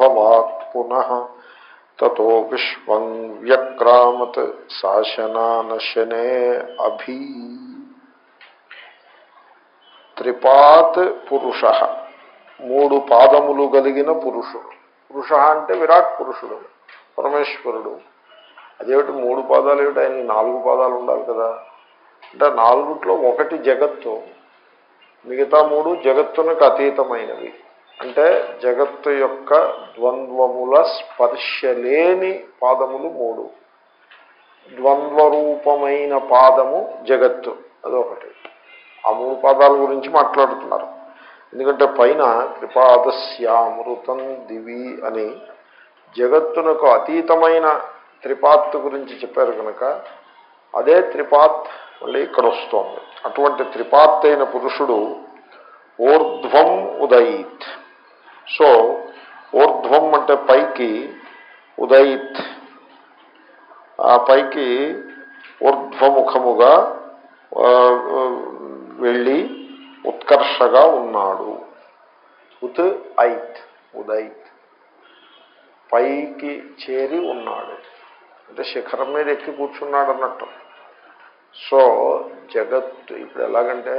భవాత్ పునః తతో విశ్వం వ్యక్రామత్ శాసనానశనే అభి త్రిపాత్ పురుష మూడు పాదములు కలిగిన పురుషుడు। పురుష అంటే విరాట్ పురుషుడు పరమేశ్వరుడు. అదేమిటి మూడు పాదాలు ఏమిటి? ఆయన నాలుగు పాదాలు ఉండాలి కదా. అంటే నాలుగుట్లో ఒకటి జగత్తు మిగతా మూడు జగత్తునకు అతీతమైనవి. అంటే జగత్తు యొక్క ద్వంద్వముల స్పర్శ లేని పాదములు మూడు. ద్వంద్వరూపమైన పాదము జగత్తు అదొకటి. ఆ మూడు పాదాల గురించి మాట్లాడుతున్నారు. ఎందుకంటే పైన త్రిపాదస్యామృతం దివి అని జగత్తునకు అతీతమైన త్రిపాత్ గురించి చెప్పారు కనుక అదే త్రిపాత్ మళ్ళీ ఇక్కడ వస్తోంది. అటువంటి త్రిపాత్ అయిన పురుషుడు ఊర్ధ్వం ఉదయిత్. సో ఊర్ధ్వం అంటే పైకి ఉదయిత్. ఆ పైకి ఊర్ధ్వముఖముగా వెళ్ళి ఉత్కర్షగా ఉన్నాడు. ఉత్ ఐత్ ఉదయిత్. పైకి చేరి ఉన్నాడు. అంటే శిఖరం మీద ఎక్కి కూర్చున్నాడు అన్నట్టు సో జగత్తు ఇప్పుడు ఎలాగంటే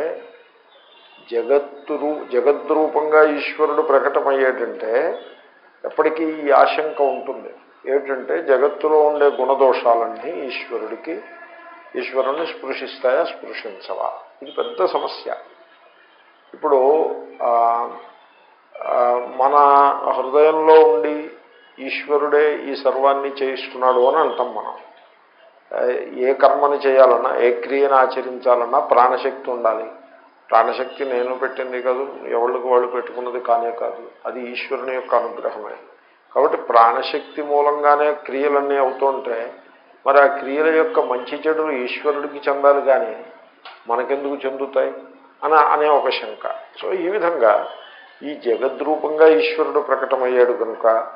జగత్తు జగద్రూపంగా ఈశ్వరుడు ప్రకటమయ్యేటంటే ఎప్పటికీ ఈ ఆశంక ఉంటుంది. ఏమిటంటే జగత్తులో ఉండే గుణదోషాలన్నీ ఈశ్వరుడికి ఈశ్వరుని స్పృశిస్తాయా స్పృశించవా? ఇది పెద్ద సమస్య. ఇప్పుడు మన హృదయంలో ఉండి ఈశ్వరుడే ఈ సర్వాన్ని చేయిస్తున్నాడు అని అంటాం మనం. ఏ కర్మని చేయాలన్నా ఏ క్రియను ఆచరించాలన్నా ప్రాణశక్తి ఉండాలి. ప్రాణశక్తి నేను పెట్టింది కాదు ఎవరికి వాళ్ళు పెట్టుకున్నది కానే కాదు. అది ఈశ్వరుని యొక్క అనుగ్రహమే. కాబట్టి ప్రాణశక్తి మూలంగానే క్రియలన్నీ అవుతుంటే మరి ఆ క్రియల యొక్క మంచి చెడులు ఈశ్వరుడికి చెందాలి కానీ మనకెందుకు చెందుతాయి? అని అనే ఒక శంక. సో ఈ విధంగా ఈ జగద్రూపంగా ఈశ్వరుడు ప్రకటమయ్యాడు కనుక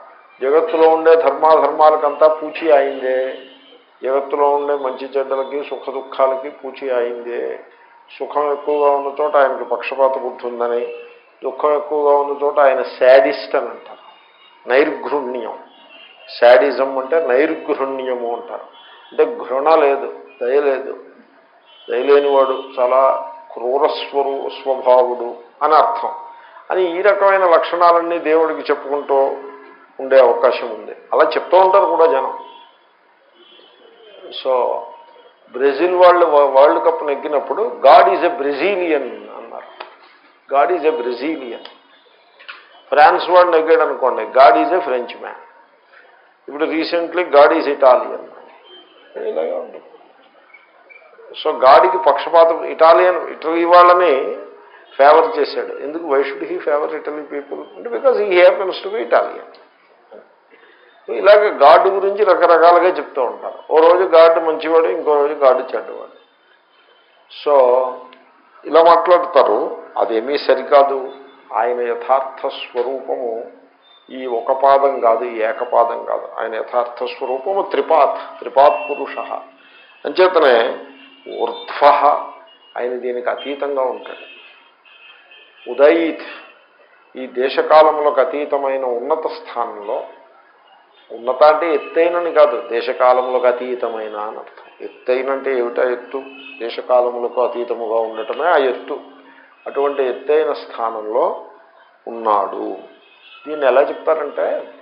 జగత్తులో ఉండే ధర్మాధర్మాలకంతా పూచి అయిందే జగత్తులో ఉండే మంచి చెడ్డలకి సుఖ దుఃఖాలకి పూచి అయిందే సుఖం ఎక్కువగా ఉన్న చోట ఆయనకి పక్షపాత బుద్ధి ఉందని దుఃఖం ఎక్కువగా ఉన్న చోట ఆయన శాడిస్ట్ అని అంటారు. నైర్ఘృణ్యం. శాడిజం అంటే నైర్ఘృణ్యము అంటారు. అంటే ఘృణ లేదు దయ లేదు. దయలేనివాడు చాలా క్రూరస్వరు స్వభావుడు అని అర్థం. అని ఈ రకమైన లక్షణాలన్నీ దేవుడికి చెప్పుకుంటూ ఉండే అవకాశం ఉంది. అలా చెప్తూ ఉంటారు కూడా జనం. సో బ్రెజిల్ వాళ్ళు వరల్డ్ కప్ నెగ్గినప్పుడు గాడ్ ఈజ్ ఎ బ్రెజీలియన్ అన్నారు. God is a Brazilian. France వాడు నెగ్గాడు అనుకోండి God is a French man. ఇప్పుడు రీసెంట్లీ గాడ్ ఈజ్ ఇటాలియన్ ఇలాగే ఉంటుంది సో గాడికి పక్షపాతం ఇటాలియన్ ఇటలీ వాళ్ళని ఫేవర్ చేశాడు. ఎందుకు why should he favour Italy people? అంటే because he happens to be Italian. ఇలాగ గాడ్ గురించి రకరకాలుగా చెప్తూ ఉంటారు. ఓ రోజు గాడ్ మంచివాడు ఇంకో రోజు గాడ్ చెడ్డవాడు. సో ఇలా మాట్లాడతారు. అదేమీ సరికాదు. ఆయన యథార్థ స్వరూపము ఈ ఒక పాదం కాదు ఈ ఏకపాదం కాదు. ఆయన యథార్థ స్వరూపము త్రిపాత్ త్రిపాత్ పురుష. అంచేతనే ఊర్ధ్వ ఆయన దీనికి అతీతంగా ఉంటాడు. ఉదయిత్ ఈ దేశకాలములకు అతీతమైన ఉన్నత స్థానంలో ఉన్నత అంటే ఎత్తైనని కాదు దేశకాలములకు అతీతమైన అని అర్థం. ఎత్తైన అంటే ఏమిటా ఎత్తు? దేశకాలములకు అతీతముగా ఉండటమే ఆ ఎత్తు. అటువంటి ఎత్తైన స్థానంలో ఉన్నాడు. దీన్ని ఎలా చెప్తారంటే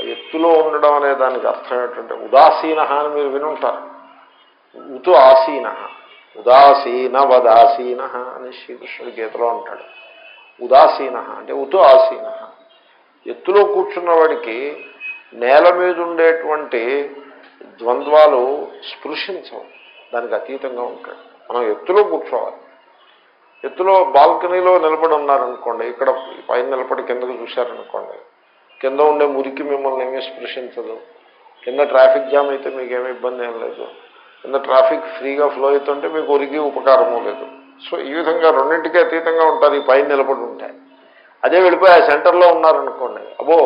ఆ ఎత్తులో ఉండడం అనే దానికి అర్థం ఏంటంటే ఉదాసీన అని మీరు వినుంటారు. ఉతు ఆసీన ఉదాసీన వదాసీన అని శ్రీకృష్ణుడి గీతలో అంటాడు. ఉదాసీన అంటే ఉతు ఆసీన ఎత్తులో కూర్చున్నవాడికి నేల మీద ఉండేటువంటి ద్వంద్వాలు స్పృశించవు. దానికి అతీతంగా ఉంటాడు మనం ఎత్తులో కూర్చోవాలి. ఎత్తులో బాల్కనీలో నిలబడి ఉన్నారనుకోండి ఇక్కడ పైన నిలబడి కిందకు చూశారనుకోండి కింద ఉండే మురికి మిమ్మల్ని ఏమీ స్పృశించదు. కింద ట్రాఫిక్ జామ్ అయితే మీకు ఇబ్బంది ఏం లేదు. కింద ట్రాఫిక్ ఫ్రీగా ఫ్లో అవుతుంటే మీకు ఉరికి ఉపకారము లేదు. సో ఈ విధంగా రెండింటికి అతీతంగా ఉంటారు ఈ పైన నిలబడి ఉంటాయి అదే వెళ్ళిపోయి ఆ సెంటర్లో ఉన్నారనుకోండి అబో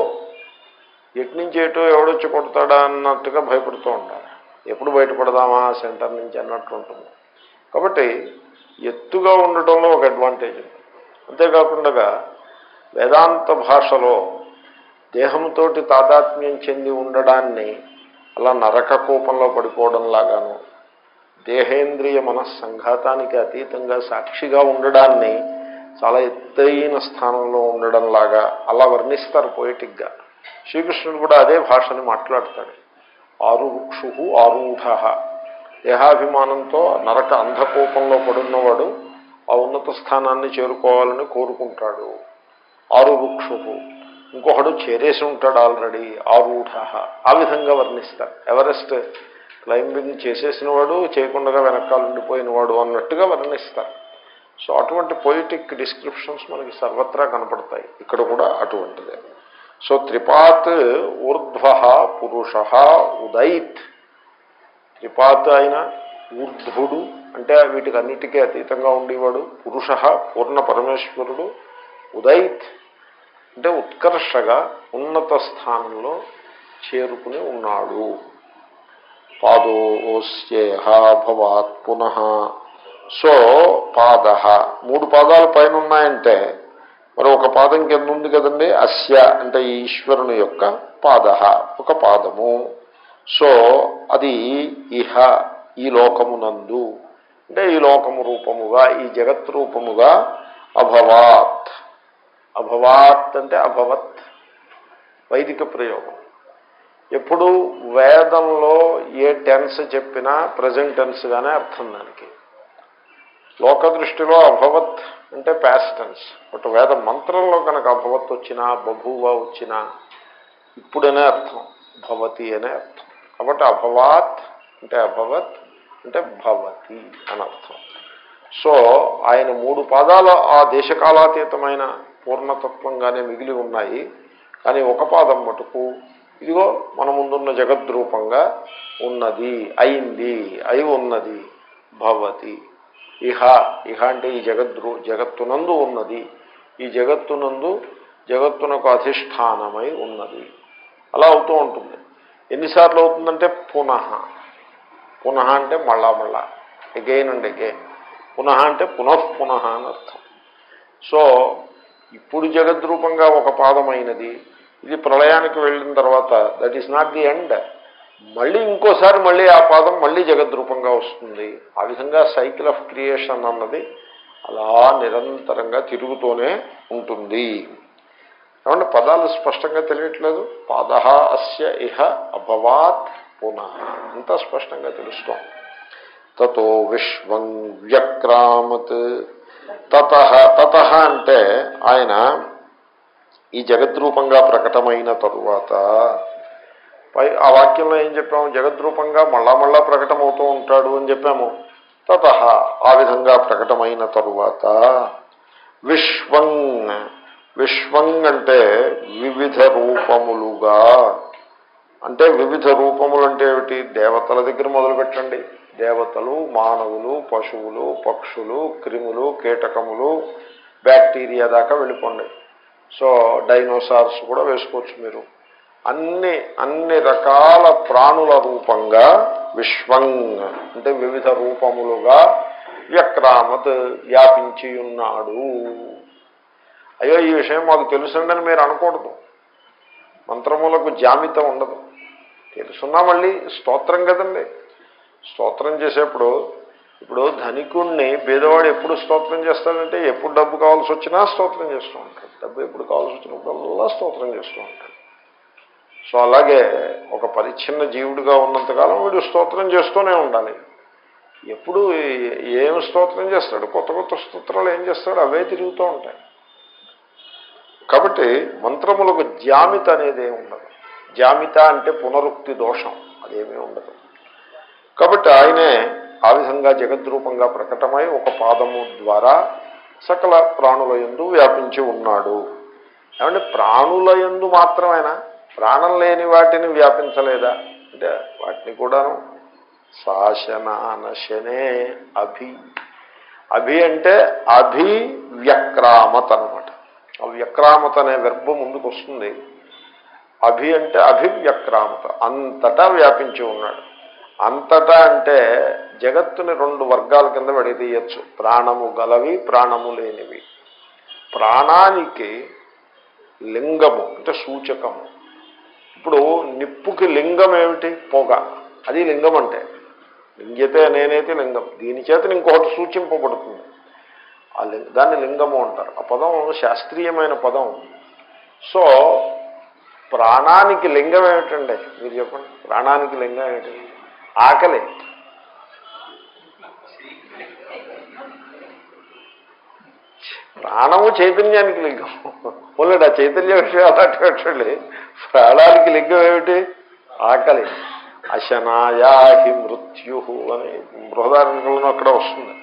ఎటు నుంచి ఎటో ఎవడొచ్చి కొడతాడా అన్నట్టుగా భయపడుతూ ఉంటారు. ఎప్పుడు బయటపడదామా? సెంటర్ నుంచి అన్నట్టు ఉంటుంది. కాబట్టి ఎత్తుగా ఉండటంలో ఒక అడ్వాంటేజ్ ఉంది. అంతేకాకుండా వేదాంత భాషలో దేహంతోటి తాదాత్మ్యం చెంది ఉండడాన్ని అలా నరక కూపంలో పడిపోవడం లాగాను దేహేంద్రియ మనస్సంఘాతానికి అతీతంగా సాక్షిగా ఉండడాన్ని చాలా ఎత్తైన స్థానంలో ఉండడంలాగా అలా వర్ణిస్తారు పోయిటిక్గా శ్రీకృష్ణుడు కూడా అదే భాషని మాట్లాడతాడు. ఆరుక్షు ఆరూఢ. దేహాభిమానంతో నరక అంధకోపంలో పడున్నవాడు ఆ ఉన్నత స్థానాన్ని చేరుకోవాలని కోరుకుంటాడు. ఆరుక్షు ఇంకొకడు చేరేసి ఉంటాడు ఆల్రెడీ ఆరూఢ. ఆ విధంగా వర్ణిస్తారు. ఎవరెస్ట్ క్లైంబింగ్ చేసేసిన వాడు చేయకుండా వెనకాల ఉండిపోయిన వాడు అన్నట్టుగా వర్ణిస్తారు. సో అటువంటి పొయిటిక్ డిస్క్రిప్షన్స్ మనకి సర్వత్రా కనపడతాయి. ఇక్కడ కూడా అటువంటిదే. సో త్రిపాత్ ఊర్ధ్వ పురుష ఉదైత్. త్రిపాత్ అయిన ఊర్ధ్వుడు అంటే వీటికి అన్నిటికీ అతీతంగా ఉండేవాడు. పురుష పూర్ణ పరమేశ్వరుడు ఉదైత్ అంటే ఉత్కర్షగా ఉన్నత స్థానంలో చేరుకుని ఉన్నాడు. పాదోస్యేహ భవాత్ పునః. సో పాద మూడు పాదాలు పైన ఉన్నాయంటే మరి ఒక పాదం కింద ఉంది కదండి అస్య అంటే ఈశ్వరుని యొక్క పాద ఒక పాదము. సో అది ఇహ ఈ లోకమునందు. అంటే ఈ లోకము రూపముగా ఈ జగత్ రూపముగా అభవాత్. అభవాత్ అంటే అభవత్ వైదిక ప్రయోగం. ఎప్పుడు వేదంలో ఏ టెన్స్ చెప్పినా ప్రజెంట్ టెన్స్గానే అర్థం దానికి. లోక దృష్టిలో అభవత్ అంటే ప్యాస్ట్ బట్ వేద మంత్రంలో కనుక అభవత్ వచ్చినా బభువ వచ్చినా ఇప్పుడనే అర్థం. భవతి అనే అర్థం. కాబట్టి అభవాత్ అంటే అభవత్ అంటే భవతి అని అర్థం. సో ఆయన మూడు పాదాలు ఆ దేశకాలాతీతమైన పూర్ణతత్వంగానే మిగిలి ఉన్నాయి. కానీ ఒక పాదం మటుకు ఇదిగో మన ముందున్న జగద్రూపంగా ఉన్నది అయింది అయి ఉన్నది భవతి. ఇహ. ఇహ అంటే ఈ జగద్రు జగత్తునందు ఉన్నది. ఈ జగత్తునందు జగత్తునకు అధిష్టానమై ఉన్నది. అలా అవుతూ ఉంటుంది. ఎన్నిసార్లు అవుతుందంటే పునః. పునః అంటే మళ్ళా మళ్ళా. ఎగైన్ అండ్ ఎగైన్ పునః అంటే పునఃపునః అని అర్థం. సో ఇప్పుడు జగద్రూపంగా ఒక పాదమైనది. ఇది ప్రళయానికి వెళ్ళిన తర్వాత that is not the end మళ్ళీ ఇంకోసారి మళ్ళీ ఆ పాదం మళ్ళీ జగద్రూపంగా వస్తుంది. ఆ విధంగా సైకిల్ ఆఫ్ క్రియేషన్ అన్నది అలా నిరంతరంగా తిరుగుతూనే ఉంటుంది. ఏమంటే పదాలు స్పష్టంగా తెలియట్లేదు? పాద అస్య ఇహ అభవాత్ పునః. అంతా స్పష్టంగా తెలుస్తాం తతో విశ్వం వ్యక్రామత్. తత తత అంటే ఆయన ఈ జగద్రూపంగా ప్రకటమైన తరువాత పై ఆ వాక్యంలో ఏం చెప్పాము? జగద్రూపంగా మళ్ళా మళ్ళా ప్రకటమవుతూ ఉంటాడు అని చెప్పాము. తత ఆ విధంగా ప్రకటమైన తరువాత విశ్వం విశ్వం అంటే వివిధ రూపములుగా. అంటే వివిధ రూపములు అంటే ఏమిటి? దేవతల దగ్గర మొదలు పెట్టండి. దేవతలు మానవులు పశువులు పక్షులు క్రిములు కీటకములు బ్యాక్టీరియా దాకా వెళ్ళిపోండి. సో డైనోసార్స్ కూడా వేసుకోవచ్చు మీరు. అన్ని అన్ని రకాల ప్రాణుల రూపంగా విశ్వం అంటే వివిధ రూపములుగా వ్యక్రామత్ వ్యాపించి ఉన్నాడు. అయ్యో ఈ విషయం మాకు తెలుసుండని అని మీరు అనకూడదు. మంత్రములకు జామిత ఉండదు. తెలుసున్నా మళ్ళీ స్తోత్రం కదండి. స్తోత్రం చేసేప్పుడు ఇప్పుడు ధనికుణ్ణి పేదవాడు ఎప్పుడు స్తోత్రం చేస్తాడంటే ఎప్పుడు డబ్బు కావాల్సి వచ్చినా స్తోత్రం చేస్తూ ఉంటాడు. డబ్బు ఎప్పుడు కావాల్సి వచ్చినప్పుడల్లా స్తోత్రం చేస్తూ ఉంటాడు. సో అలాగే ఒక పరిచ్ఛిన్న జీవుడిగా ఉన్నంతకాలం వీడు స్తోత్రం చేస్తూనే ఉండాలి. ఎప్పుడు ఏం స్తోత్రం చేస్తాడు? కొత్త కొత్త స్తోత్రాలు ఏం చేస్తాడు? అవే తిరుగుతూ ఉంటాయి. కాబట్టి మంత్రములకు జామిత అనేది ఏమి ఉండదు. జామిత అంటే పునరుక్తి దోషం అదేమీ ఉండదు. కాబట్టి ఆయనే ఆ విధంగా జగద్రూపంగా ప్రకటమై ఒక పాదము ద్వారా సకల ప్రాణుల యందు వ్యాపించి ఉన్నాడు. ఏమంటే ప్రాణుల యందు మాత్రమేనా? ప్రాణం లేని వాటిని వ్యాపించలేదా? అంటే వాటిని కూడాను శాసనానశనే అభి. అభి అంటే అభివ్యక్రామత్ అనమాట ఆ వ్యక్రామత అనే వెర్బ ముందుకు వస్తుంది అభి అంటే అభివ్యక్రామత. అంతటా వ్యాపించి ఉన్నాడు. అంతటా అంటే జగత్తుని రెండు వర్గాల కింద విడదీయచ్చు ప్రాణము గలవి ప్రాణము లేనివి. ప్రాణానికి లింగము అంటే సూచకము. ఇప్పుడు నిప్పుకి లింగం ఏమిటి? పొగ. అది లింగం అంటే. లింగతే నేనైతే లింగం. దీని చేత ఇంకొకటి సూచింపబడుతుంది. ఆ లింగ దాన్ని లింగము అంటారు. ఆ పదం శాస్త్రీయమైన పదం. సో ప్రాణానికి లింగం ఏమిటండి? మీరు చెప్పండి. ప్రాణానికి లింగం ఏమిటి? ఆకలి. ప్రాణము చైతన్యానికి లింగం. పోలేడు ఆ చైతన్య విషయం అలాంటి పెట్టండి ప్రాణానికి లింగం ఏమిటి? ఆకలి. అశనాయాహి మృత్యు అని బృహదారణంలో అక్కడ వస్తుంది.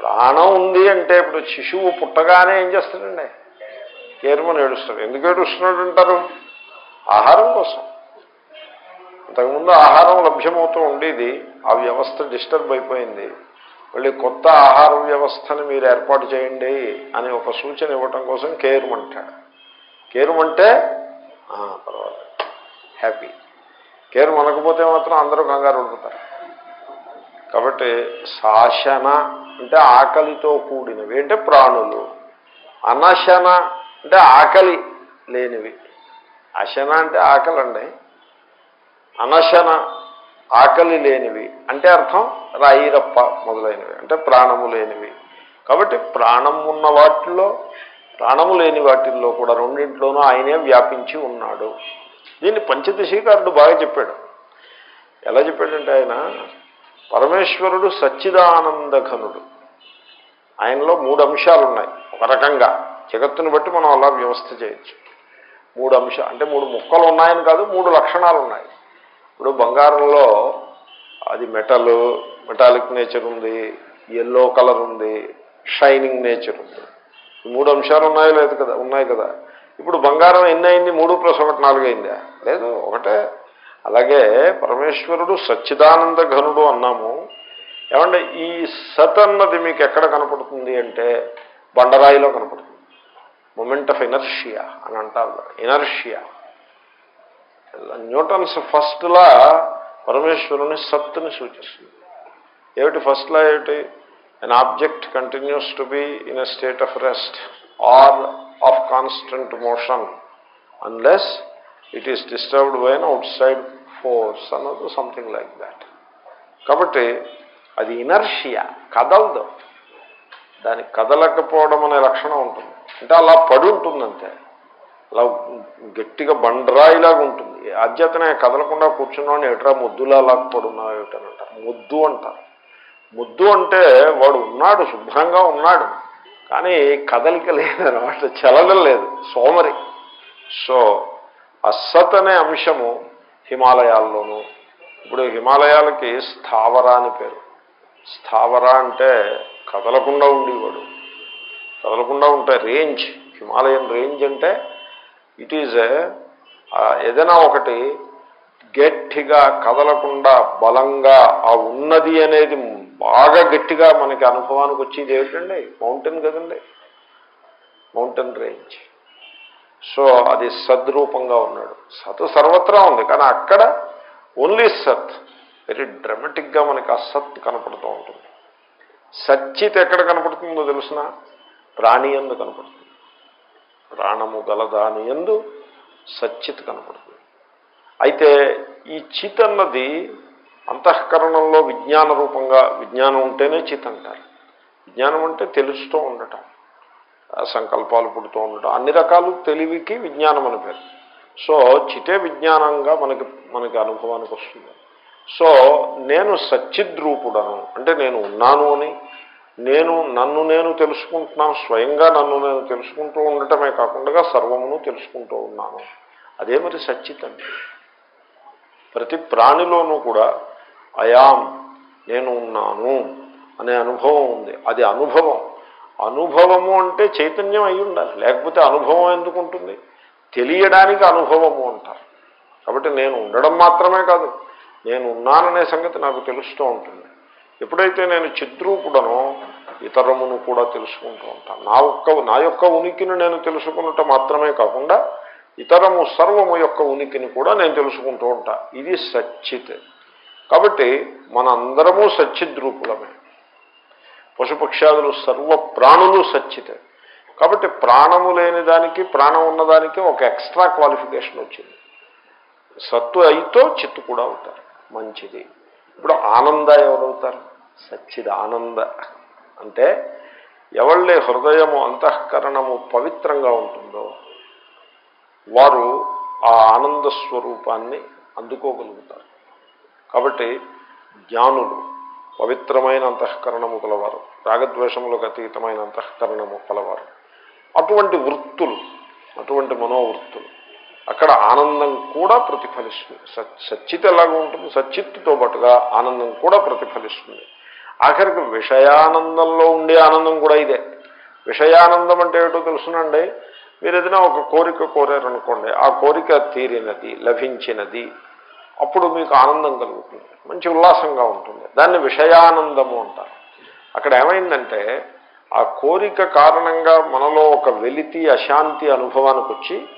ప్రాణం ఉంది అంటే ఇప్పుడు శిశువు పుట్టగానే ఏం చేస్తాడండి? కేర్మని ఏడుస్తాడు. ఎందుకు ఏడుస్తున్నాడు అంటారు? ఆహారం కోసం. అంతకుముందు ఆహారం లభ్యమవుతూ ఉండేది ఆ వ్యవస్థ డిస్టర్బ్ అయిపోయింది. మళ్ళీ కొత్త ఆహార వ్యవస్థను మీరు ఏర్పాటు చేయండి అని ఒక సూచన ఇవ్వటం కోసం కేరుమంటాడు కేరుమంటే పర్వాలేదు. హ్యాపీ కేరు మనకపోతే మాత్రం అందరూ కంగారు ఉంటుతారు కాబట్టి శాసన అంటే ఆకలితో కూడినవి అంటే ప్రాణులు. అనశన అంటే ఆకలి లేనివి. అశన అంటే ఆకలి అండి అనశన ఆకలి లేనివి. అంటే అర్థం? రాయిరప్ప మొదలైనవి. అంటే ప్రాణము లేనివి. కాబట్టి ప్రాణం ఉన్న వాటిల్లో ప్రాణము లేని వాటిల్లో కూడా రెండింట్లోనూ ఆయనే వ్యాపించి ఉన్నాడు. దీన్ని పంచదశీకారుడు బాగా చెప్పాడు. ఎలా చెప్పాడంటే ఆయన పరమేశ్వరుడు సచ్చిదానంద ఘనుడు. ఆయనలో మూడు అంశాలు ఉన్నాయి. ఒక రకంగా జగత్తుని బట్టి మనం అలా వ్యవస్థ చేయొచ్చు. మూడు అంశ అంటే మూడు ముక్కలు ఉన్నాయని కాదు మూడు లక్షణాలు ఉన్నాయి. ఇప్పుడు బంగారంలో అది మెటల్ మెటాలిక్ నేచర్ ఉంది ఎల్లో కలర్ ఉంది షైనింగ్ నేచర్ ఉంది. ఈ మూడు అంశాలు ఉన్నాయో లేదు కదా ఉన్నాయి కదా. ఇప్పుడు బంగారం ఎన్ని అయింది? మూడు ప్లస్ ఒకటి నాలుగు అయిందా? లేదు ఒకటే. అలాగే పరమేశ్వరుడు సచ్చిదానంద ఘనుడు అన్నాము. ఏమంటే ఈ సత్ అన్నది మీకు ఎక్కడ కనపడుతుంది అంటే బండరాయిలో కనపడుతుంది. మూమెంట్ ఆఫ్ ఎనర్షియా అని అంటారు. ఎనర్షియా న్యూటన్స్ ఫస్ట్లా పరమేశ్వరుని సత్తుని సూచిస్తుంది. ఏమిటి ఫస్ట్లా ఏమిటి? An object continues to be in a state of rest or of constant motion unless it is disturbed by an outside force అన్నది సంథింగ్ లైక్ దాట్ కాబట్టి అది ఇనర్షియా కదలదు. దానికి కదలకపోవడం అనే లక్షణం ఉంటుంది. అంటే అలా పడి ఉంటుంది అంతే అలా గట్టిగా బండరాయిలాగా ఉంటుంది అధ్యతనే కదలకుండా కూర్చున్నాడు ఎట్రా ముద్దులా లాగా ఏమిటని అంటారు ముద్దు అంటారు. ముద్దు అంటే వాడు ఉన్నాడు శుభ్రంగా ఉన్నాడు. కానీ కదలిక లేదనమాట చలనం లేదు సోమరి. సో అస్సత్ అనే అంశము హిమాలయాల్లోనూ ఇప్పుడు హిమాలయాలకి స్థావర అని పేరు. స్థావర అంటే కదలకుండా ఉండేవాడు. కదలకుండా ఉంటాయి రేంజ్ హిమాలయన్ రేంజ్ అంటే ఇట్ ఈజ్ ఏదైనా ఒకటి గట్టిగా కదలకుండా బలంగా ఆ ఉన్నది అనేది బాగా గట్టిగా మనకి అనుభవానికి వచ్చేది ఏమిటండి? మౌంటైన్ కదండి. మౌంటైన్ రేంజ్ సో అది సద్రూపంగా ఉన్నాడు. సత్ సర్వత్రా ఉంది. కానీ అక్కడ ఓన్లీ సత్. వెరీ డ్రమాటిక్గా మనకి ఆ సత్ కనపడుతూ ఉంటుంది. సచ్చిత్ ఎక్కడ కనపడుతుందో తెలుసిన? ప్రాణి ఎందు కనపడుతుంది. ప్రాణము గలదాని ఎందు సచ్చిత్ కనపడుతుంది. అయితే ఈ చిత్ అన్నది అంతఃకరణంలో విజ్ఞాన రూపంగా విజ్ఞానం ఉంటేనే చిత్ అంటారు. విజ్ఞానం అంటే తెలుస్తూ ఉండటం సంకల్పాలు పుడుతూ ఉండటం అన్ని రకాలు తెలివికి విజ్ఞానం అని పేరు. సో చితే విజ్ఞానంగా మనకి మనకి అనుభవానికి వస్తుంది. సో నేను సచ్చిద్రూపుడను అంటే నేను ఉన్నాను అని నేను నన్ను నేను తెలుసుకుంటున్నాను స్వయంగా నన్ను నేను తెలుసుకుంటూ ఉండటమే కాకుండా సర్వమును తెలుసుకుంటూ ఉన్నాను. అదే మరి సచ్చిత్. అంటే ప్రతి ప్రాణిలోనూ కూడా అయాం నేను ఉన్నాను అనే అనుభవం ఉంది. అది అనుభవం. అనుభవము అంటే చైతన్యం అయి ఉండాలి. లేకపోతే అనుభవం ఎందుకు ఉంటుంది? తెలియడానికి అనుభవము అంటారు. కాబట్టి నేను ఉండడం మాత్రమే కాదు నేను ఉన్నాననే సంగతి నాకు తెలుస్తూ ఉంటుంది. ఎప్పుడైతే నేను చిద్రూపుడనో ఇతరమును కూడా తెలుసుకుంటూ ఉంటాను నా ఒక్క నా యొక్క ఉనికిని నేను తెలుసుకున్నట్టు మాత్రమే కాకుండా ఇతరము సర్వము యొక్క ఉనికిని కూడా నేను తెలుసుకుంటూ ఉంటా. ఇది సచ్చిత్. కాబట్టి మనందరము సచ్చిద్రూపులమే. పశుపక్ష్యాదులు సర్వ ప్రాణులు సచ్చితే. కాబట్టి ప్రాణము లేని దానికి ప్రాణం ఉన్నదానికి ఒక ఎక్స్ట్రా క్వాలిఫికేషన్ వచ్చింది. సత్తు అయితో చిత్తు కూడా అవుతారు. మంచిది. ఇప్పుడు ఆనంద ఎవరవుతారు? సచ్చిద ఆనంద అంటే ఎవళ్ళే హృదయము అంతఃకరణము పవిత్రంగా ఉంటుందో వారు ఆ ఆనంద స్వరూపాన్ని అందుకోగలుగుతారు. కాబట్టి జ్ఞానులు పవిత్రమైన అంతఃకరణము కలవారు రాగద్వేషములకు అతీతమైన అంతఃకరణము కలవారు అటువంటి వృత్తులు అటువంటి మనోవృత్తులు అక్కడ ఆనందం కూడా ప్రతిఫలిస్తుంది. సచ్ సచ్చిత్ ఎలాగ ఉంటుంది? సచ్చిత్తుతో పాటుగా ఆనందం కూడా ప్రతిఫలిస్తుంది. ఆఖరికి విషయానందంలో ఉండే ఆనందం కూడా ఇదే. విషయానందం అంటే ఏటో తెలుసునండి? మీరు ఏదైనా ఒక కోరిక కోరారనుకోండి ఆ కోరిక తీరినది లభించినది అప్పుడు మీకు ఆనందం కలుగుతుంది మంచి ఉల్లాసంగా ఉంటుంది. దాన్ని విషయానందము అంటారు. అక్కడ ఏమైందంటే ఆ కోరిక కారణంగా మనలో ఒక వెలితి అశాంతి అనుభవానికి వచ్చి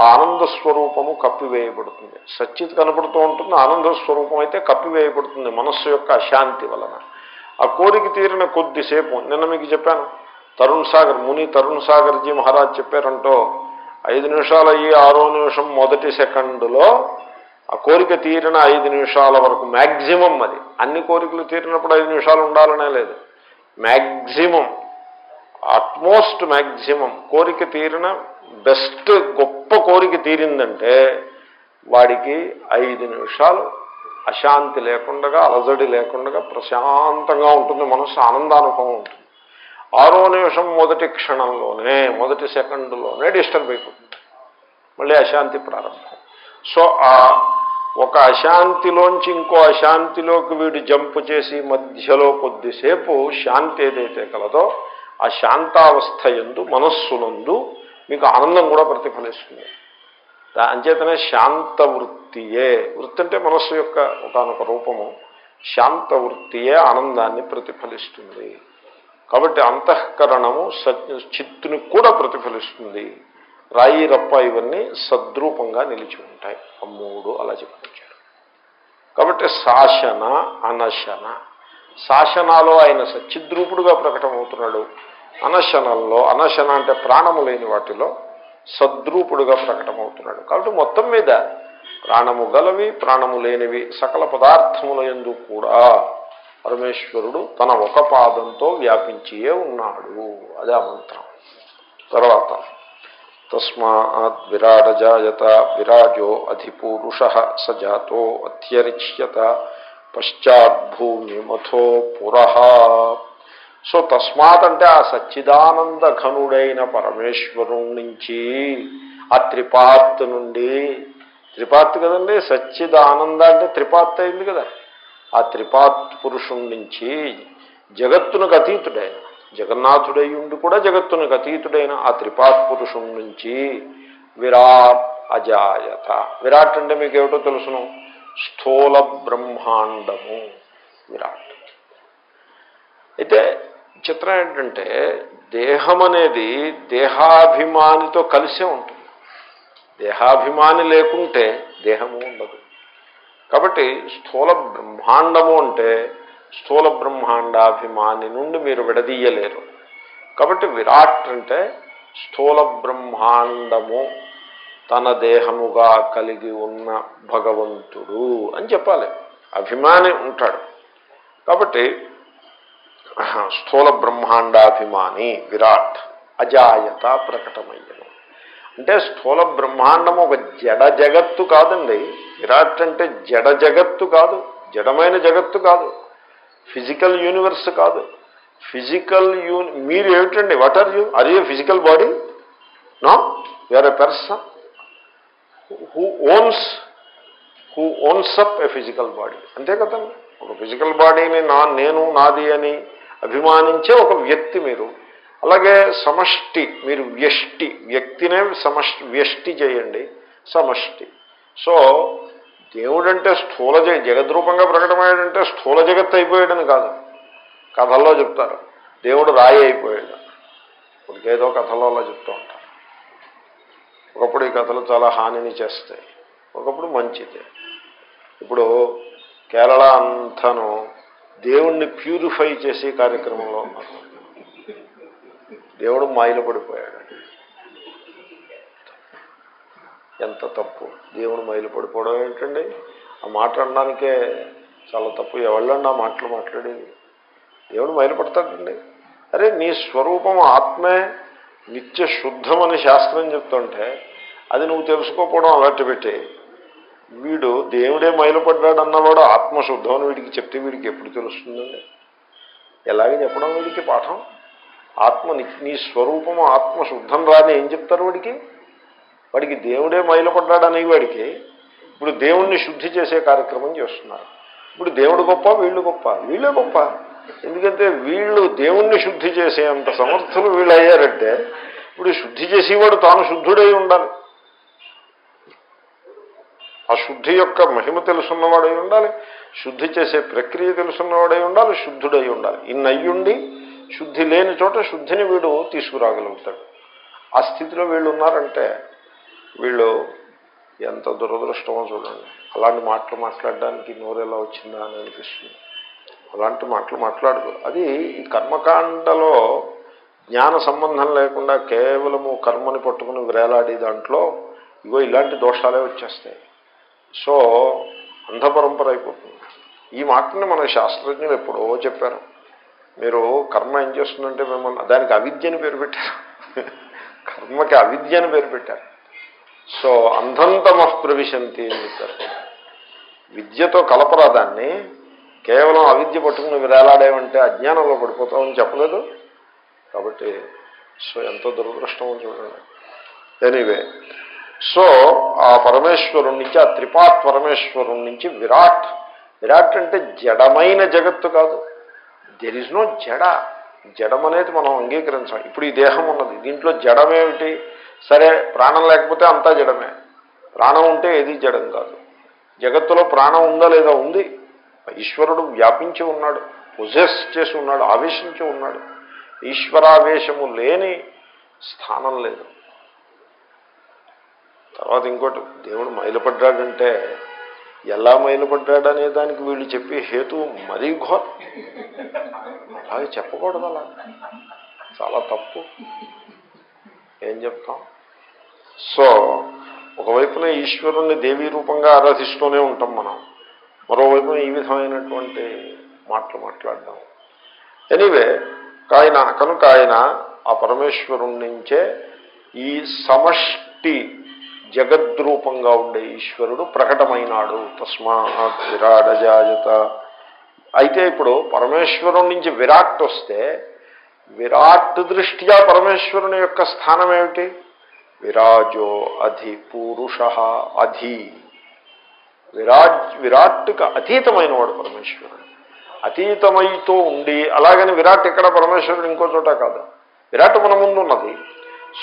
ఆ ఆనంద స్వరూపము కప్పివేయబడుతుంది. సచ్చిత్ కనపడుతూ ఉంటుంది ఆనంద స్వరూపం అయితే కప్పివేయబడుతుంది మనస్సు యొక్క అశాంతి వలన. ఆ కోరిక తీరిన కొద్దిసేపు నిన్న మీకు చెప్పాను తరుణ్ సాగర్ ముని తరుణ్ సాగర్జీ మహారాజ్ చెప్పారంటో ఐదు నిమిషాలు అయ్యి ఆరో నిమిషం మొదటి సెకండులో ఆ కోరిక తీరిన ఐదు నిమిషాల వరకు మ్యాక్సిమం అది. అన్ని కోరికలు తీరినప్పుడు ఐదు నిమిషాలు ఉండాలనే లేదు. మ్యాక్సిమం అట్మోస్ట్ మ్యాక్సిమం కోరిక తీరిన బెస్ట్ గొప్ప కోరిక తీరిందంటే వాడికి ఐదు నిమిషాలు అశాంతి లేకుండా అలజడి లేకుండా ప్రశాంతంగా ఉంటుంది మనసు ఆనందానుభవం ఉంటుంది. ఆరో నిమిషం మొదటి క్షణంలోనే మొదటి సెకండ్లోనే డిస్టర్బ్ అయిపోతుంది. మళ్ళీ అశాంతి ప్రారంభం. సో ఆ ఒక అశాంతిలోంచి ఇంకో అశాంతిలోకి వీడు జంప్ చేసి మధ్యలో కొద్దిసేపు శాంతి ఏదైతే కలదో ఆ శాంతావస్థ ఎందు మనస్సునందు మీకు ఆనందం కూడా ప్రతిఫలిస్తుంది. అంచేతనే శాంత వృత్తియే వృత్తి అంటే మనస్సు యొక్క ఒకనొక రూపము. శాంత వృత్తియే ఆనందాన్ని ప్రతిఫలిస్తుంది. కాబట్టి అంతఃకరణము చిత్తుని కూడా ప్రతిఫలిస్తుంది. రాయి రప్ప ఇవన్నీ సద్రూపంగా నిలిచి ఉంటాయి. ఆ మూడు అలా చెప్పుకొచ్చారు కాబట్టి శాసన అనశన. శాసనాలో ఆయన సచిద్రూపుడుగా ప్రకటమవుతున్నాడు. అనశనంలో అనశన అంటే ప్రాణము లేని వాటిలో సద్రూపుడుగా ప్రకటమవుతున్నాడు. కాబట్టి మొత్తం మీద ప్రాణము గలవి ప్రాణము లేనివి సకల పదార్థముల ఎందు కూడా పరమేశ్వరుడు తన ఒక పాదంతో వ్యాపించియే ఉన్నాడు. అదే ఆ మంత్రం. తర్వాత తస్మాత్ విరాడజాయత విరాజో అధిపూరుష సజాతో అత్యరిచ్యత పశ్చాద్భూమిమథో పురహా సో తస్మాత్ అంటే ఆ సచ్చిదానంద ఘనుడైన పరమేశ్వరుడి నుంచి ఆ త్రిపాత్ నుండి త్రిపాత్ కదండి? సచ్చిదానంద అంటే త్రిపాత్ అయింది కదా. ఆ త్రిపాత్ పురుషుడి నుంచి జగత్తునకు అతీతుడైన జగన్నాథుడై ఉండి కూడా జగత్తునకు అతీతుడైన ఆ త్రిపాత్ పురుషుడి నుంచి విరాట్ అజాయత. విరాట్ అంటే మీకు తెలుసును? స్థూల బ్రహ్మాండము. విరాట్. అయితే చిత్రం ఏంటంటే దేహం అనేది దేహాభిమానితో కలిసే ఉంటుంది. దేహాభిమాని లేకుంటే దేహము ఉండదు. కాబట్టి స్థూల బ్రహ్మాండము అంటే స్థూల బ్రహ్మాండాభిమాని నుండి మీరు విడదీయలేరు. కాబట్టి విరాట్ అంటే స్థూల బ్రహ్మాండము తన దేహముగా కలిగి ఉన్న భగవంతుడు అని చెప్పాలి. అభిమాని ఉంటాడు. కాబట్టి స్థూల బ్రహ్మాండాభిమాని విరాట్ అజాయత ప్రకటమయ్యను. అంటే స్థూల బ్రహ్మాండం ఒక జడ జగత్తు కాదండి. విరాట్ అంటే జడ జగత్తు కాదు జడమైన జగత్తు కాదు. ఫిజికల్ యూనివర్స్ కాదు. ఫిజికల్ యూని మీరు ఏమిటండి? What are you? Are you physical body? No? You are a person. Who owns who owns up a physical body. అంతే కదండి. ఒక ఫిజికల్ బాడీని నా నేను నాది అని అభిమానించే ఒక వ్యక్తి మీరు. అలాగే సమష్టి మీరు వ్యష్టి వ్యక్తినే సమష్టి వ్యష్టి చేయండి సమష్టి. సో దేవుడంటే స్థూల జగ జగద్రూపంగా ప్రకటమయ్యాడంటే స్థూల జగత్తు అయిపోయాడని కాదు. కథల్లో చెప్తారు. దేవుడు రాయి అయిపోయాడు. ఏదో కథలో అలా చెప్తూ ఉంటారు. ఒకప్పుడు ఈ కథలు చాలా హానిని చేస్తాయి. ఒకప్పుడు మంచిది. ఇప్పుడు కేరళ అంతాను దేవుణ్ణి ప్యూరిఫై చేసే కార్యక్రమంలో ఉన్నారు దేవుడు మాయలు పడిపోయాడు. ఎంత తప్పు. దేవుడు మైలు పడిపోవడం ఏంటండి? ఆ మాట అనడానికే చాలా తప్పు. ఎవళ్ళండి ఆ మాటలు మాట్లాడేది? దేవుడు మైలు పడతాడండి. అరే నీ స్వరూపం ఆత్మే నిత్య శుద్ధమని శాస్త్రం చెప్తుంటే అది నువ్వు తెలుసుకోకపోవడం అలర్ట్ పెట్టి వీడు దేవుడే మైలుపడ్డాడు అన్నవాడు ఆత్మశుద్ధం అని వీడికి చెప్తే వీడికి ఎప్పుడు తెలుస్తుందండి ఎలాగే చెప్పడం వీడికి పాఠం? ఆత్మ నీ స్వరూపము ఆత్మశుద్ధం రాని ఏం చెప్తారు వాడికి? వాడికి దేవుడే మైలుపడ్డాడు అనే వాడికి ఇప్పుడు దేవుణ్ణి శుద్ధి చేసే కార్యక్రమం చేస్తున్నారు. ఇప్పుడు దేవుడు గొప్ప వీళ్ళు గొప్ప వీళ్ళే గొప్ప. ఎందుకంటే వీళ్ళు దేవుణ్ణి శుద్ధి చేసే అంత సమర్థులు వీళ్ళు అయ్యారంటే ఇప్పుడు శుద్ధి చేసేవాడు తాను శుద్ధుడై ఉండాలి. ఆ శుద్ధి యొక్క మహిమ తెలుసున్నవాడై ఉండాలి శుద్ధి చేసే ప్రక్రియ తెలుసున్నవాడై ఉండాలి శుద్ధుడై ఉండాలి. ఇన్నయ్యుండి శుద్ధి లేని చోట శుద్ధిని వీడు తీసుకురాగలుగుతాడు. ఆ స్థితిలో వీళ్ళు ఉన్నారంటే వీళ్ళు ఎంత దురదృష్టమో చూడండి. అలాంటి మాటలు మాట్లాడడానికి నోరెలా వచ్చిందా అని అనిపిస్తుంది. అలాంటి మాటలు మాట్లాడదు అది ఈ కర్మకాండలో జ్ఞాన సంబంధం లేకుండా కేవలము కర్మని పట్టుకుని వేలాడి దాంట్లో ఇగో ఇలాంటి దోషాలే వచ్చేస్తాయి. సో అంధపరంపర అయిపోతుంది. ఈ మాటని మన శాస్త్రజ్ఞులు ఎప్పుడో చెప్పారు. మీరు కర్మ ఏం చేస్తుందంటే మిమ్మల్ని దానికి అవిద్యని పేరు పెట్టారు. కర్మకి అవిద్యని పేరు పెట్టారు. సో అంధంతమ ప్రవిశంతి అని చెప్పారు. విద్యతో కలపరా దాన్ని కేవలం అవిద్య పట్టుకుని వేలాడేమంటే అజ్ఞానంలో పడిపోతామని చెప్పలేదు. కాబట్టి సో ఎంతో దురదృష్టం చూడండి ఎనీవే సో ఆ పరమేశ్వరుడి నుంచి ఆ త్రిపాత్ పరమేశ్వరుడి నుంచి విరాట్. విరాట్ అంటే జడమైన జగత్తు కాదు. దెర్ ఇస్ నో జడ. జడం అనేది మనం అంగీకరించాం. ఇప్పుడు ఈ దేహం ఉన్నది. దీంట్లో జడమేమిటి? సరే ప్రాణం లేకపోతే అంతా జడమే. ప్రాణం ఉంటే ఏది జడం కాదు. జగత్తులో ప్రాణం ఉందా లేదా ఉంది? ఈశ్వరుడు వ్యాపించి ఉన్నాడు. పొజెస్ చేసి ఉన్నాడు. ఆవేశించి ఉన్నాడు. ఈశ్వరావేశము లేని స్థానం లేదు. తర్వాత ఇంకోటి దేవుడు మైలుపడ్డాడంటే ఎలా మైలుపడ్డాడనే దానికి వీళ్ళు చెప్పే హేతు మరీ ఘోర. అలాగే చెప్పకూడదు అలా. చాలా తప్పు. ఏం చెప్తాం? సో ఒకవైపున ఈశ్వరుణ్ణి దేవీ రూపంగా ఆరాధిస్తూనే ఉంటాం మనం. మరోవైపున ఈ విధమైనటువంటి మాటలు మాట్లాడడం. ఎనీవే కాయన కనుక ఆయన ఆ పరమేశ్వరుడి నుంచే ఈ సమష్టి జగద్రూపంగా ఉండే ఈశ్వరుడు ప్రకటమైనాడు. తస్మాత్ విరాడజాయత. అయితే ఇప్పుడు పరమేశ్వరుడి నుంచి విరాట్ వస్తే విరాట్ దృష్ట్యా పరమేశ్వరుని యొక్క స్థానం ఏమిటి? విరాజో అధి పూరుష అధి. విరాజ్ విరాట్కి అతీతమైన వాడు పరమేశ్వరుడు. అతీతమైతో ఉండి అలాగని విరాట్ ఇక్కడ పరమేశ్వరుడు ఇంకో చోట కాదు. విరాట్ మన ముందు ఉన్నది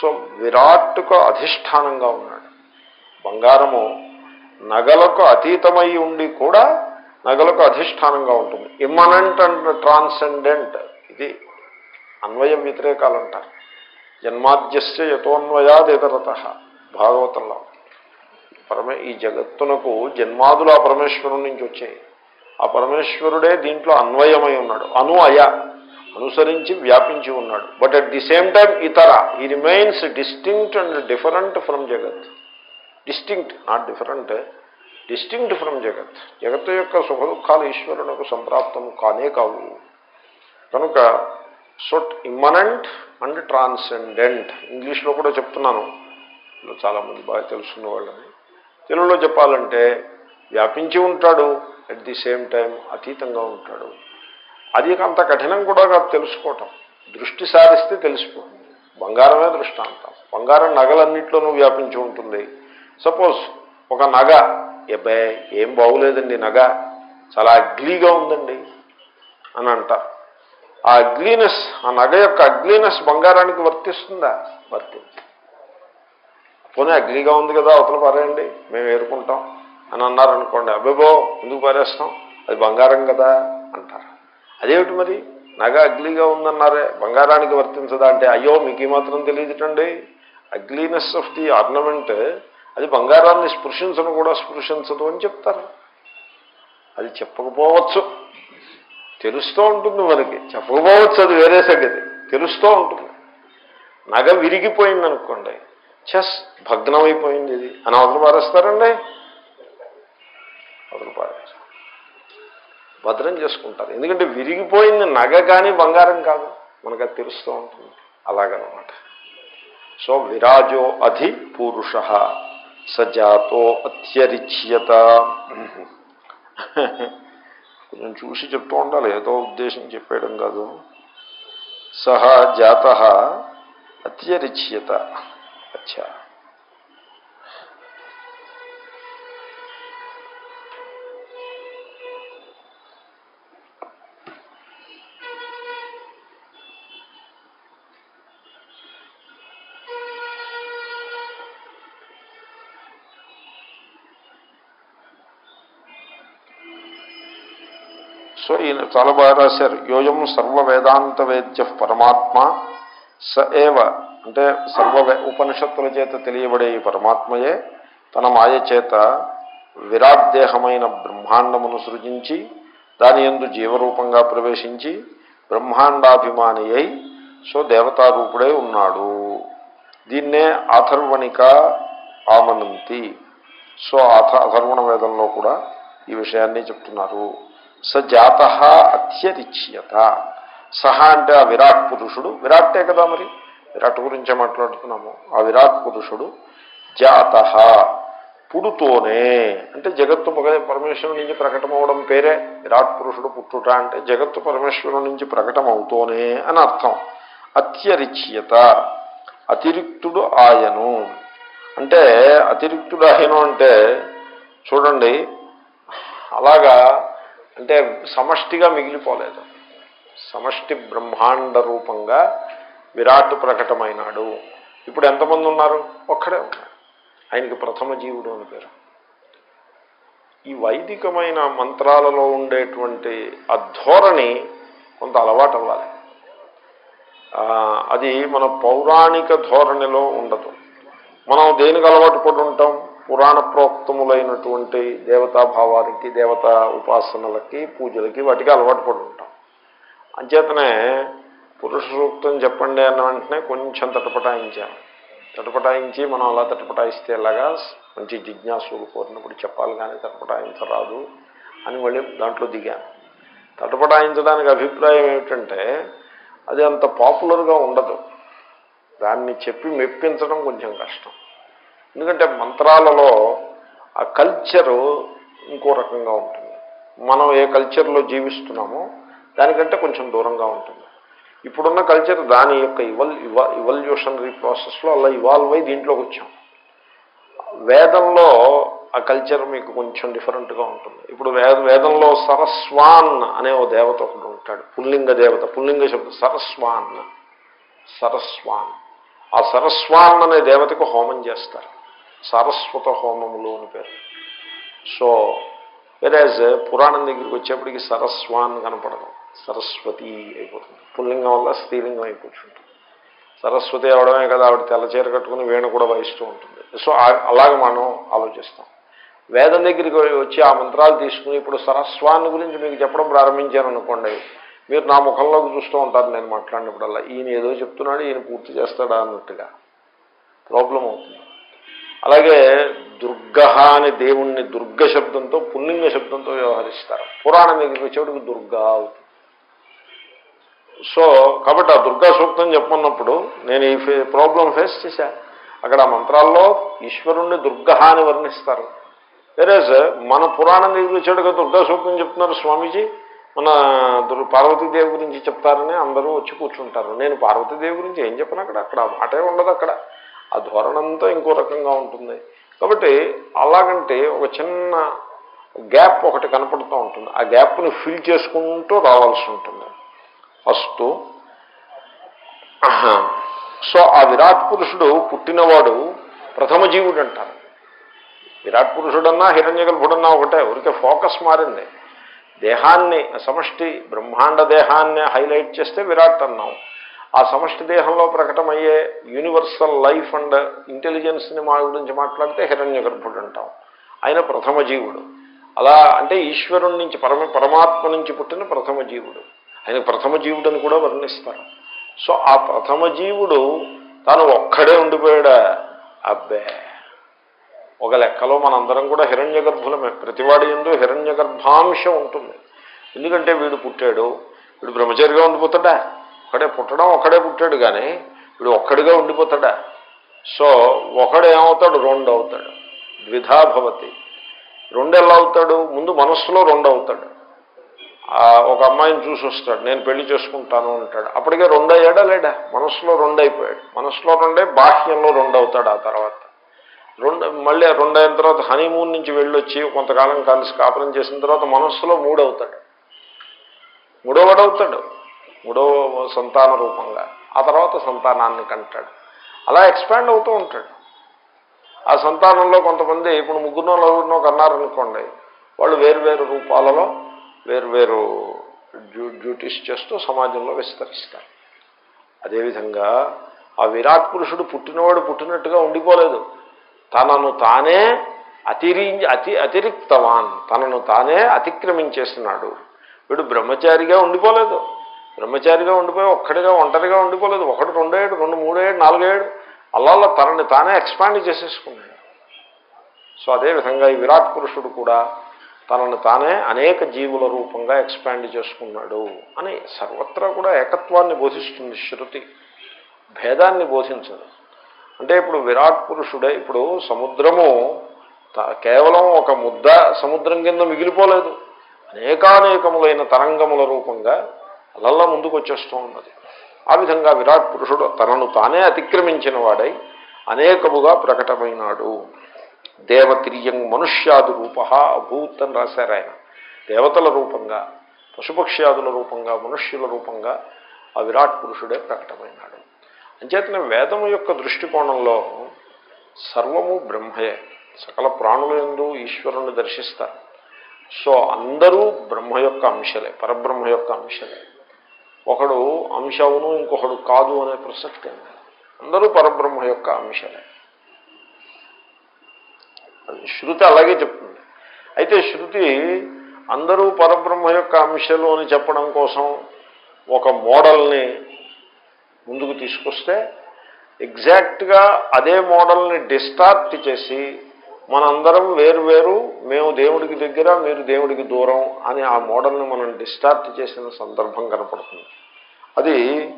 సో విరాట్కు అధిష్టానంగా ఉన్నాడు. బంగారము నగలకు అతీతమై ఉండి కూడా నగలకు అధిష్టానంగా ఉంటుంది. ఇమ్మనెంట్ అండ్ ట్రాన్సెండెంట్ ఇది అన్వయ వ్యతిరేకాలు అంటారు జన్మాద్యస్య యథోన్వయాదితరత భాగవతంలో. పరమే ఈ జగత్తునకు జన్మాదులు ఆ పరమేశ్వరుడి నుంచి వచ్చాయి. ఆ పరమేశ్వరుడే దీంట్లో అన్వయమై ఉన్నాడు. అను అయ అనుసరించి వ్యాపించి ఉన్నాడు. But at the same time ఇతర. ఈ remains distinct and different from జగత్. Distinct not different distinct from జగత్. జగత్తు యొక్క సుఖ దుఃఖాలు ఈశ్వరునకు సంప్రాప్తము కానే కావు. కనుక సో ఇమ్మనెంట్ అండ్ ట్రాన్సెండెంట్. ఇంగ్లీష్లో కూడా చెప్తున్నాను. చాలామంది బాగా తెలుసుకున్న వాళ్ళని. తెలుగులో చెప్పాలంటే వ్యాపించి ఉంటాడు అట్ ది సేమ్ టైం అతీతంగా ఉంటాడు. అది అంత కఠినం కూడా కాదు తెలుసుకోవటం. దృష్టి సారిస్తే తెలిసిపోతుంది. బంగారమే దృష్టాంతం. బంగారం నగలన్నింటిలోనూ వ్యాపించి ఉంటుంది. సపోజ్ ఒక నగ ఎబ్బే ఏం బాగులేదండి నగ? చాలా అగ్లీగా ఉందండి అని అంటారు. ఆ అగ్లీనెస్ ఆ నగ యొక్క అగ్లీనెస్ బంగారానికి వర్తిస్తుందా? వర్తింది పోనీ అగ్లీగా ఉంది కదా అవతల పారేయండి మేము ఏరుకుంటాం అని అన్నారనుకోండి అబ్బేబో ఎందుకు పారేస్తాం? అది బంగారం కదా అంటారు. అదేమిటి మరి? నగ అగ్లీగా ఉందన్నారే బంగారానికి వర్తించదా అంటే అయ్యో మీకు ఈ మాత్రం తెలియదుటండి. అగ్లీనెస్ ఆఫ్ ది ఆర్నమెంట్ అది బంగారాన్ని స్పృశించను కూడా స్పృశించదు అని చెప్తారు. అది చెప్పకపోవచ్చు. తెలుస్తూ ఉంటుంది మనకి. చెప్పకపోవచ్చు అది వేరే సంగతి. తెలుస్తూ ఉంటుంది. నగ విరిగిపోయింది అనుకోండి. చెస్ భగ్నమైపోయింది ఇది. అని అవతలు పారేస్తారండి అవతలు పారేస్తారు భద్రం చేసుకుంటారు. ఎందుకంటే విరిగిపోయింది నగ కానీ బంగారం కాదు. మనకు అది తెలుస్తూ ఉంటుంది. అలాగనమాట. సో విరాజో అధి పురుష సజాతో అత్యరిచ్యత కొంచెం చూసి చెప్తూ ఉండాలి ఏదో ఉద్దేశం చెప్పేయడం కాదు సహ జాత అత్యరిచ్యత అచ్చా సో ఈయన చాలా బాగా రాశారు. యోయం సర్వ వేదాంత వేద్య పరమాత్మ స ఏవ అంటే సర్వ ఉపనిషత్తుల చేత తెలియబడే ఈ పరమాత్మయే. తన మాయ చేత విరాట్ దేహమైన బ్రహ్మాండమును సృజించి దాని ఎందు జీవరూపంగా ప్రవేశించి బ్రహ్మాండాభిమాని అయి సో దేవతారూపుడై ఉన్నాడు. దీన్నే అథర్వణిక ఆమనంతి. సో అథ అథర్వణ వేదంలో కూడా ఈ విషయాన్ని చెప్తున్నారు. స జాత అత్యరిచ్యత సహ అంటే ఆ విరాట్ పురుషుడు. విరాట్టే కదా మరి? విరాట్ గురించే మాట్లాడుతున్నాము. ఆ విరాట్ పురుషుడు జాత పుడుతోనే. అంటే జగత్తు పగ- పరమేశ్వరుడు నుంచి ప్రకటమవడం పేరే. విరాట్ పురుషుడు పుట్టుట అంటే జగత్తు పరమేశ్వరుడు నుంచి ప్రకటమవుతోనే అని అర్థం. అత్యరిచ్యత అతిరిక్తుడు ఆయను. అంటే అతిరిక్తుడు ఆయను అంటే చూడండి అలాగా అంటే సమష్టిగా మిగిలిపోలేదు. సమష్టి బ్రహ్మాండ రూపంగా విరాట్ ప్రకటమైనాడు. ఇప్పుడు ఎంతమంది ఉన్నారు? ఒక్కడే ఉన్నారు. ఆయనకి ప్రథమ జీవుడు అని పేరు. ఈ వైదికమైన మంత్రాలలో ఉండేటువంటి ఆ ధోరణి కొంత అలవాటు అవ్వాలి. అది మన పౌరాణిక ధోరణిలో ఉండదు. మనం దేనికి అలవాటు పడి ఉంటాం పురాణ ప్రోక్తములైనటువంటి దేవతాభావానికి దేవతా ఉపాసనలకి పూజలకి వాటికి అలవాటు పడి ఉంటాం. అంచేతనే పురుష సూక్తం చెప్పండి అన్న వెంటనే కొంచెం తటపటాయించాం. తటపటాయించి మనం అలా తటపటాయిస్తే ఎలాగా మంచి జిజ్ఞాసులు కోరినప్పుడు చెప్పాలి కానీ తటపటాయించరాదు అని మళ్ళీ దాంట్లో దిగాను తటపటాయించడానికి అభిప్రాయం ఏమిటంటే అది అంత పాపులర్గా ఉండదు. దాన్ని చెప్పి మెప్పించడం కొంచెం కష్టం. ఎందుకంటే మంత్రాలలో ఆ కల్చరు ఇంకో రకంగా ఉంటుంది. మనం ఏ కల్చర్లో జీవిస్తున్నామో దానికంటే కొంచెం దూరంగా ఉంటుంది. ఇప్పుడున్న కల్చర్ దాని యొక్క ఇవల్ ఇవ ఇవల్యూషనరీ ప్రాసెస్లో అలా ఇవాల్వ్ అయి దీంట్లోకి వచ్చాం. వేదంలో ఆ కల్చర్ మీకు కొంచెం డిఫరెంట్గా ఉంటుంది. ఇప్పుడు వేద వేదంలో సరస్వాన్ అనే ఓ దేవత ఒకడు ఉంటాడు. పుల్లింగ దేవత పుల్లింగ శబ్దం సరస్వాన్ సరస్వాన్. ఆ సరస్వాన్ అనే దేవతకు హోమం చేస్తారు. సారస్వత హోమములు అని పేరు. సో వెరాజ్ uh, పురాణం దగ్గరికి వచ్చేప్పటికి సరస్వాన్ కనపడదు. సరస్వతి అయిపోతుంది. పుల్లింగం వల్ల స్త్రీలింగం అయిపోతుంటుంది. సరస్వతి అవడమే కదా ఆవిడ తెల్లచీర కట్టుకుని వీణ కూడా వహిస్తూ ఉంటుంది. సో ఆ- అలాగే మనం ఆలోచిస్తాం. వేదం దగ్గరికి వచ్చి ఆ మంత్రాలు తీసుకుని ఇప్పుడు సరస్వాన్ని గురించి మీకు చెప్పడం ప్రారంభించాను అనుకోండి మీరు నా ముఖంలోకి చూస్తూ ఉంటారు నేను మాట్లాడినప్పుడల్లా. ఈయన ఏదో చెప్తున్నాడు ఈయన పూర్తి చేస్తాడా అన్నట్టుగా. ప్రాబ్లం అవుతుంది. అలాగే దుర్గ అనే దేవుణ్ణి దుర్గ శబ్దంతో పుల్లింగ శబ్దంతో వ్యవహరిస్తారు. పురాణం దగ్గరికి వచ్చేటికి దుర్గా అవుతుంది. సో కాబట్టి ఆ దుర్గా సూక్తం చెప్పన్నప్పుడు నేను ఈ ఫే ప్రాబ్లం ఫేస్ చేశా. అక్కడ మంత్రాల్లో ఈశ్వరుణ్ణి దుర్గ అని వర్ణిస్తారు. వేరేజ్ మన పురాణం దగ్గరికి వచ్చాడుగా దుర్గా సూక్తం చెప్తున్నారు స్వామీజీ. మన దుర్ పార్వతీదేవి గురించి చెప్తారని అందరూ వచ్చి కూర్చుంటారు. నేను పార్వతీదేవి గురించి ఏం చెప్పను అక్కడ? అక్కడ మాటే ఉండదు అక్కడ. ఆ ధోరణంతా ఇంకో రకంగా ఉంటుంది. కాబట్టి అలాగంటే ఒక చిన్న గ్యాప్ ఒకటి కనపడుతూ ఉంటుంది. ఆ గ్యాప్ని ఫిల్ చేసుకుంటూ రావాల్సి ఉంటుంది. ఫస్ట్ సో ఆ విరాట్ పురుషుడు పుట్టినవాడు ప్రథమ జీవుడు అంటారు. విరాట్ పురుషుడన్నా హిరణ్యగర్భుడన్నా ఒకటే ఊరికే ఫోకస్ మారింది. దేహాన్ని సమష్టి బ్రహ్మాండ దేహాన్ని హైలైట్ చేస్తే విరాట్ అన్నాం. ఆ సమష్టి దేహంలో ప్రకటమయ్యే యూనివర్సల్ లైఫ్ అండ్ ఇంటెలిజెన్స్ని మా గురించి మాట్లాడితే హిరణ్య గర్భుడు అంటాం. ఆయన ప్రథమ జీవుడు. అలా అంటే ఈశ్వరుడి నుంచి పరమ పరమాత్మ నుంచి పుట్టిన ప్రథమ జీవుడు. ఆయన ప్రథమ జీవుడని కూడా వర్ణిస్తారు. సో ఆ ప్రథమ జీవుడు తాను ఒక్కడే ఉండిపోయాడా? అబ్బే! ఒక లెక్కలో మనందరం కూడా హిరణ్య గర్భులమే. ప్రతివాడి ఎందు హిరణ్య గర్భాంశం ఉంటుంది. ఎందుకంటే వీడు పుట్టాడు. వీడు బ్రహ్మచారిగా ఉండిపోతాడా? ఒకడే పుట్టడం ఒకడే పుట్టాడు కానీ వీడు ఒక్కడిగా ఉండిపోతాడా? సో ఒకడు ఏమవుతాడు రెండు అవుతాడు ద్విధాభవతి రెండు ఎలా అవుతాడు? ముందు మనస్సులో రెండు అవుతాడు ఒక అమ్మాయిని చూసి వస్తాడు నేను పెళ్ళి చేసుకుంటాను అంటాడు. అప్పటికే రెండు అయ్యాడా లేడా? మనస్సులో రెండు అయిపోయాడు మనస్సులో రెండే బాహ్యంలో రెండు అవుతాడు ఆ తర్వాత. రెండు మళ్ళీ రెండు అయిన తర్వాత హనీమూన్ నుంచి వెళ్ళొచ్చి కొంతకాలం కలిసి కాపురం చేసిన తర్వాత మనస్సులో మూడవుతాడు. అవుతాడు మూడో మూడవ సంతాన రూపంగా ఆ తర్వాత సంతానాన్ని కంటాడు. అలా ఎక్స్పాండ్ అవుతూ ఉంటాడు. ఆ సంతానంలో కొంతమంది ఇప్పుడు ముగ్గురునో నలుగురినో కన్నారనుకోండి వాళ్ళు వేరువేరు రూపాలలో వేరువేరు డ్యూ డ్యూటీస్ చేస్తూ సమాజంలో విస్తరిస్తారు. అదేవిధంగా ఆ విరాట్ పురుషుడు పుట్టినవాడు పుట్టినట్టుగా ఉండిపోలేదు. తనను తానే అతిరి అతి అతిరిక్తవాన్ తనను తానే అతిక్రమించేస్తున్నాడు వీడు బ్రహ్మచారిగా ఉండిపోలేదు. బ్రహ్మచారిగా ఉండిపోయి ఒక్కడిగా ఒంటరిగా ఉండిపోలేదు. ఒకటి రెండేడు రెండు మూడేడు నాలుగేడు. అలా తనని తానే ఎక్స్పాండ్ చేసేసుకున్నాడు. సో అదేవిధంగా ఈ విరాట్ పురుషుడు కూడా తనను తానే అనేక జీవుల రూపంగా ఎక్స్పాండ్ చేసుకున్నాడు అని సర్వత్రా కూడా ఏకత్వాన్ని బోధిస్తుంది శృతి. భేదాన్ని బోధించదు. అంటే ఇప్పుడు విరాట్ పురుషుడే ఇప్పుడు సముద్రము త- కేవలం ఒక ముద్ద సముద్రం కింద మిగిలిపోలేదు. అనేకానేకములైన తరంగముల రూపంగా అలల్లా ముందుకు వచ్చేస్తూ ఉన్నది. ఆ విధంగా విరాట్ పురుషుడు తనను తానే అతిక్రమించిన వాడై అనేకముగా ప్రకటమైనాడు. దేవతిరియం మనుష్యాది రూప అభూత్ అని రాశారు ఆయన. దేవతల రూపంగా పశుపక్ష్యాదుల రూపంగా మనుష్యుల రూపంగా ఆ విరాట్ పురుషుడే ప్రకటమైనాడు. అంచేతనే వేదము యొక్క దృష్టికోణంలో సర్వము బ్రహ్మయే సకల ప్రాణుల యందు ఈశ్వరుని దర్శిస్తారు. సో అందరూ బ్రహ్మ యొక్క అంశలే పరబ్రహ్మ యొక్క అంశలే. ఒకడు అంశమును ఇంకొకడు కాదు అనే ప్రసక్తి ఉంది. అందరూ పరబ్రహ్మ యొక్క అంశమే. శృతి అలాగే చెప్తుంది. అయితే శృతి అందరూ పరబ్రహ్మ యొక్క అంశలు అని చెప్పడం కోసం ఒక మోడల్ని ముందుకు తీసుకొస్తే ఎగ్జాక్ట్గా అదే మోడల్ని డిస్టార్ట్ చేసి మనందరం వేరు వేరు మేము దేవుడికి దగ్గర మీరు దేవుడికి దూరం అని ఆ మోడల్ని మనం డిస్టార్ట్ చేసిన సందర్భం కనపడుతుంది. అది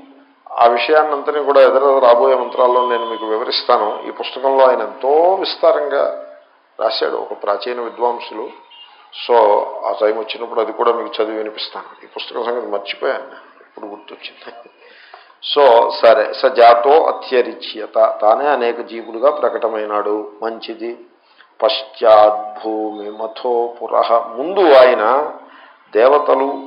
ఆ విషయాన్నంతని కూడా ఎదురు రాబోయే మంత్రాల్లో నేను మీకు వివరిస్తాను. ఈ పుస్తకంలో ఆయన ఎంతో విస్తారంగా రాశాడు ఒక ప్రాచీన విద్వాంసులు. సో ఆ టైం వచ్చినప్పుడు అది కూడా మీకు చదివి వినిపిస్తాను. ఈ పుస్తకం సంగతి మర్చిపోయాను ఇప్పుడు గుర్తొచ్చింది. సో సరే స జాతో అత్యరిచ్యత. తానే అనేక జీవులుగా ప్రకటమైనాడు. మంచిది. పశ్చాద్భూమి మథో పురః. ముందు ఆయన దేవతలు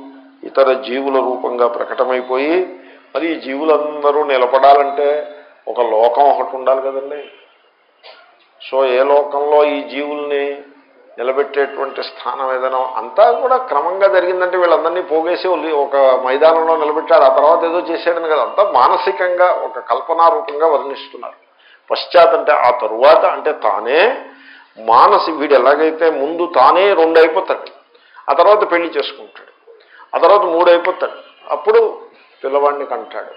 ఇతర జీవుల రూపంగా ప్రకటమైపోయి మరి ఈ జీవులందరూ నిలబడాలంటే ఒక లోకం ఒకటి ఉండాలి కదండి. సో ఏ లోకంలో ఈ జీవుల్ని నిలబెట్టేటువంటి స్థానం ఏదైనా అంతా కూడా క్రమంగా జరిగిందంటే వీళ్ళందరినీ పోగేసి ఒక మైదానంలో నిలబెట్టారు. ఆ తర్వాత ఏదో చేశాడని కదా. అంతా మానసికంగా ఒక కల్పనారూపంగా వర్ణిస్తున్నారు. పశ్చాత్ అంటే ఆ తరువాత అంటే తానే మానసి వీడు ఎలాగైతే ముందు తానే రెండు అయిపోతాడు ఆ తర్వాత పెళ్ళి చేసుకుంటాడు ఆ తర్వాత మూడు అయిపోతాడు అప్పుడు పిల్లవాడిని కంటాడు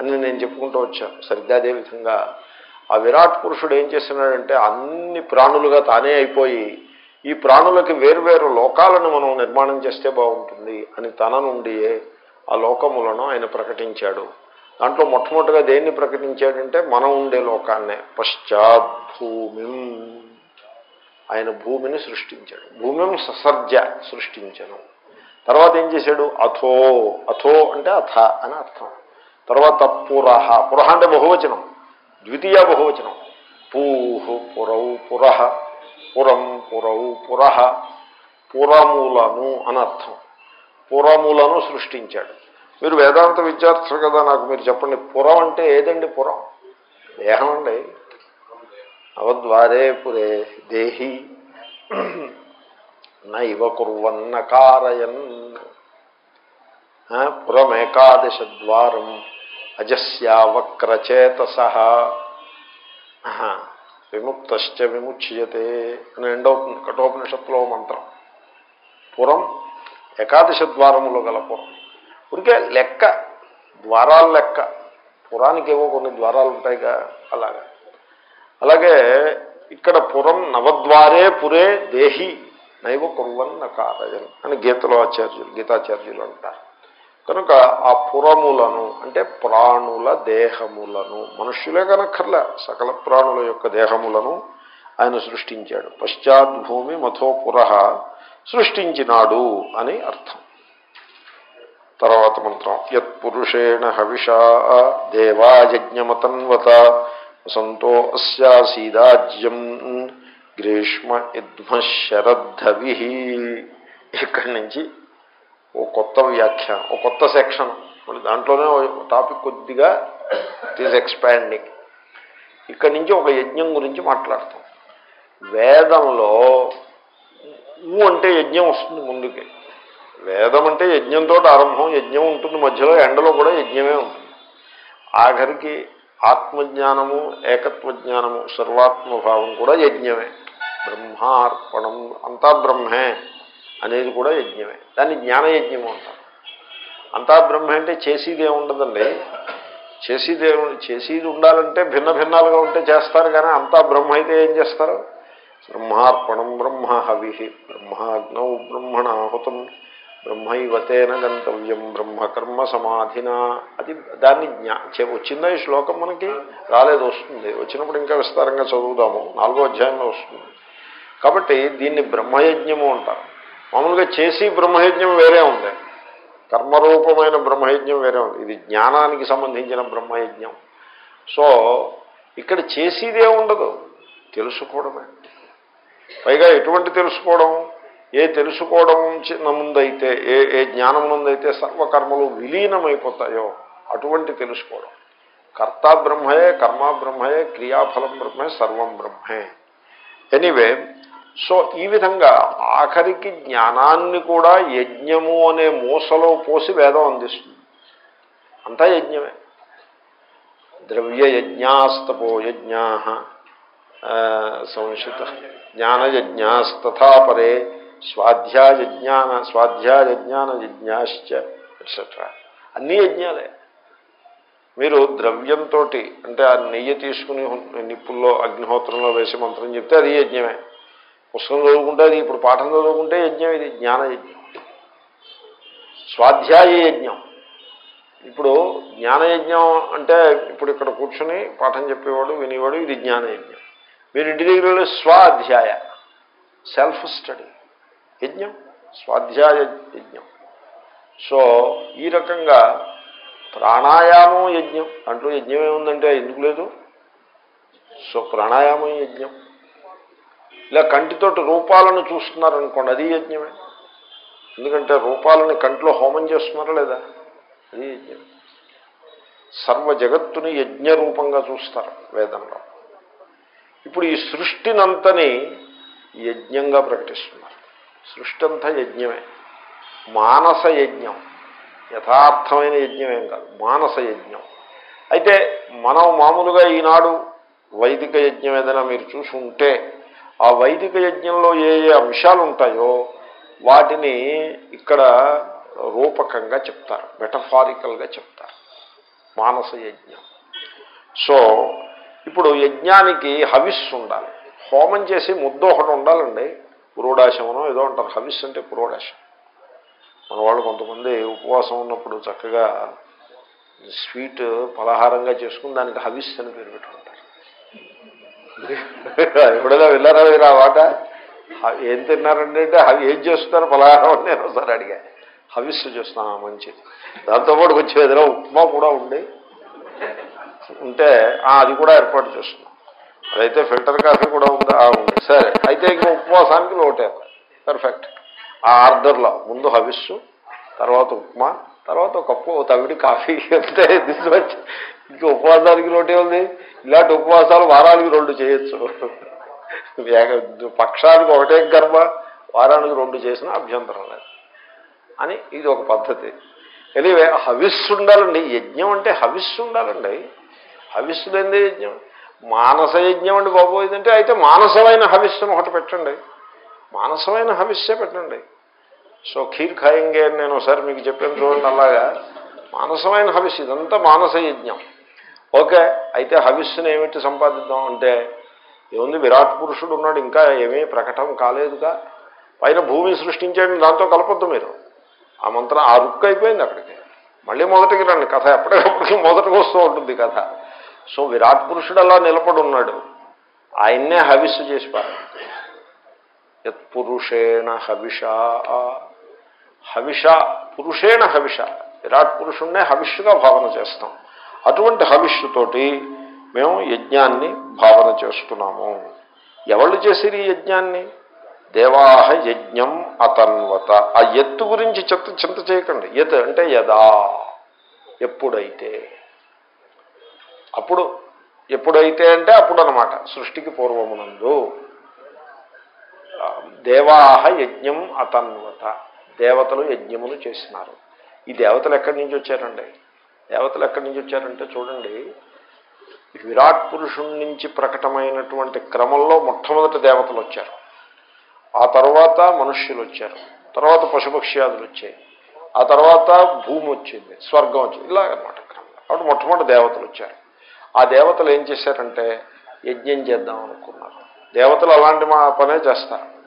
అని నేను చెప్పుకుంటూ వచ్చాను. సరిగ్గా అదేవిధంగా ఆ విరాట్ పురుషుడు ఏం చేస్తున్నాడంటే అన్ని ప్రాణులుగా తానే అయిపోయి ఈ ప్రాణులకి వేరువేరు లోకాలను మనం నిర్మాణం చేస్తే బాగుంటుంది అని తన నుండియే ఆ లోకములను ఆయన ప్రకటించాడు. దాంట్లో మొట్టమొదటిగా దేన్ని ప్రకటించాడంటే మనం ఉండే లోకాన్నే పశ్చాత్ భూమి ఆయన భూమిని సృష్టించాడు. భూమిం ససర్జ సృష్టించను. తర్వాత ఏం చేశాడు? అథో. అథో అంటే అథ అని అర్థం. తర్వాత పురహ పురహ అంటే బహువచనం. ద్వితీయ బహువచనం. పూహు పురౌ పురహ పురం పురౌ పురహ పురములను అని అర్థం. పురములను సృష్టించాడు. మీరు వేదాంత విద్యార్థులు కదా నాకు మీరు చెప్పండి. పురం అంటే ఏదండి పురం? దేహం అండి. అవద్వారే పురే దేహి నైవ కుర్వన్న కారయన్. పురమేకాదశద్వారం అజస్యావక్రచేతస విముక్తశ్చ విముచ్యతే అని ఎండవుతుంది కఠోపనిషత్తులో మంత్రం. పురం ఏకాదశ ద్వారములు గల పురం. ఉరికే లెక్క ద్వారాల లెక్క. పురానికి ఏవో కొన్ని ద్వారాలు ఉంటాయిగా అలాగా. అలాగే ఇక్కడ పురం నవద్వారే పురే దేహి నైవ కుర్వన్న కారయన్ అని గీతలో ఆచార్యులు గీతాచార్యులు అంటారు. కనుక ఆ పురములను అంటే ప్రాణుల దేహములను మనుష్యులే కనక్కర్లే సకల ప్రాణుల యొక్క దేహములను ఆయన సృష్టించాడు. పశ్చాత్ భూమి మథోపుర సృష్టించినాడు అని అర్థం. తర్వాత మంత్రం యత్పురుషేణ హవిషా దేవాయజ్ఞమతన్వత సంతో అస్యాసీదాజ్యం గ్రీష్మ ఇద్మ శరద్ధవి. ఇక్కడి నుంచి ఓ కొత్త వ్యాఖ్యానం ఓ కొత్త సెక్షన్. మళ్ళీ దాంట్లోనే టాపిక్ కొద్దిగా ఇట్ ఈజ్ ఎక్స్పాండింగ్ ఇక్కడి నుంచి ఒక యజ్ఞం గురించి మాట్లాడతాం. వేదంలో ఊ అంటే యజ్ఞం వస్తుంది ముందుకి. వేదం అంటే యజ్ఞంతో ఆరంభం యజ్ఞం ఉంటుంది మధ్యలో ఎండలో కూడా యజ్ఞమే ఉంటుంది. ఆఖరికి ఆత్మజ్ఞానము ఏకత్వజ్ఞానము సర్వాత్మభావం కూడా యజ్ఞమే. బ్రహ్మార్పణం అంతా బ్రహ్మే అనేది కూడా యజ్ఞమే. దాన్ని జ్ఞానయజ్ఞము అంటారు. అంతా బ్రహ్మ అంటే చేసేదే ఉండదండి. చేసేదే చేసేది ఉండాలంటే భిన్న భిన్నాలుగా ఉంటే చేస్తారు కానీ అంతా బ్రహ్మ అయితే ఏం చేస్తారు? బ్రహ్మార్పణం బ్రహ్మ హవి బ్రహ్మాగ్నౌ బ్రహ్మణాహుతం. బ్రహ్మైవతేన గంతవ్యం బ్రహ్మకర్మ సమాధిన. అది దాన్ని జ్ఞా చే- వచ్చిందా ఈ శ్లోకం మనకి? రాలేదు వస్తుంది. వచ్చినప్పుడు ఇంకా విస్తారంగా చదువుదాము. నాలుగో అధ్యాయంలో వస్తుంది. కాబట్టి దీన్ని బ్రహ్మయజ్ఞము అంటారు. మామూలుగా చేసి బ్రహ్మయజ్ఞం వేరే ఉంది. కర్మరూపమైన బ్రహ్మయజ్ఞం వేరే ఉంది. ఇది జ్ఞానానికి సంబంధించిన బ్రహ్మయజ్ఞం. సో ఇక్కడ చేసేదే ఉండదు. తెలుసుకోవడమే. పైగా ఎటువంటి తెలుసుకోవడం? ఏ తెలుసుకోవడం చిన్న ముందైతే ఏ ఏ జ్ఞానం ముందైతే సర్వకర్మలు విలీనమైపోతాయో అటువంటి తెలుసుకోవడం. కర్త బ్రహ్మయే కర్మ బ్రహ్మయే క్రియాఫలం బ్రహ్మే సర్వం బ్రహ్మే ఎనీవే సో ఈ విధంగా ఆఖరికి జ్ఞానాన్ని కూడా యజ్ఞము అనే మూసలో పోసి వేదం అందిస్తుంది. అంతా యజ్ఞమే. ద్రవ్య యజ్ఞాస్తపో యజ్ఞా సంశిత జ్ఞానయజ్ఞాస్తథా పరే స్వాధ్యాయజ్ఞాన స్వాధ్యాయజ్ఞాన జిజ్ఞాశ్చ ఎట్సెట్రా అన్ని యజ్ఞాలే. మీరు ద్రవ్యంతో అంటే ఆ నెయ్యి తీసుకుని నిప్పుల్లో అగ్నిహోత్రంలో వేసి మంత్రం చెప్తే అది యజ్ఞమే. పుస్తకం చదువుకుంటే అది ఇప్పుడు పాఠం చదువుకుంటే యజ్ఞం ఇది జ్ఞాన యజ్ఞం. స్వాధ్యాయ యజ్ఞం. ఇప్పుడు జ్ఞానయజ్ఞం అంటే ఇప్పుడు ఇక్కడ కూర్చుని పాఠం చెప్పేవాడు వినేవాడు ఇది జ్ఞానయజ్ఞం మీరు ఇంటి దగ్గర స్వాధ్యాయ సెల్ఫ్ స్టడీ యజ్ఞం స్వాధ్యాయ యజ్ఞం. సో ఈ రకంగా ప్రాణాయామం యజ్ఞం. దాంట్లో యజ్ఞం ఏముందంటే ఎందుకు లేదు? సో ప్రాణాయామం యజ్ఞం. ఇలా కంటితోటి రూపాలను చూస్తున్నారనుకోండి అది యజ్ఞమే. ఎందుకంటే రూపాలని కంటిలో హోమం చేస్తున్నారా లేదా? అది యజ్ఞం. సర్వ జగత్తుని యజ్ఞ రూపంగా చూస్తారు వేదంలో. ఇప్పుడు ఈ సృష్టినంతని యజ్ఞంగా ప్రకటిస్తున్నారు. సృష్టి అంతా యజ్ఞమే మానస యజ్ఞం యథార్థమైన యజ్ఞం ఏం కాదు. మానస యజ్ఞం అయితే మనం మామూలుగా ఈనాడు వైదిక యజ్ఞం ఏదైనా మీరు చూసుకుంటే ఆ వైదిక యజ్ఞంలో ఏ ఏ అంశాలు ఉంటాయో వాటిని ఇక్కడ రూపకంగా చెప్తారు. మెటఫారికల్గా చెప్తారు. మానస యజ్ఞం సో ఇప్పుడు యజ్ఞానికి హవిస్సు ఉండాలి హోమం చేసి ముద్ద ఒకటి ఉండాలండి. పురోడాశమనో ఏదో అంటారు. హవిస్ అంటే పురోడాశం. మన వాళ్ళు కొంతమంది ఉపవాసం ఉన్నప్పుడు చక్కగా స్వీట్ పలహారంగా చేసుకుని దానికి హవిస్ అని పేరు పెట్టుకుంటారు. ఎప్పుడైనా వెళ్ళారా మీరు ఆ వాట ఏం తిన్నారండి అంటే హవి ఏం చేస్తున్నారు? పలహారం అని నేను ఒకసారి అడిగా. హవిస్ చేస్తున్నాను మంచిది. దాంతోపాటు కొంచెం ఏదైనా ఉప్మా కూడా ఉండి. ఉంటే అది కూడా ఏర్పాటు చేస్తున్నాం. అదైతే ఫిల్టర్ కాఫీ కూడా ఉందా? ఉంది. సరే. అయితే ఇంకా ఉపవాసానికి లోటే పర్ఫెక్ట్ ఆ ఆర్డర్లో ముందు హవిస్సు తర్వాత ఉప్మా తర్వాత ఒక కప్పు తవిడి కాఫీ. అంటే తీసుకొచ్చి ఇంకా ఉపవాసానికి లోటే ఉంది. ఇలాంటి ఉపవాసాలు వారానికి రెండు చేయొచ్చు. పక్షానికి ఒకటే కర్మ వారానికి రెండు చేసిన అభ్యంతరం లేదు. అని ఇది ఒక పద్ధతి. ఎనివే హవిస్సు ఉండాలండి. యజ్ఞం అంటే హవిస్సు ఉండాలండి. హవిస్సు లేదే యజ్ఞం? మానస యజ్ఞం అండి బాబు ఇదంటే అయితే మానసమైన హవిష్యం ఒకటి పెట్టండి. మానసమైన హవిస్సే పెట్టండి. సో ఖీర్ ఖాయింగే అని నేను ఒకసారి మీకు చెప్పాను చూడండి అలాగా. మానసమైన హవిస్సు ఇదంతా మానస యజ్ఞం. ఓకే అయితే హవిస్సుని ఏమిటి సంపాదిద్దాం అంటే ఏముంది విరాట్ పురుషుడు ఉన్నాడు ఇంకా ఏమీ ప్రకటన కాలేదుగా. పైన భూమి సృష్టించాడు దాంతో కలపొద్దు మీరు. ఆ మంత్రం ఆ రుక్కు అయిపోయింది అక్కడికి. మళ్ళీ మొదటికి రండి కథ ఎప్పటికప్పటికి మొదటికి వస్తూ ఉంటుంది కథ. సో విరాట్ పురుషుడు అలా నిలబడి ఉన్నాడు ఆయన్నే హవిస్సు చేసి పారు యత్పురుషేణ హవిష. హవిష పురుషేణ హవిష. విరాట్ పురుషుణ్ణే హవిష్యుగా భావన చేస్తాం. అటువంటి హవిష్యుతోటి మేము యజ్ఞాన్ని భావన చేస్తున్నాము. ఎవళ్ళు చేసిరి యజ్ఞాన్ని? దేవాహ యజ్ఞం అతన్వత. ఆ ఎత్తు గురించి చింత చింత చేయకండి. ఎత్ అంటే యదా. ఎప్పుడైతే అప్పుడు ఎప్పుడైతే అంటే అప్పుడు అనమాట సృష్టికి పూర్వమునందు. దేవాహ యజ్ఞం అతన్వత. దేవతలు యజ్ఞములు చేసినారు. ఈ దేవతలు ఎక్కడి నుంచి వచ్చారండి? దేవతలు ఎక్కడి నుంచి వచ్చారంటే చూడండి విరాట్ పురుషుడి నుంచి ప్రకటమైనటువంటి క్రమంలో మొట్టమొదటి దేవతలు వచ్చారు. ఆ తర్వాత మనుష్యులు వచ్చారు. తర్వాత పశుపక్ష్యాదులు వచ్చాయి. ఆ తర్వాత భూమి వచ్చింది స్వర్గం వచ్చింది ఇలాగనమాట క్రమంలో. కాబట్టి మొట్టమొదటి దేవతలు వచ్చారు. ఆ దేవతలు ఏం చేశారంటే యజ్ఞం చేద్దాం అనుకున్నారు. దేవతలు అలాంటి మా పనే చేస్తారు.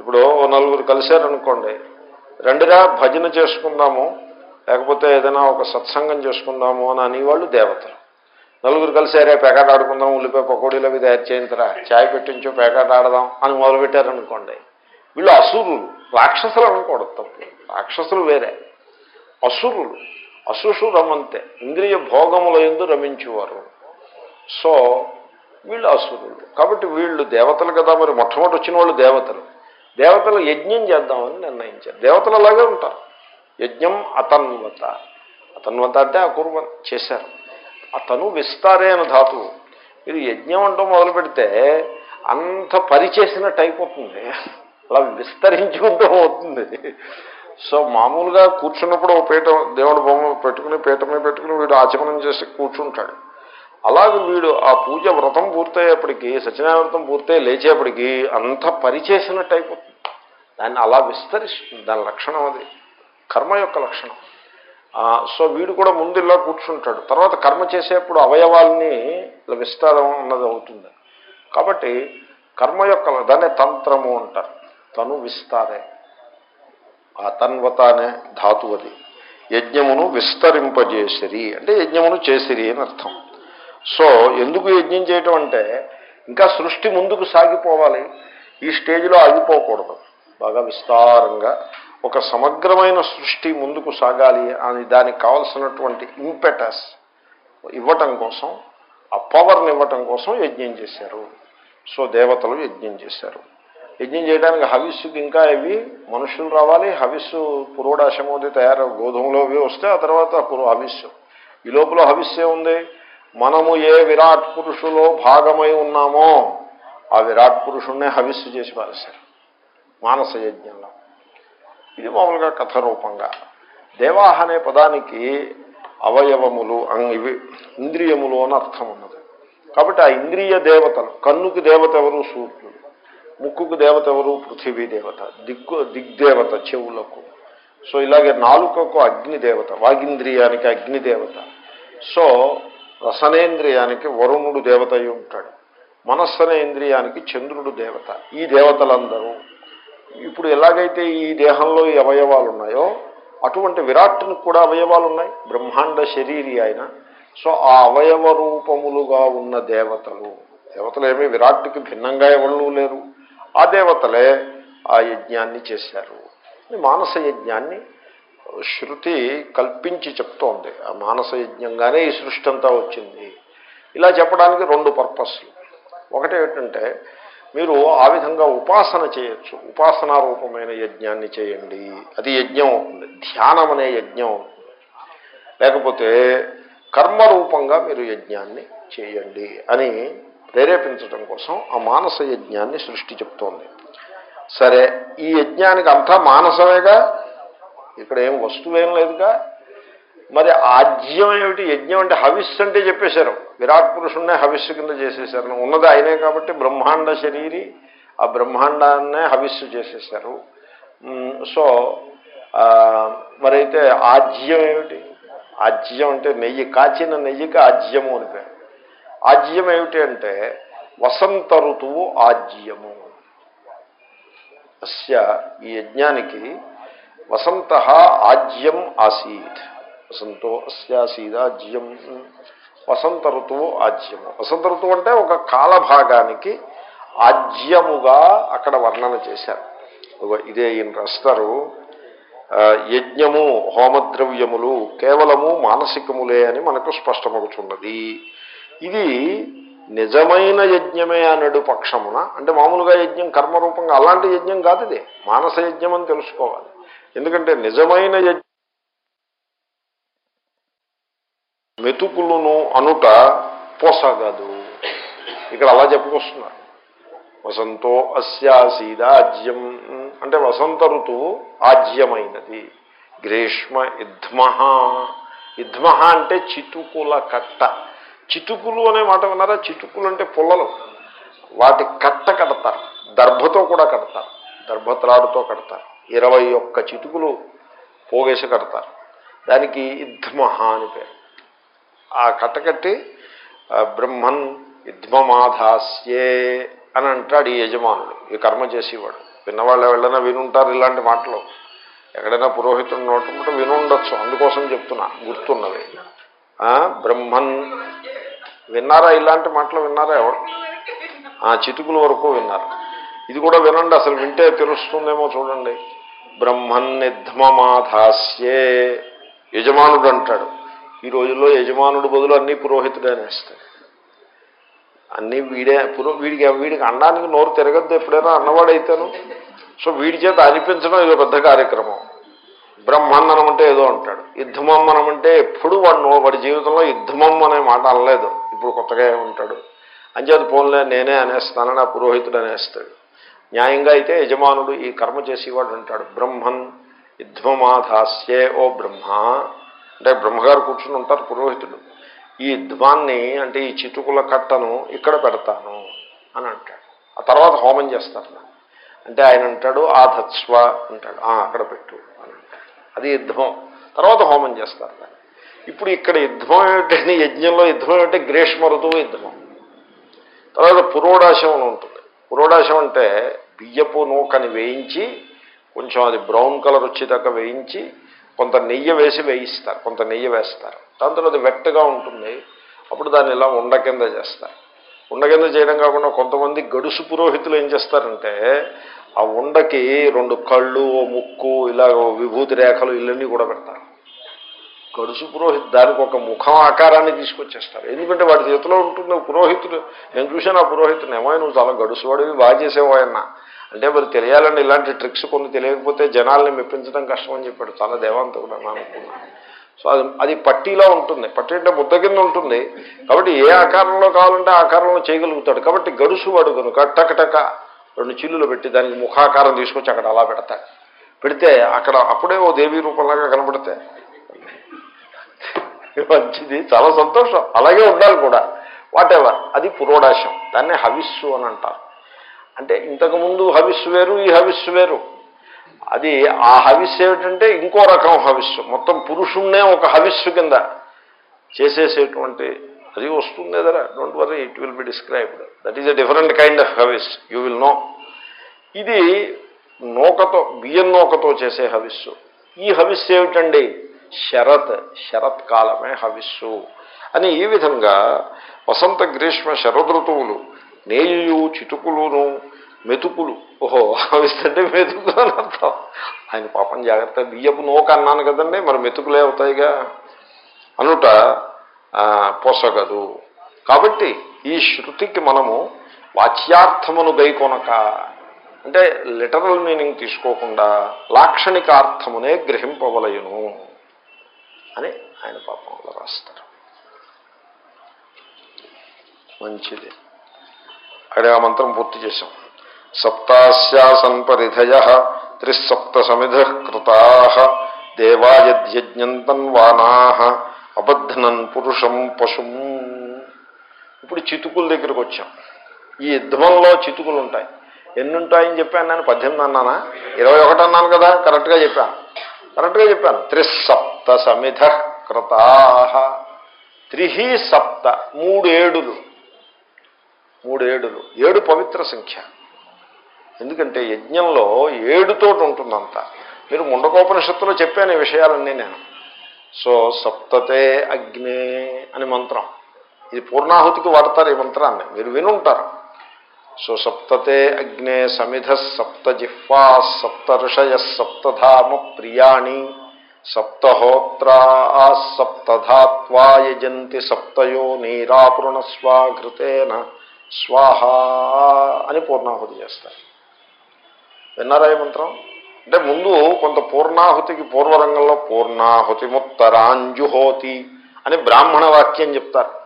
ఇప్పుడు ఓ నలుగురు కలిశారనుకోండి రెండుగా భజన చేసుకుందాము లేకపోతే ఏదైనా ఒక సత్సంగం చేసుకుందాము అని అనేవాళ్ళు దేవతలు. నలుగురు కలిసారే పేకాట ఆడుకుందాం ఉల్లిపాయ పకోడీలు అవి తయారు చేయించరా చాయ్ పెట్టించో పేకాట ఆడదాం అని మొదలుపెట్టారనుకోండి. వీళ్ళు అసురులు రాక్షసులు అనకూడదు తప్పు. రాక్షసులు వేరే. అసురులు. అశుషు రమంతే ఇంద్రియ భోగముల ఎందు రమించేవారు. సో వీళ్ళు అసురులు. కాబట్టి వీళ్ళు దేవతలు కదా మరి మొట్టమొదటి వచ్చిన వాళ్ళు దేవతలు. దేవతలు యజ్ఞం చేద్దామని నిర్ణయించారు. దేవతలు అలాగే ఉంటారు. యజ్ఞం అతన్వత. అతన్వత అంటే అకుర్వ చేశారు. అతను విస్తారే అని ధాతువు మీరు యజ్ఞం అంటూ మొదలు పెడితే అంత పరిచేసినట్టు అయిపోతుంది అలా విస్తరించుకుంటూ అవుతుంది సో మామూలుగా కూర్చున్నప్పుడు ఓ పీట దేవుడి బొమ్మ పెట్టుకుని పీట మీద పెట్టుకుని వీడు ఆచమనం చేసి కూర్చుంటాడు. అలాగే వీడు ఆ పూజ వ్రతం పూర్తయ్యేప్పటికీ సత్యనారాయణ వ్రతం పూర్తయి లేచేప్పటికీ అంత పరిచేసినట్టు అయిపోతుంది. దాన్ని అలా విస్తరిస్తుంది. దాని లక్షణం అది. కర్మ యొక్క లక్షణం. సో వీడు కూడా ముందు ఇలా కూర్చుంటాడు. తర్వాత కర్మ చేసేప్పుడు అవయవాల్ని ఇలా విస్తారం అన్నది అవుతుంది. కాబట్టి కర్మ యొక్క దాన్ని తంత్రము అంటారు. తను విస్తారే. అతన్వత అనే ధాతువు అది. యజ్ఞమును విస్తరింపజేసిరి. అంటే యజ్ఞమును చేసిరి అని అర్థం. సో ఎందుకు యజ్ఞం చేయటం అంటే ఇంకా సృష్టి ముందుకు సాగిపోవాలి. ఈ స్టేజ్లో ఆగిపోకూడదు. బాగా విస్తారంగా ఒక సమగ్రమైన సృష్టి ముందుకు సాగాలి అని దానికి కావలసినటువంటి ఇంపెటస్ ఇవ్వటం కోసం ఆ పవర్ని ఇవ్వటం కోసం యజ్ఞం చేశారు. సో దేవతలు యజ్ఞం చేశారు. యజ్ఞం చేయడానికి హవిస్సుకి ఇంకా ఇవి మనుషులు రావాలి హవిస్సు పురోడాశమోది తయారు గోధుమలో ఇవి వస్తే ఆ తర్వాత హవిస్సు. ఈ లోపల హవిస్సే ఉంది మనము ఏ విరాట్ పురుషులో భాగమై ఉన్నామో ఆ విరాట్ పురుషుణ్ణే హవిస్సు చేసి పారేశారు. మానస యజ్ఞంలో. ఇది మామూలుగా కథ రూపంగా. దేవాహ అనే పదానికి అవయవములు ఇవి ఇంద్రియములు అని అర్థం ఉన్నది. కాబట్టి ఆ ఇంద్రియ దేవతలు కన్నుకి దేవత ఎవరు? సూర్యుడు. ముక్కుకు దేవత ఎవరు? పృథివీ దేవత. దిక్కు దిగ్దేవత చెవులకు. సో ఇలాగే నాలుకకు అగ్ని దేవత వాగింద్రియానికి అగ్ని దేవత. సో రసనేంద్రియానికి వరుణుడు దేవత అయి ఉంటాడు. మనస్సనే ఇంద్రియానికి చంద్రుడు దేవత ఈ దేవతలందరూ. ఇప్పుడు ఎలాగైతే ఈ దేహంలో ఈ అవయవాలు ఉన్నాయో అటువంటి విరాట్టునికి కూడా అవయవాలు ఉన్నాయి బ్రహ్మాండ శరీరి ఆయన. సో ఆ అవయవ రూపములుగా ఉన్న దేవతలు. దేవతలు ఏమీ విరాట్కి భిన్నంగా ఎవరు లేరు. ఆ దేవతలే ఆ యజ్ఞాన్ని చేశారు. మానస యజ్ఞాన్ని శృతి కల్పించి చెప్తోంది. ఆ మానస యజ్ఞంగానే ఈ సృష్టి అంతా వచ్చింది. ఇలా చెప్పడానికి రెండు పర్పస్లు. ఒకటి ఏంటంటే మీరు ఆ విధంగా ఉపాసన చేయొచ్చు. ఉపాసనా రూపమైన యజ్ఞాన్ని చేయండి. అది యజ్ఞం అవుతుంది. ధ్యానం అనే యజ్ఞం అవుతుంది. లేకపోతే కర్మరూపంగా మీరు యజ్ఞాన్ని చేయండి అని ప్రేరేపించడం కోసం ఆ మానస యజ్ఞాన్ని సృష్టి చెప్తోంది. సరే ఈ యజ్ఞానికి అంతా మానసమేగా? ఇక్కడ ఏం వస్తువేం లేదుగా? మరి ఆజ్యం ఏమిటి? యజ్ఞం అంటే హవిస్సు అంటే చెప్పేశారు. విరాట్ పురుషుణ్ణే హవిస్సు కింద చేసేశారు. ఉన్నది ఆయనే కాబట్టి బ్రహ్మాండ శరీరి ఆ బ్రహ్మాండాన్నే హవిస్సు చేసేశారు. సో మరైతే ఆజ్యం ఏమిటి? ఆజ్యం అంటే నెయ్యి కాచిన నెయ్యికి ఆజ్యము అని పేరు. ఆజ్యం ఏమిటి అంటే వసంత ఋతువు ఆజ్యము. అస్య ఈ యజ్ఞానికి వసంత ఆజ్యం ఆసీత్. వసంతో అస్యాసీదాజ్యం వసంత ఋతువు ఆజ్యము. వసంత ఋతువు అంటే ఒక కాలభాగానికి ఆజ్యముగా అక్కడ వర్ణన చేశారు. ఇదే ఈయన రాస్తారు. యజ్ఞము హోమద్రవ్యములు కేవలము మానసికములే అని మనకు స్పష్టమవుతున్నది ఇది నిజమైన యజ్ఞమే అనడు పక్షమున. అంటే మామూలుగా యజ్ఞం కర్మరూపంగా అలాంటి యజ్ఞం కాదు ఇది. మానస యజ్ఞం అని తెలుసుకోవాలి. ఎందుకంటే నిజమైన యజ్ఞం మెతుకులను అనుట పోసగదు. ఇక్కడ అలా చెప్పుకొస్తున్నారు. వసంతో అస్యాసీద ఆజ్యం అంటే వసంత ఋతువు ఆజ్యమైనది. గ్రీష్మ ఇద్మహ. ఇద్మహ అంటే చితుకుల కట్ట. చిటుకులు అనే మాట విన్నారా? చిటుకులు అంటే పుల్లలు. వాటి కట్ట కడతారు. దర్భతో కూడా కడతారు. దర్భత్రాడుతో కడతారు. ఇరవై ఒక్క చిటుకులు పోగేసి కడతారు. దానికి ఇద్మహ అని పేరు. ఆ కట్ట కట్టి బ్రహ్మన్ ఇద్మమాధాస్యే అని అంటాడు ఈ యజమానుడు. ఈ కర్మ చేసేవాడు. విన్నవాళ్ళు ఎవరైనా వినుంటారు ఇలాంటి మాటలు? ఎక్కడైనా పురోహితుడు నోటముట వినుండొచ్చు. అందుకోసం చెప్తున్నా. గుర్తున్నది బ్రహ్మన్ విన్నారా? ఇలాంటి మాటలు విన్నారా ఎవరు? ఆ చితుకుల వరకు విన్నారు. ఇది కూడా వినండి అసలు వింటే తెలుస్తుందేమో చూడండి. బ్రహ్మన్ నిధ్మమాధాస్యే. యజమానుడు అంటాడు. ఈ రోజుల్లో యజమానుడు బదులు అన్నీ పురోహితుడే అనేస్తాడు. అన్నీ వీడే పురో వీడికి వీడికి అన్నానికి నోరు తిరగద్దు ఎప్పుడైనా అన్నవాడైతేను. సో వీడి చేత అనిపించడం ఇది పెద్ద కార్యక్రమం. బ్రహ్మాండనం అంటే ఏదో అంటాడు. యుద్ధమమ్మనం అంటే ఎప్పుడు వాడు వాడి జీవితంలో యుద్ధమం అనే మాట అనలేదు. ఇప్పుడు కొత్తగా ఉంటాడు అంచేది పోన్లే నేనే అనేస్తానని ఆ పురోహితుడు అనేస్తాడు. న్యాయంగా అయితే యజమానుడు ఈ కర్మ చేసేవాడు అంటాడు. బ్రహ్మన్ యుద్ధమాధాస్యే ఓ బ్రహ్మ. అంటే బ్రహ్మగారు కూర్చుని ఉంటారు పురోహితుడు. ఈ యుద్ధాన్ని అంటే ఈ చిటుకుల కట్టను ఇక్కడ పెడతాను అని అంటాడు. ఆ తర్వాత హోమం చేస్తారు అంటే ఆయన అంటాడు ఆధత్స్వ అంటాడు. అక్కడ పెట్టు. అది యుద్ధం తర్వాత హోమం చేస్తారు ఇప్పుడు ఇక్కడ యుద్ధం ఏమిటని యజ్ఞంలో యుద్ధం ఏమిటంటే గ్రీష్మ ఋతువు యుద్ధం తర్వాత పురోడాశం అని ఉంటుంది. పురోడాశం అంటే బియ్యపు నూకని వేయించి కొంచెం అది బ్రౌన్ కలర్ వచ్చేదాకా వేయించి కొంత నెయ్యి వేసి వేయిస్తారు. కొంత నెయ్యి వేస్తారు. దాని అది వెట్టగా ఉంటుంది. అప్పుడు దాన్ని ఇలా ఉండ కింద చేస్తారు. ఉండ కింద చేయడం కాకుండా కొంతమంది గడుసు పురోహితులు ఏం చేస్తారంటే ఆ ఆ ఉండకి రెండు కళ్ళు ఓ ముక్కు ఇలా విభూతి రేఖలు ఇవన్నీ కూడా పెడతారు. గడుసు పురోహిత్ దానికి ఒక ముఖం ఆకారాన్ని తీసుకొచ్చేస్తారు. ఎందుకంటే వాడి చేతిలో ఉంటుంది పురోహితుడు. నేను చూశాను ఆ పురోహితుడు ఏమో నువ్వు చాలా గడుసువాడివి బాగా చేసేవాయన్నా అంటే మరి తెలియాలని ఇలాంటి ట్రిక్స్ కొన్ని తెలియకపోతే జనాల్ని మెప్పించడం కష్టం అని చెప్పాడు. చాలా దేవాంత కూడా అనుకున్నాను. సో అది అది పట్టీలో ఉంటుంది. పట్టీ అంటే ముద్ద కింద ఉంటుంది. కాబట్టి ఏ ఆకారంలో కావాలంటే ఆకారంలో చేయగలుగుతాడు. కాబట్టి గడుసు వాడు కనుక టక రెండు చిల్లులు పెట్టి దానికి ముఖాకారం తీసుకొచ్చి అక్కడ అలా పెడతాడు పెడితే అక్కడ అప్పుడే ఓ దేవీ రూపంలాగా కనబడితే. మంచిది చాలా సంతోషం. అలాగే ఉండాలి కూడా. వాటెవర్ అది పురోడాశం. దాన్నే హవిస్సు అని అంటారు. అంటే ఇంతకుముందు హవిస్సు వేరు ఈ హవిస్సు వేరు. అది ఆ హవిస్సు ఏమిటంటే ఇంకో రకం హవిస్సు. మొత్తం పురుషుణ్ణే ఒక హవిస్సు కింద చేసేసేటువంటి అది వస్తుంది ఎదరా don't worry it will be described that is a different kind of హవిస్ you will know ఇది నూకతో బియ్యం నూకతో చేసే హవిస్సు ఈ హవిస్సు ఏమిటండి? శరత్ శరత్కాలమే హవిస్సు అని ఈ విధంగా వసంత గ్రీష్మ శరదృతువులు నేయు చిటుకులును మెతుకులు. ఓహో హవిస్సు మెతుకులు అని అర్థం. ఆయన పాపం జాగ్రత్త బియ్యపు నూక అన్నాను కదండి మరి మెతుకులే అవుతాయిగా. అనుట పొసగదు. కాబట్టి ఈ శృతికి మనము వాచ్యార్థమును గైకొనక అంటే లిటరల్ మీనింగ్ తీసుకోకుండా లాక్షణికార్థమునే గ్రహింపవలయును అని ఆయన పాపంలో రాస్తారు మంచిది. అక్కడ ఆ మంత్రం పూర్తి చేశాం. సప్తాస్యాసన్ పరిధయ త్రిసప్త సమిధ కృతా దేవాయజ్ఞంతన్వానా అబద్ధనన్ పురుషం పశుం. ఇప్పుడు చితుకుల దగ్గరకు వచ్చాం. ఈ యుద్ధంలో చితుకులు ఉంటాయి. ఎన్ని ఉంటాయని చెప్పాను నేను? పద్దెనిమిది అన్నానా? ఇరవై ఒకటి అన్నాను కదా? కరెక్ట్గా చెప్పాను కరెక్ట్గా చెప్పాను. త్రిసప్త సమిధ కృతాహ త్రిహి సప్త. మూడు ఏడులు మూడు ఏడులు ఏడు పవిత్ర సంఖ్య. ఎందుకంటే యజ్ఞంలో ఏడుతోటి ఉంటుందంతా. మీరు ముండకోపనిషత్తులో చెప్పాను ఈ విషయాలన్నీ నేను. సో సప్తతే అగ్నే అని మంత్రం. ఇది పూర్ణాహుతికి వాడతారు ఈ మంత్రాన్ని. మీరు వినుంటారు. సో సప్తతే అగ్నే సమిధ సప్త జిహ్వా సప్త ఋషయ సప్తధామ ప్రియాణి సప్తహోత్రా సప్తధాత్వాయజంతి సప్తయో సప్తయో నీరాపృణస్వాఘృతేన స్వాహ అని పూర్ణాహుతి చేస్తారు. విన్నారా ఈ మంత్రం? అంటే ముందు కొంత పూర్ణాహుతికి పూర్వరంగంలో పూర్ణాహుతిముత్తరాంజుహోతి అని బ్రాహ్మణ వాక్యం చెప్తారు.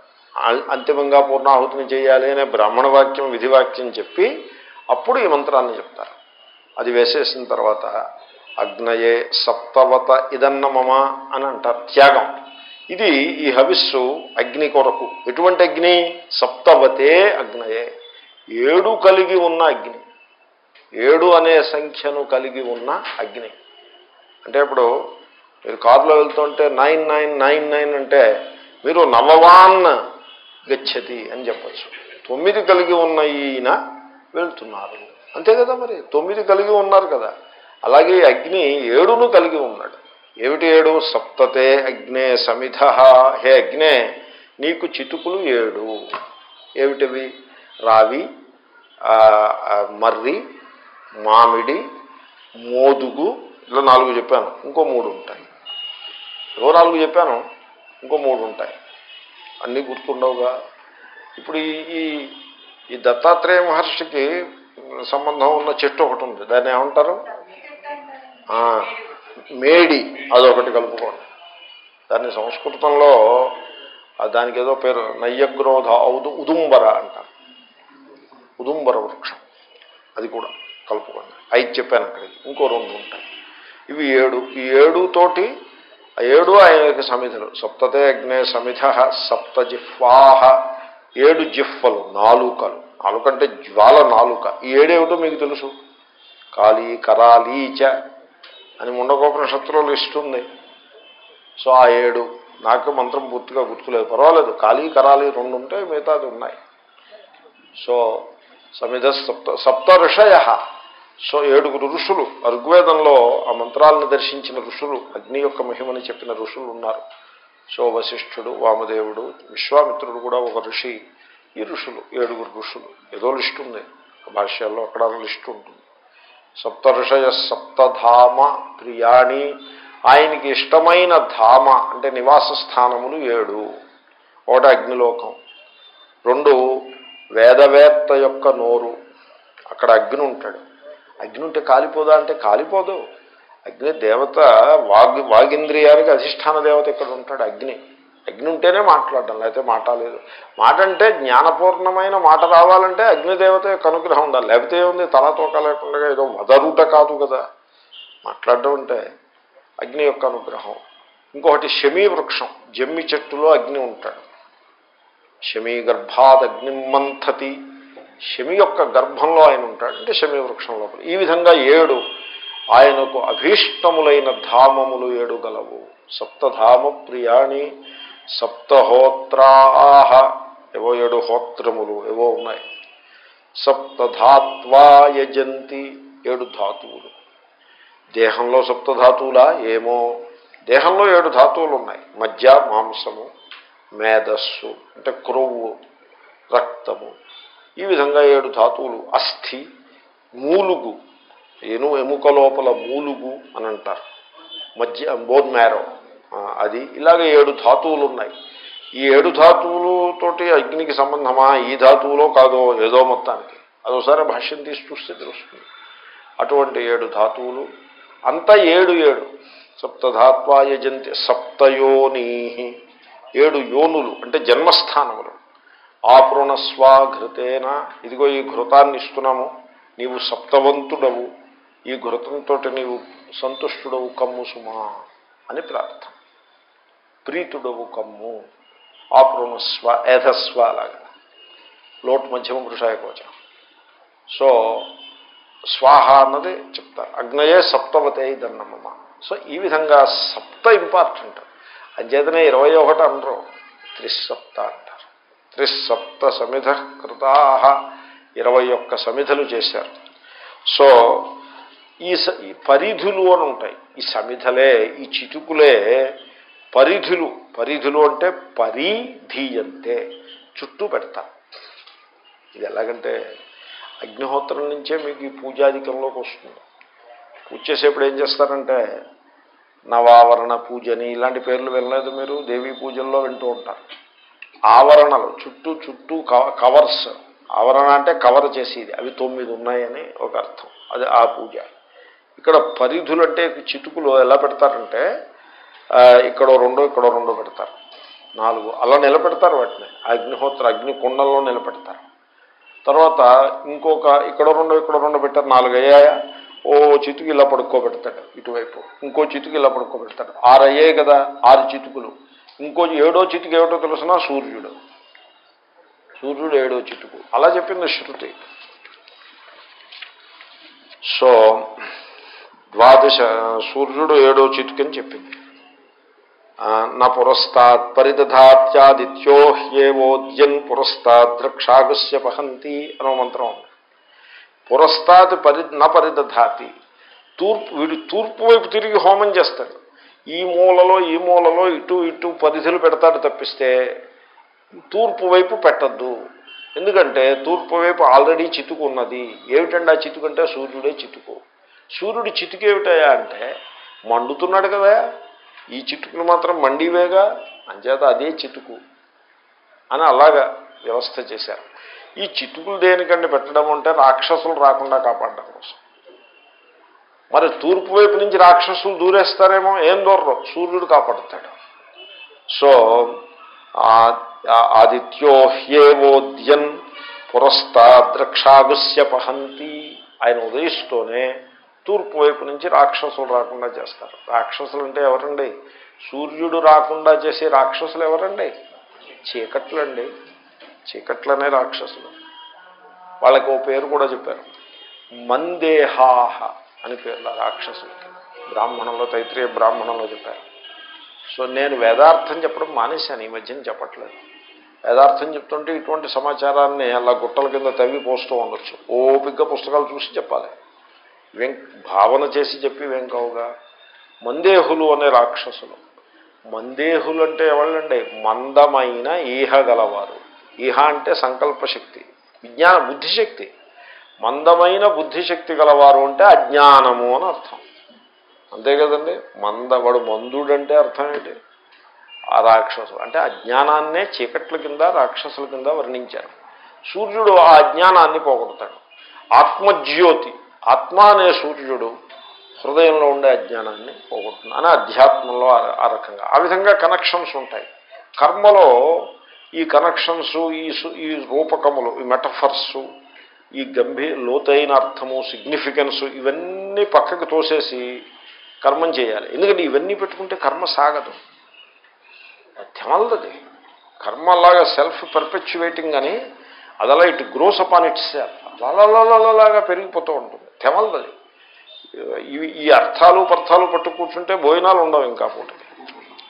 అంతిమంగా పూర్ణాహుతిని చేయాలి అనే బ్రాహ్మణ వాక్యం విధి వాక్యం చెప్పి అప్పుడు ఈ మంత్రాన్ని చెప్తారు. అది వేసేసిన తర్వాత అగ్నయే సప్తవత ఇదన్నమమ అని అంటారు. త్యాగం. ఇది ఈ హవిస్సు అగ్ని కొరకు. ఎటువంటి అగ్ని? సప్తవతే అగ్నయే. ఏడు కలిగి ఉన్న అగ్ని. ఏడు అనే సంఖ్యను కలిగి ఉన్న అగ్ని. అంటే ఇప్పుడు మీరు కారులో వెళ్తుంటే నైన్ నైన్ నైన్ నైన్ అంటే మీరు నవవాన్ గచ్చతి అని చెప్పచ్చు. తొమ్మిది కలిగి ఉన్న ఈయన వెళ్తున్నారు. అంతే కదా మరి? తొమ్మిది కలిగి ఉన్నారు కదా. అలాగే అగ్ని ఏడును కలిగి ఉన్నాడు. ఏమిటి ఏడు? సప్తతే అగ్నే సమిధ. హే అగ్నే నీకు చితుకులు ఏడు. ఏమిటివి? రావి మర్రి మామిడి మోదుగు ఇలా నాలుగు చెప్పాను. ఇంకో మూడు ఉంటాయి. ఏవో నాలుగు చెప్పాను. ఇంకో మూడు ఉంటాయి. అన్నీ గుర్తుండవుగా. ఇప్పుడు ఈ ఈ దత్తాత్రేయ మహర్షికి సంబంధం ఉన్న చెట్టు ఒకటి ఉంది. దాన్ని ఏమంటారు? మేడి. అదొకటి కలుపుకోండి. దాన్ని సంస్కృతంలో దానికి ఏదో పేరు నయ్యగ్రోధ ఔదు ఉదుంబర అంటారు. ఉదుంబర వృక్షం. అది కూడా. కలుపుకోండి. ఐదు చెప్పాను అక్కడికి ఇంకో రెండు ఉంటాయి. ఇవి ఏడు. ఈ ఏడు తోటి ఆ ఏడు ఆయనకి సమిధలు. సప్తతే అగ్నే సమిధ సప్త జిహ్వాహ ఏడు జిహ్వలు నాలుకలు. నాలుకంటే జ్వాల నాలుక. ఈ ఏడేమిటో మీకు తెలుసు? కాళీ కరాలీచ అని ముండకోపనిషత్తులో లిస్ట్ ఉంది. సో ఆ ఏడు. నాకు మంత్రం పూర్తిగా గుర్తులేదు. పర్వాలేదు. కాళీ కరాలి రెండు ఉంటే మిగతాది ఉన్నాయి. సో సమిధ సప్త సప్త ఋషయ సో ఏడుగురు ఋషులు ఋగ్వేదంలో ఆ మంత్రాలను దర్శించిన ఋషులు అగ్ని యొక్క మహిమని చెప్పిన ఋషులు ఉన్నారు. సో వశిష్ఠుడు వామదేవుడు విశ్వామిత్రుడు కూడా ఒక ఋషి ఈ ఋషులు ఏడుగురు ఋషులు. ఏదో లిస్ట్ ఉంది. భాష్యాల్లో అక్కడ లిస్ట్ ఉంటుంది. సప్త ఋషయ సప్తధామ ప్రియాణి ఆయనకి ఇష్టమైన ధామ అంటే నివాస స్థానములు ఏడు. ఒకటి అగ్నిలోకం. రెండు వేదవేత్త యొక్క నోరు. అక్కడ అగ్ని ఉంటాడు. అగ్ని ఉంటే కాలిపోదా అంటే కాలిపోదు. అగ్ని దేవత వాగ్ వాగింద్రియానికి అధిష్టాన దేవత ఇక్కడ ఉంటాడు అగ్ని. అగ్ని ఉంటేనే మాట్లాడడం లేకపోతే మాట లేదు. మాట అంటే జ్ఞానపూర్ణమైన మాట రావాలంటే అగ్నిదేవత యొక్క అనుగ్రహం ఉండాలి. లేకపోతే ఏముంది? తలతోక లేకుండా ఏదో మదరూట కాదు కదా. మాట్లాడడం అంటే అగ్ని యొక్క అనుగ్రహం. ఇంకొకటి శమీ వృక్షం. జమ్మి చెట్టులో అగ్ని ఉంటాడు. శమీ గర్భాద్ అగ్ని మంథతి. శమి యొక్క గర్భంలో ఆయన ఉంటాడు అంటే శమి వృక్షం లోపల. ఈ విధంగా ఏడు ఆయనకు అభీష్టములైన ధామములు ఏడు గలవు. సప్తధామ ప్రియాణి సప్తహోత్రాహ ఏవో ఏడు హోత్రములు ఏవో ఉన్నాయి. సప్తధాత్వా యజంతి ఏడు ధాతువులు. దేహంలో సప్తధాతువులా? ఏమో. దేహంలో ఏడు ధాతువులు ఉన్నాయి. మధ్య మాంసము మేధస్సు అంటే క్రొవ్వు రక్తము. ఈ విధంగా ఏడు ధాతువులు. అస్థి మూలుగు. ఎను ఎముక లోపల మూలుగు అని అంటారు. మధ్య బోన్ మ్యారో. అది ఇలాగ ఏడు ధాతువులు ఉన్నాయి. ఈ ఏడు ధాతువులతోటి అగ్నికి సంబంధమా? ఈ ధాతువులో కాదో ఏదో మొత్తానికి. అదోసారి భాష్యం తీసి చూస్తే తెలుస్తుంది. అటువంటి ఏడు ధాతువులు. అంతా ఏడు ఏడు. సప్తధాత్వా యజంతి సప్తయోనీ ఏడు యోనులు అంటే జన్మస్థానములు. ఆపృణస్వాఘృతేన. ఇదిగో ఈ ఘృతాన్ని ఇస్తున్నాము. నీవు సప్తవంతుడవు. ఈ ఘృతంతో నీవు సంతుష్టుడవు కమ్ము సుమా అని ప్రార్థన. ప్రీతుడవు కమ్ము. ఆపృణస్వ ఏధస్వ అలాగా. లోటు మధ్యమ పురుషాయకోచం సో స్వాహ అన్నది చెప్తారు అగ్నయే సప్తవతే ఇదన్నమ్మ. సో ఈ విధంగా సప్త ఇంపార్టెంట్. అంచేతనే ఇరవై ఒకటి అనరు. త్రిసప్త త్రిసప్త సమిధ కృతా ఇరవై ఒక్క సమిధలు చేశారు. సో ఈ పరిధులు అని ఉంటాయి. ఈ సమిధలే ఈ చిటుకులే పరిధులు. పరిధులు అంటే పరిధీయంతే. చుట్టూ పెడతారు ఇది ఎలాగంటే అగ్నిహోత్రం నుంచే మీకు ఈ పూజాధికంలోకి వస్తుంది. పూజ చేసేప్పుడు ఏం చేస్తారంటే నవావరణ పూజని ఇలాంటి పేర్లు వినలేదు మీరు దేవీ పూజల్లో వింటూ ఉంటారు. ఆవరణలు చుట్టూ చుట్టూ కవర్స్. ఆవరణ అంటే కవర్ చేసేది. అవి తొమ్మిది ఉన్నాయని ఒక అర్థం. అది ఆ పూజ. ఇక్కడ పరిధులు అంటే చిటుకులు ఎలా పెడతారంటే ఇక్కడ ఇక్కడో రెండో ఇక్కడో రెండో పెడతారు. నాలుగు. అలా నిలబెడతారు వాటిని. అగ్నిహోత్ర అగ్ని కుండంలో నిలబెడతారు. తర్వాత ఇంకొక ఇక్కడ రెండు ఇక్కడ రెండు పెట్టారు. నాలుగు అయ్యాయా? ఓ చితుకు ఇలా పడుకోబెడతాడు ఇటువైపు. ఇంకో చితుకు ఇలా పడుకోబెడతాడు. ఆరు అయ్యాయి కదా? ఆరు చితుకులు ఇంకో ఏడో చిట్టుకు ఏమిటో తెలుసునా? సూర్యుడు. సూర్యుడు ఏడో చిట్టుకు అలా చెప్పింది శృతి. సో ద్వాదశ సూర్యుడు ఏడో చితుకు అని చెప్పింది. నా న పురస్తాత్ పరిదధాత్యాదిత్యో హ్యేవోద్యన్ పురస్తాత్ ద్రక్షాగస్య పహంతి అనో మంత్రం ఉంది. పురస్తాత్ పరి న పరిదధాతి. తూర్పు వీడు తూర్పు వైపు తిరిగి హోమం చేస్తాడు. ఈ మూలలో ఈ మూలలో ఇటు ఇటు పరిధులు పెడతాడు తప్పిస్తే తూర్పు వైపు పెట్టద్దు. ఎందుకంటే తూర్పు వైపు ఆల్రెడీ చితుకు ఉన్నది. ఏమిటండి ఆ చితుకు అంటే సూర్యుడే చితుకు. సూర్యుడు చితుకు ఏమిటయా అంటే మండుతున్నాడు కదా. ఈ చిటుకులు మాత్రం మండివేగా అంచేత అదే చితుకు అని అలాగా వ్యవస్థ చేశారు. ఈ చిటుకులు దేనికంటే పెట్టడం అంటే రాక్షసులు రాకుండా కాపాడడం కోసం. మరి తూర్పు వైపు నుంచి రాక్షసులు దూరేస్తారేమో ఏం దూరరు? సూర్యుడు కాపాడుతాడు. సో ఆదిత్యో హ్యేవోద్యన్ పురస్తాద్రక్షాగుస్య పహంతి. ఆయన ఉదయిస్తూనే తూర్పు వైపు నుంచి రాక్షసులు రాకుండా చేస్తారు. రాక్షసులు అంటే ఎవరండి? సూర్యుడు రాకుండా చేసే రాక్షసులు ఎవరండి? చీకట్లండి. చీకట్లనే రాక్షసులు. వాళ్ళకి ఓ పేరు కూడా చెప్పారు. మందేహాహ. అని పేర్ల రాక్షసులకి బ్రాహ్మణంలో తైత్రీయ బ్రాహ్మణంలో చెప్పారు. సో నేను వేదార్థం చెప్పడం మానేశాను ఈ మధ్యన చెప్పట్లేదు. వేదార్థం చెప్తుంటే ఇటువంటి సమాచారాన్ని అలా గుట్టల కింద తవ్వి పోస్తూ ఉండొచ్చు. ఓపిగ్గా పుస్తకాలు చూసి చెప్పాలి. వెం భావన చేసి చెప్పి వెంకవుగా మందేహులు అనే రాక్షసులు. మందేహులు అంటే ఎవళ్ళండి? మందమైన ఈహ గలవారు. ఈహ అంటే సంకల్పశక్తి విజ్ఞాన బుద్ధిశక్తి. మందమైన బుద్ధిశక్తి గలవారు అంటే అజ్ఞానము అని అర్థం. అంతే కదండి? మంద వాడు మందుడంటే అర్థం ఏంటి? ఆ రాక్షసుడు అంటే అజ్ఞానాన్నే చీకట్ల కింద రాక్షసుల కింద వర్ణించారు. సూర్యుడు ఆ అజ్ఞానాన్ని పోగొడతాడు. ఆత్మజ్యోతి ఆత్మ అనే సూర్యుడు హృదయంలో ఉండే అజ్ఞానాన్ని పోగొడుతుంది. అని అధ్యాత్మంలో ఆ- ఆ రకంగా. ఆ విధంగా కనెక్షన్స్ ఉంటాయి. కర్మలో ఈ కనెక్షన్స్ ఈ సు- ఈ రూపకములు ఈ మెటఫర్సు ఈ గంభీర లోతైన అర్థము సిగ్నిఫికెన్స్ ఇవన్నీ పక్కకు తోసేసి కర్మం చేయాలి. ఎందుకంటే ఇవన్నీ పెట్టుకుంటే కర్మ సాగదు. తెమలది కర్మ అలాగా సెల్ఫ్ పర్పెచ్యువేటింగ్ అని అదలా it grows upon itself పెరిగిపోతూ ఉంటుంది. తెమలది ఇవి ఈ అర్థాలు పర్థాలు పట్టు కూర్చుంటే భోజనాలు ఉండవు ఇంకా పూటకి.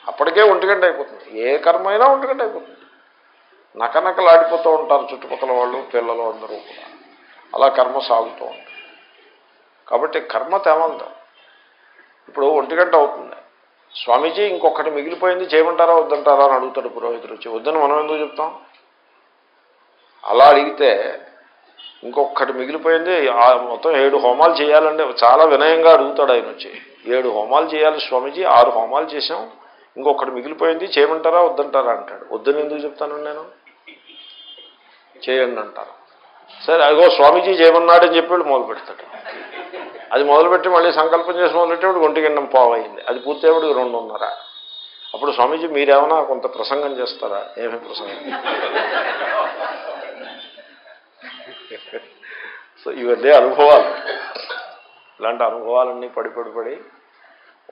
అప్పటికే ఒంటిగంట అయిపోతుంది. ఏ కర్మ అయినా ఒంటిగంట అయిపోతుంది. నకనకలు ఆడిపోతూ ఉంటారు చుట్టుపక్కల వాళ్ళు పిల్లలు అందరూ కూడా. అలా కర్మ సాగుతూ ఉంటుంది కాబట్టి కర్మ తెమలదు ఇప్పుడు ఒంటిగంట అవుతుంది. స్వామీజీ ఇంకొకటి మిగిలిపోయింది చేయమంటారా వద్దంటారా అని అడుగుతాడు పురోహితుడు వచ్చి వద్దని మనం ఎందుకు చెప్తాం? అలా అడిగితే ఇంకొకటి మిగిలిపోయింది ఆ మొత్తం ఏడు హోమాలు చేయాలంటే చాలా వినయంగా అడుగుతాడు ఆయన వచ్చి. ఏడు హోమాలు చేయాలి స్వామీజీ ఆరు హోమాలు చేసాం ఇంకొకటి మిగిలిపోయింది చేయమంటారా వద్దంటారా అంటాడు. వద్దని ఎందుకు చెప్తాను నేను? చేయండి అంటారు. సరే అదిగో స్వామీజీ చేయమన్నాడని చెప్పి వీళ్ళు మొదలు పెడతాడు. అది మొదలుపెట్టి మళ్ళీ సంకల్పం చేసి మొదలెట్టేవాడు ఒంటి గంటం పావు అయింది. అది పూర్తయ్యేవాడికి రెండున్నర. అప్పుడు స్వామీజీ మీరేమైనా కొంత ప్రసంగం చేస్తారా? ఏమి ప్రసంగం? సో ఇవన్నీ అనుభవాలు. ఇలాంటి అనుభవాలన్నీ పడి పడి పడి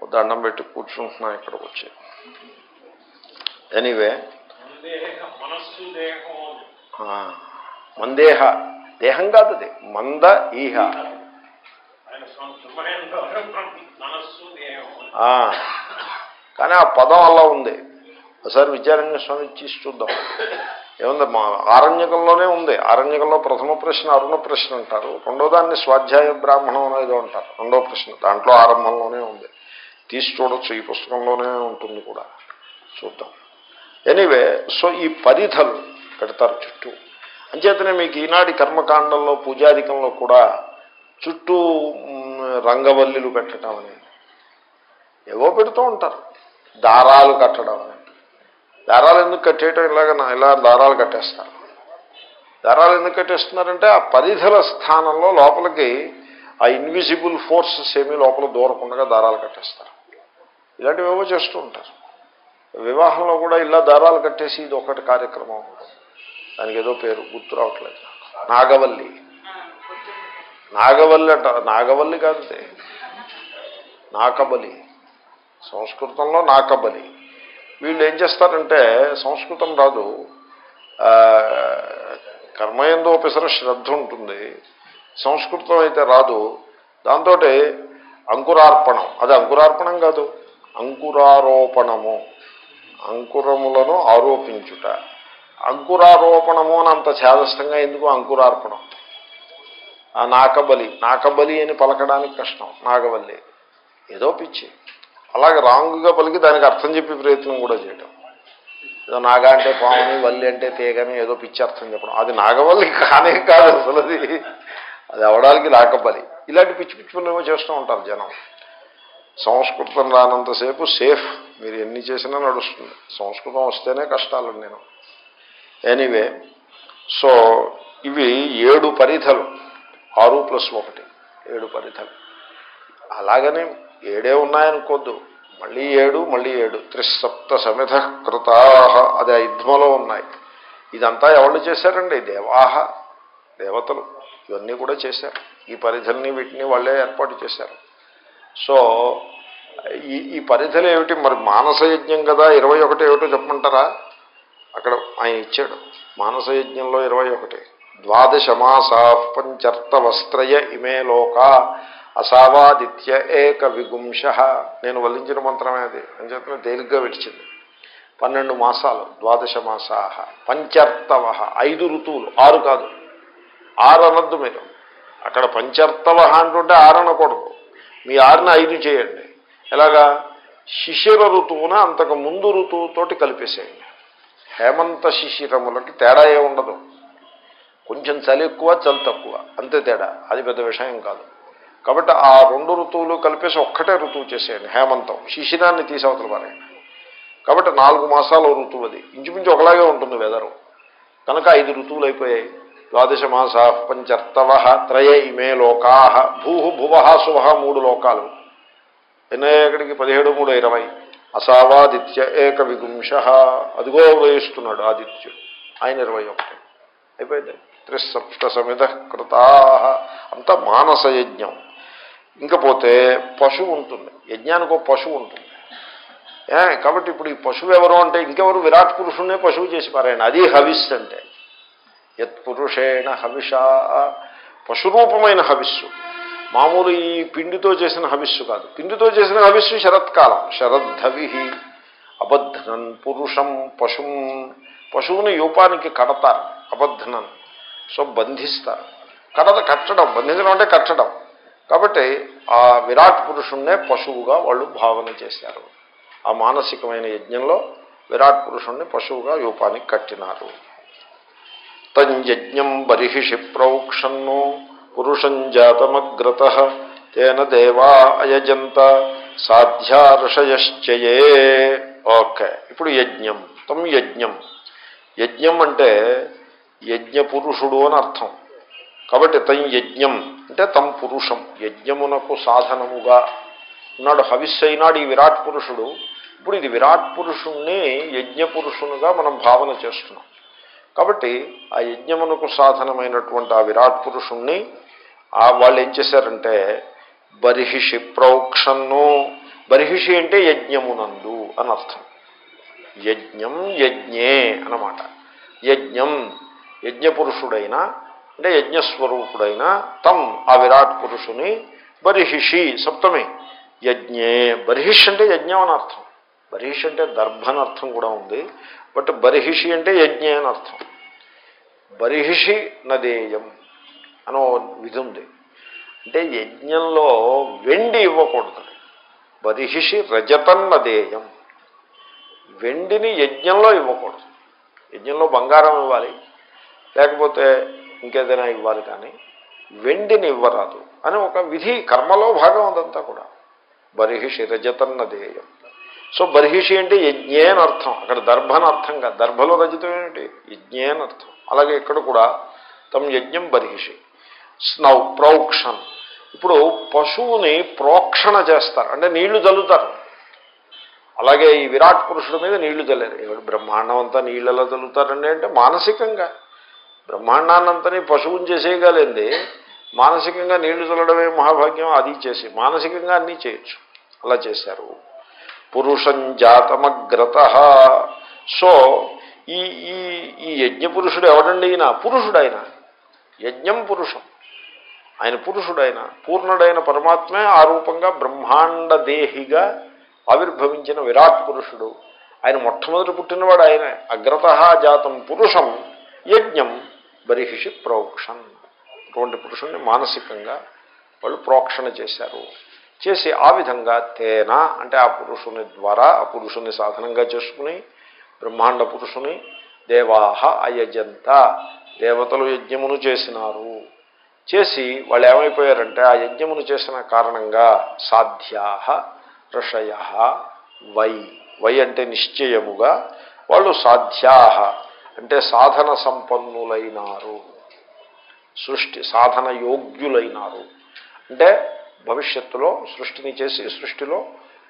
దండం పెట్టి కూర్చుంటున్నా ఇక్కడికి వచ్చి. ఎనీవే. మనస్సు దేహం మందేహ. దేహం కాదు అది. మంద ఈహ. కానీ ఆ పదం అలా ఉంది. ఒకసారి విద్యారణ్య స్వామి ఇచ్చి చూద్దాం. ఏముంది? మా ఆరణ్యకంలోనే ఉంది. ఆరణ్యకంలో ప్రథమ ప్రశ్న అరుణ ప్రశ్న అంటారు. రెండో దాన్ని స్వాధ్యాయ బ్రాహ్మణం అనేది అంటారు. రెండో ప్రశ్న. దాంట్లో ఆరంభంలోనే ఉంది. తీసి చూడొచ్చు. ఈ పుస్తకంలోనే ఉంటుంది కూడా. చూద్దాం. ఎనీవే సో ఈ పరిధలు పెడతారు చుట్టూ. అంచేతనే మీకు ఈనాటి కర్మకాండంలో పూజాధికంలో కూడా చుట్టూ రంగవల్లిలు పెట్టడం అనేది ఏవో పెడుతూ ఉంటారు. దారాలు కట్టడం అని దారాలు ఎందుకు కట్టేయటం? ఇలాగ నా- ఇలా దారాలు కట్టేస్తారు. దారాలు ఎందుకు కట్టేస్తున్నారంటే ఆ పరిధిల స్థానంలో లోపలికి ఆ ఇన్విజిబుల్ ఫోర్సెస్ ఏమీ లోపల దూరకుండా దారాలు కట్టేస్తారు. ఇలాంటివి ఏవో చేస్తూ ఉంటారు. వివాహంలో కూడా ఇలా దారాలు కట్టేసి ఇది ఒకటి కార్యక్రమం. ఉంటుంది దానికి ఏదో పేరు గుర్తు రావట్లేదు. నాగవల్లి. నాగవల్లి అంట నాగవల్లి కాదు. నాకబలి. సంస్కృతంలో నాకబలి. వీళ్ళు ఏం చేస్తారంటే సంస్కృతం రాదు. కర్మయందు ఒకసార శ్రద్ధ ఉంటుంది. సంస్కృతం అయితే రాదు. దాంతో అంకురార్పణం. అది అంకురార్పణం కాదు. అంకురారోపణము. అంకురములను ఆరోపించుట. అంకురారోపణము అని అంత ఛేదస్థంగా ఎందుకు అంకురార్పణం? ఆ నాకబలి నాకబలి అని పలకడానికి కష్టం నాగవల్లి. ఏదో పిచ్చి. అలాగే రాంగ్గా పలికి దానికి అర్థం చెప్పి ప్రయత్నం కూడా చేయటం. ఏదో నాగా అంటే పాముని వల్లి అంటే తీగని ఏదో పిచ్చి అర్థం చెప్పడం. అది నాగవల్లి కానే కాదు అసలు అది. అది అవడానికి నాకబలి. ఇలాంటి పిచ్చి పిచ్చి పనులు చేస్తూ ఉంటారు జనం. సంస్కృతం రానంతసేపు సేఫ్. మీరు ఎన్ని చేసినా నడుస్తుంది. సంస్కృతం వస్తేనే కష్టాలు నేను. ఎనీవే సో ఇవి ఏడు పరిధలు. ఆరు ప్లస్ ఒకటి. ఏడు పరిధలు. అలాగని ఏడే ఉన్నాయనుకోద్దు. మళ్ళీ ఏడు మళ్ళీ ఏడు. త్రిసప్త సమిధ కృతా. అది ఆ ఉన్నాయి. ఇదంతా ఎవరు చేశారండి? దేవాహ దేవతలు. ఇవన్నీ కూడా చేశారు. ఈ పరిధుల్ని వీటిని వాళ్ళే ఏర్పాటు చేశారు. సో ఈ ఈ పరిధులు ఏమిటి మరి మానస యజ్ఞం కదా? ఇరవై ఒకటి ఏమిటో చెప్పమంటారా? అక్కడ ఆయన ఇచ్చాడు. మానస యజ్ఞంలో ఇరవై ఒకటి. ద్వాదశ మాసా పంచర్త వస్త్రయ ఇమే లోక అసావాదిత్య ఏక విగుంశ నేను వల్లించిన మంత్రమే అది. అని చెప్పిన తేలిగ్గా విడిచింది. పన్నెండు మాసాలు. ద్వాదశ మాసా పంచర్తవ. ఐదు ఋతువులు. ఆరు కాదు. ఆరు అనద్దు మీరు. అక్కడ పంచర్తవ అంటుంటే ఆరు అనకూడదు. మీ ఆరుని ఐదు చేయండి. ఎలాగా? శిశిర ఋతువున అంతకు ముందు ఋతువుతోటి కలిపేసేయండి. హేమంత శిశిరములకి తేడా ఏ ఉండదు. కొంచెం చలి ఎక్కువ చలి తక్కువ. అంతే తేడా. అది పెద్ద విషయం కాదు. కాబట్టి ఆ రెండు ఋతువులు కలిపేసి ఒక్కటే ఋతువు చేసేయండి. హేమంతం. శిశిరాన్ని తీసవతల పారాయణ కాబట్టి నాలుగు మాసాల ఋతువు అది. ఇంచుమించు ఒకలాగే ఉంటుంది వెదరు కనుక ఐదు ఋతువులు అయిపోయాయి. ద్వాదశ మాస పంచర్తవ త్రయ ఇమే లోకా భూ భువ శుభ మూడు లోకాలు. ఎన్నో ఎక్కడికి? పదిహేడు మూడు ఇరవై. అసావాదిత్య ఏక విగుంశ అదిగో వేయిస్తున్నాడు ఆదిత్యుడు. ఆయన ఇరవై ఒకటి. అయిపోయింది. త్రిసప్త సమిత కృతా. అంతా మానస యజ్ఞం. ఇంకపోతే పశువు ఉంటుంది. యజ్ఞానికి ఒక పశువు ఉంటుంది. ఏ కాబట్టి ఇప్పుడు ఈ పశువు ఎవరు అంటే ఇంకెవరు? విరాట్ పురుషుణ్ణే పశువు చేసి పారాయణ అది హవిస్ అంటే. యత్పురుషేణ హవిష. పశురూపమైన హవిస్సు. మామూలు ఈ పిండితో చేసిన హవిస్సు కాదు. పిండితో చేసిన హవిస్సు శరత్కాలం. శరద్ధవి అబద్ధనన్ పురుషం పశుం. పశువుని యూపానికి కడతారు. అబద్ధనన్. సో బంధిస్తారు. కడత కట్టడం బంధించడం అంటే కట్టడం. కాబట్టి ఆ విరాట్ పురుషుణ్ణే పశువుగా వాళ్ళు భావన చేశారు. ఆ మానసికమైన యజ్ఞంలో విరాట్ పురుషుణ్ణి పశువుగా యూపానికి కట్టినారు. తంయజ్ఞం బర్హిషి ప్రౌక్షన్ను పురుషం జాతమగ్రత తేన దేవా అయజంత సాధ్యార్షయశ్చయే ఓకే. ఇప్పుడు యజ్ఞం తం యజ్ఞం. యజ్ఞం అంటే యజ్ఞ పురుషుడు అని అర్థం. కాబట్టి తం యజ్ఞం అంటే తం పురుషం. యజ్ఞమునకు సాధనముగా ఉన్నాడు. హవిస్ అయినాడు ఈ విరాట్ పురుషుడు. ఇప్పుడు ఇది విరాట్ పురుషుణ్ణి యజ్ఞ పురుషునిగా మనం భావన చేస్తున్నాం. కాబట్టి ఆ యజ్ఞమునకు సాధనమైనటువంటి ఆ విరాట్ పురుషుణ్ణి ఆ వాళ్ళు ఏం చేశారంటే బర్హిషి ప్రౌక్షన్ను బర్హిషి అంటే యజ్ఞమునందు అని అర్థం. యజ్ఞం యజ్ఞే అన్నమాట. యజ్ఞం యజ్ఞపురుషుడైన అంటే యజ్ఞస్వరూపుడైన తం ఆ విరాట్ పురుషుని బర్హిషి సప్తమి. యజ్ఞే బర్హిష్ అంటే యజ్ఞం అని అర్థం. బర్హిష్ అంటే దర్భన అర్థం కూడా ఉంది బట్ బర్హిషి అంటే యజ్ఞే అని అర్థం. బర్హిషి నదేయం. అని విధి ఉంది. అంటే యజ్ఞంలో వెండి ఇవ్వకూడదు. బర్హిషి రజతన్నదేయం వెండిని యజ్ఞంలో ఇవ్వకూడదు. యజ్ఞంలో బంగారం ఇవ్వాలి లేకపోతే ఇంకేదైనా ఇవ్వాలి కానీ వెండిని ఇవ్వరాదు అని ఒక విధి కర్మలో భాగం అదంతా కూడా. బర్హిషి రజతన్నదేయం సో బర్హిషి అంటే యజ్ఞే అని అర్థం. అక్కడ దర్భ అని అర్థం కాదు. దర్భలో రజతం ఏమిటి? యజ్ఞే అని అర్థం. అలాగే ఇక్కడ కూడా తమ యజ్ఞం బర్హిషి స్నౌ ప్రోక్షన్ ఇప్పుడు పశువుని ప్రోక్షణ చేస్తారు. అంటే నీళ్ళు చల్లుతారు అలాగే ఈ విరాట్ పురుషుడి మీద నీళ్ళు చల్లారు ఎవడు బ్రహ్మాండం అంతా నీళ్ళలో చల్లుతారండి అంటే మానసికంగా. బ్రహ్మాండాన్నంతని పశువుని చేసేయగలింది. మానసికంగా నీళ్ళు చల్లడమే మహాభాగ్యం. అది చేసి మానసికంగా అన్నీ చేయొచ్చు. అలా చేశారు. పురుషం జాతమగ్రత. సో ఈ ఈ ఈ యజ్ఞ పురుషుడు ఎవడండి ఈయన? పురుషుడు ఆయన యజ్ఞం పురుషం. ఆయన పురుషుడైన పూర్ణుడైన పరమాత్మే ఆ రూపంగా బ్రహ్మాండ దేహిగా ఆవిర్భవించిన విరాట్ పురుషుడు. ఆయన మొట్టమొదటి పుట్టినవాడు ఆయనే. అగ్రత జాతం పురుషం యజ్ఞం బరిహిషి ప్రోక్షన్. అటువంటి పురుషుణ్ణి మానసికంగా వాళ్ళు ప్రోక్షణ చేశారు. చేసి ఆ విధంగా తేన అంటే ఆ పురుషుని ద్వారా ఆ పురుషుని సాధనంగా చేసుకుని బ్రహ్మాండ పురుషుని దేవాహ అయజంత దేవతలు యజ్ఞమును చేసినారు. చేసి వాళ్ళు ఏమైపోయారంటే ఆ యజ్ఞమును చేసిన కారణంగా సాధ్యా ఋషయ వై. వై అంటే నిశ్చయముగా వాళ్ళు సాధ్యాహ అంటే సాధన సంపన్నులైనారు. సృష్టి సాధన యోగ్యులైనారు. అంటే భవిష్యత్తులో సృష్టిని చేసి సృష్టిలో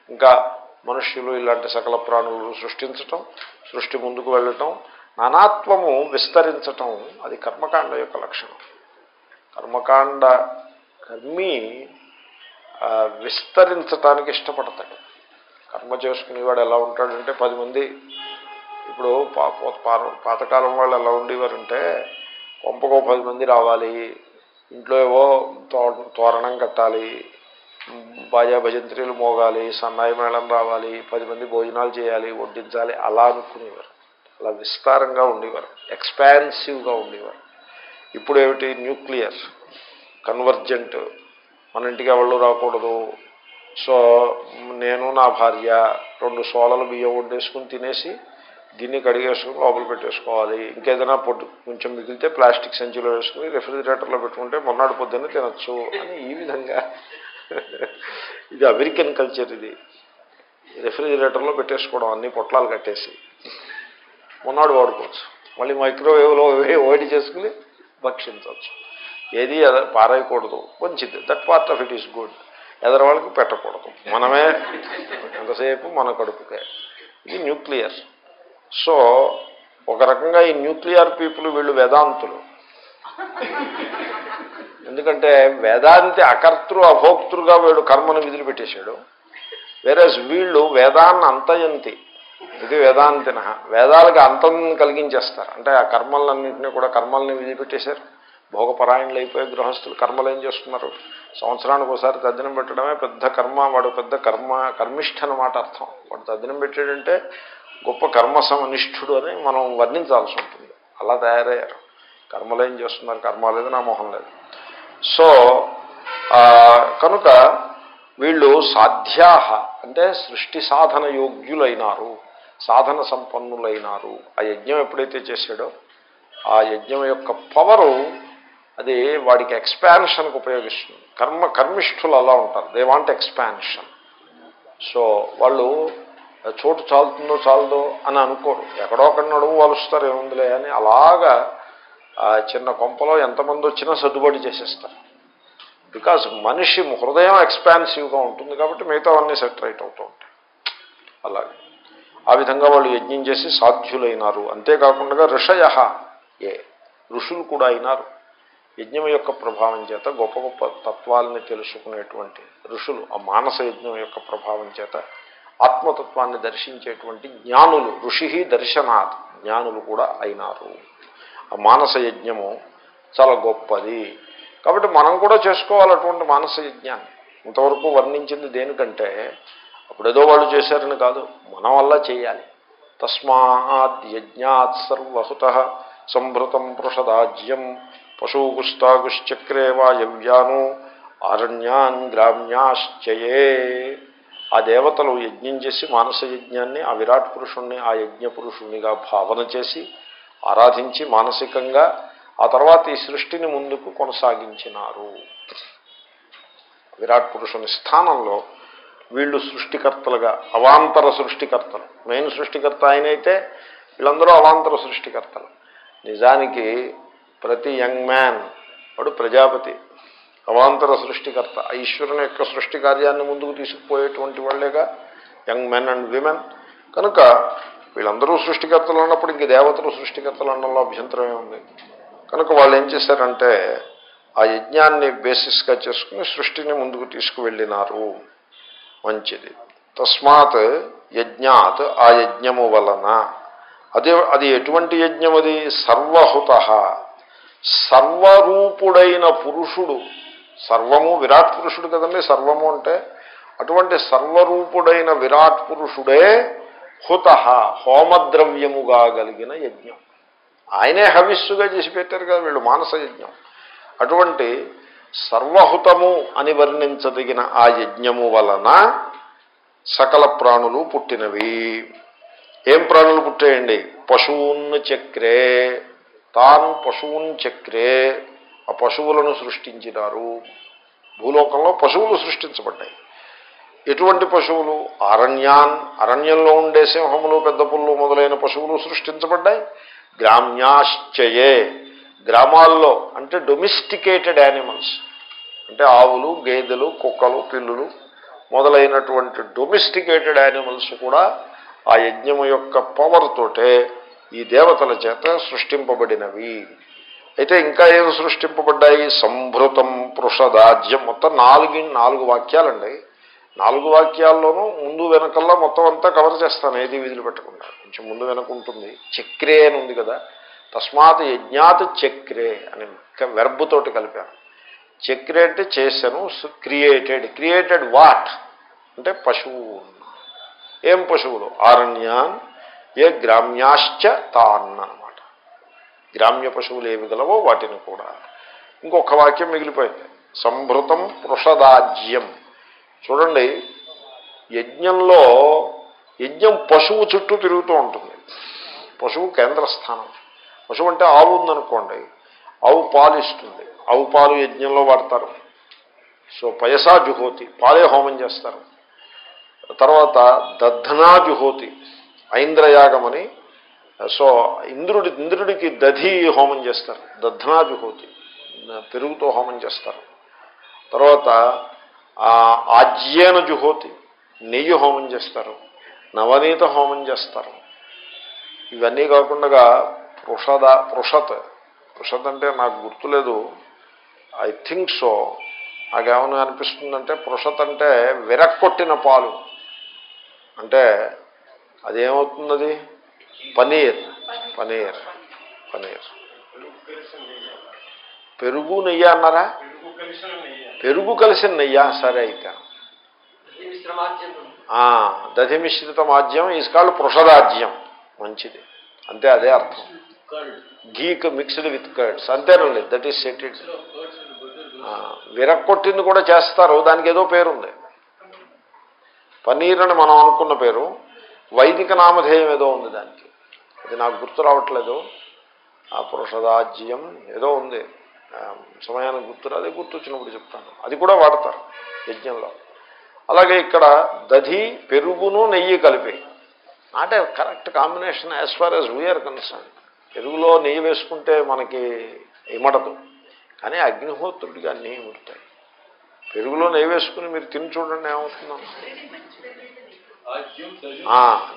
ఇంకా మనుష్యులు ఇలాంటి సకల ప్రాణులు సృష్టించటం సృష్టి ముందుకు వెళ్ళటం నానాత్వము విస్తరించటం అది కర్మకాండ యొక్క లక్షణం. కర్మకాండ కర్మి విస్తరించటానికి ఇష్టపడతాడు. కర్మ చేసుకునేవాడు ఎలా ఉంటాడంటే పది మంది ఇప్పుడు పాత- పాతకాలం వాళ్ళు ఎలా ఉండేవారంటే కొంపకో పది మంది రావాలి ఇంట్లో ఏవో తో తోరణం కట్టాలి బాజా భజంత్రీలు మోగాలి సన్నాయి మేళం రావాలి పది మంది భోజనాలు చేయాలి వడ్డించాలి అలా అనుకునేవారు. అలా విస్తారంగా ఉండేవారు ఎక్స్పాన్సివ్గా ఉండేవారు. ఇప్పుడు ఏమిటి న్యూక్లియర్ కన్వర్జెంట్. మన ఇంటికి ఎవరు రాకూడదు? సో నేను నా భార్య రెండు సోలలు బియ్యం వండేసుకుని తినేసి గిన్నె కడిగేసుకుని లోపల పెట్టేసుకోవాలి. ఇంకేదైనా పొట్టు కొంచెం మిగిలితే ప్లాస్టిక్ సంచిలో వేసుకుని రెఫ్రిజిరేటర్లో పెట్టుకుంటే మొన్నటి పొద్దున్న తినచ్చు అని ఈ విధంగా. ఇది అమెరికన్ కల్చర్ ఇది. రెఫ్రిజిరేటర్లో పెట్టేసుకోవడం అన్ని పొట్లాలు కట్టేసి. మొన్నాడు వాడుకోవచ్చు. మళ్ళీ మైక్రోవేవ్లో వేడి చేసుకుని భక్షించవచ్చు. ఏది ఎద- పారేయకూడదు. మంచిది. That part of it is good ఎదరవాళ్ళకి పెట్టకూడదు. మనమే ఎంతసేపు మన కడుపుకే. ఇది న్యూక్లియర్. సో ఒక రకంగా ఈ న్యూక్లియర్ పీపుల్ వీళ్ళు వేదాంతులు. ఎందుకంటే వేదాంతి అకర్తృ అభోక్తృగా వీడు కర్మను విధులు పెట్టేశాడు వేరే వీళ్ళు వేదాన్ని అంతయంతి ఇది వేదాంతిన. వేదాలకి అంతం కలిగించేస్తారు. అంటే ఆ కర్మలన్నింటినీ కూడా కర్మల్ని విధిపెట్టేశారు భోగపరాయణలు అయిపోయే గృహస్థులు కర్మలు ఏం చేస్తున్నారు? సంవత్సరానికి ఒకసారి తద్దినం పెట్టడమే పెద్ద కర్మ వాడు పెద్ద కర్మ కర్మిష్ఠ అన్నమాట అర్థం. వాడు తద్దినం పెట్టాడంటే గొప్ప కర్మ సమనిష్ఠుడు అని మనం వర్ణించాల్సి ఉంటుంది. అలా తయారయ్యారు. కర్మలు ఏం చేస్తున్నారు? కర్మ లేదు నా మొహం లేదు. సో కనుక వీళ్ళు సాధ్యాహ అంటే సృష్టి సాధన యోగ్యులైనారు. సాధన సంపన్నులైనారు. ఆ యజ్ఞం ఎప్పుడైతే చేశాడో ఆ యజ్ఞం యొక్క పవరు అది వాడికి ఎక్స్పాన్షన్కి ఉపయోగిస్తుంది. కర్మ కర్మిష్ఠులు అలా ఉంటారు. దే వాంట్ ఎక్స్పాన్షన్ సో వాళ్ళు చోటు చాలుతుందో చాలదో అని అనుకోరు. ఎక్కడో అక్కడ నడువు వలుస్తారు ఏముందిలే అని. అలాగా ఆ చిన్న కొంపలో ఎంతమంది వచ్చినా సర్దుబాటు చేసేస్తారు. బికాజ్ మనిషి హృదయం ఎక్స్పాన్సివ్గా ఉంటుంది కాబట్టి మిగతావన్నీ అన్నీ సెటరేట్ అవుతూ ఉంటాయి. అలాగే. ఆ విధంగా వాళ్ళు యజ్ఞం చేసి సాధ్యులైనారు. అంతేకాకుండా ఋషయ ఏ ఋషులు కూడా అయినారు. యజ్ఞం యొక్క ప్రభావం చేత గొప్ప గొప్ప తత్వాలని తెలుసుకునేటువంటి ఋషులు ఆ మానస యజ్ఞం యొక్క ప్రభావం చేత ఆత్మతత్వాన్ని దర్శించేటువంటి జ్ఞానులు ఋషి దర్శనాత్ జ్ఞానులు కూడా అయినారు. ఆ మానస యజ్ఞము చాలా గొప్పది. కాబట్టి మనం కూడా చేసుకోవాలి అటువంటి మానస యజ్ఞాన్ని. ఇంతవరకు వర్ణించింది దేనికంటే అప్పుడేదో వాళ్ళు చేశారని కాదు మనం వల్ల చేయాలి. తస్మాత్ యజ్ఞాత్ సర్వహుత సంభృతం పృషదాజ్యం పశుగుస్తాగుశ్చక్రే వాయవ్యాను అరణ్యాన్ గ్రామ్యాశ్చయే. ఆ దేవతలు యజ్ఞం చేసి మానస యజ్ఞాన్ని ఆ విరాట్ పురుషుణ్ణి ఆ యజ్ఞ పురుషుణ్ణిగా భావన చేసి ఆరాధించి మానసికంగా ఆ తర్వాత ఈ సృష్టిని ముందుకు కొనసాగించినారు. విరాట్ పురుషుని స్థానంలో వీళ్ళు సృష్టికర్తలుగా అవాంతర సృష్టికర్తలు. మెయిన్ సృష్టికర్త ఆయనైతే వీళ్ళందరూ అవాంతర సృష్టికర్తలు. నిజానికి ప్రతి యంగ్ మ్యాన్ వాడు ప్రజాపతి అవాంతర సృష్టికర్త. ఈశ్వరుని యొక్క సృష్టి కార్యాన్ని ముందుకు తీసుకుపోయేటువంటి వాళ్ళేగా యంగ్ మెన్ అండ్ విమెన్. కనుక వీళ్ళందరూ సృష్టికర్తలు అన్నప్పుడు ఇంక దేవతలు సృష్టికర్తలు అనడంలో అభ్యంతరమే ఉంది. కనుక వాళ్ళు ఏం చేశారంటే ఆ యజ్ఞాన్ని బేసిస్గా చేసుకుని సృష్టిని ముందుకు తీసుకువెళ్ళినారు. మంచిది. తస్మాత్ యజ్ఞాత్ ఆ యజ్ఞము వలన. అదే అది ఎటువంటి యజ్ఞం అది? సర్వహుత. సర్వరూపుడైన పురుషుడు సర్వము విరాట్ పురుషుడు కదండి సర్వము అంటే అటువంటి సర్వరూపుడైన విరాట్ పురుషుడే హుత హోమద్రవ్యముగా కలిగిన యజ్ఞం. ఆయనే హవిస్సుగా చేసి పెట్టారు కదా వీళ్ళు మానస యజ్ఞం. అటువంటి సర్వహుతము అని వర్ణించదగిన ఆ యజ్ఞము వలన సకల ప్రాణులు పుట్టినవి. ఏం ప్రాణులు పుట్టాయండి? పశువున్ చక్రే. తాను పశువున్ చక్రే. ఆ పశువులను సృష్టించినారు. భూలోకంలో పశువులు సృష్టించబడ్డాయి. ఎటువంటి పశువులు? అరణ్యాన్. అరణ్యంలో ఉండే సింహములు పెద్ద పుల్లు మొదలైన పశువులు సృష్టించబడ్డాయి. గ్రామ్యాశ్చయే. గ్రామాల్లో అంటే డొమిస్టికేటెడ్ యానిమల్స్ అంటే ఆవులు గేదెలు కుక్కలు పిల్లులు మొదలైనటువంటి డొమెస్టికేటెడ్ యానిమల్స్ కూడా ఆ యజ్ఞము యొక్క పవర్ తోటే ఈ దేవతల చేత సృష్టింపబడినవి. అయితే ఇంకా ఏమి సృష్టింపబడ్డాయి? సంభృతం పృషదాజ్యం మొత్తం నాలుగు నాలుగు వాక్యాలండి. నాలుగు వాక్యాల్లోనూ ముందు వెనకల్లా మొత్తం అంతా కవర్ చేస్తాను ఏది విధులు పెట్టకుండా. కొంచెం ముందు వెనక ఉంటుంది. చక్రే అని ఉంది కదా. తస్మాత్ యజ్ఞాత్ చక్రే అని వెర్బుతోటి కలిపాను. చక్రి అంటే చేశాను క్రియేటెడ్. Created what? అంటే పశువు. ఏం పశువులు? ఆరణ్యాన్ ఏ గ్రామ్యాశ్చ తాన్న అనమాట గ్రామ్య పశువులు ఏమి గలవో వాటిని కూడా. ఇంకొక వాక్యం మిగిలిపోయింది. సంభృతం పృషదాజ్యం చూడండి యజ్ఞంలో యజ్ఞం పశువు చుట్టూ తిరుగుతూ ఉంటుంది. పశువు కేంద్రస్థానం. పశువు అంటే ఆవు ఉందనుకోండి ఆవు పాలు ఇస్తుంది ఆవు పాలు యజ్ఞంలో వాడతారు. సో పయసా జుహోతి పాలే హోమం చేస్తారు. తర్వాత దద్ధనా జుహోతి ఐంద్రయాగమని సో ఇంద్రుడి ఇంద్రుడికి దధి హోమం చేస్తారు. దద్ధనా జుహోతి పెరుగుతో హోమం చేస్తారు. తర్వాత ఆజ్యేన జుహోతి నెయ్యి హోమం చేస్తారు. నవనీత హోమం చేస్తారు. ఇవన్నీ కాకుండా పృషద పృషత్ పృషత్ అంటే నాకు గుర్తులేదు. ఐ థింక్ సో నాకేమన్నా అనిపిస్తుందంటే పృషత్ అంటే విరక్కొట్టిన పాలు. అంటే అదేమవుతుంది పనీర్. పనీర్. పనీర్. పెరుగు నెయ్యి అన్నారా? పెరుగు కలిసిన నెయ్యి? నెయ్యా సరే అయితే. దధిమిశ్రిత మిశ్రిత మాధ్యం ఈజ్ కాల్డ్ పృషదాజ్యం మంచిది. అంతే అదే అర్థం. గీక్ మిక్స్డ్ విత్ కర్డ్స్ అంతేనండి దట్ ఈస్ సెటిడ్ విరక్కొట్టింది కూడా చేస్తారు దానికి ఏదో పేరుంది. పన్నీర్ అని మనం అనుకున్న పేరు వైదిక నామధేయం ఏదో ఉంది దానికి. అది నాకు గుర్తు రావట్లేదు. ఆ పురుషదాజ్యం ఏదో ఉంది. సమయానికి గుర్తు రాదు గుర్తు వచ్చినప్పుడు చెప్తాను. అది కూడా వాడతారు యజ్ఞంలో. అలాగే ఇక్కడ దధి పెరుగును నెయ్యి కలిపి. Not a correct combination as far as we are concern పెరుగులో నెయ్యి వేసుకుంటే మనకి ఇమడదు. కానీ అగ్నిహోత్రుడికి అన్నీ ఇముడతాయి పెరుగులో నెయ్యి వేసుకుని మీరు తిని చూడండి ఏమవుతుందో.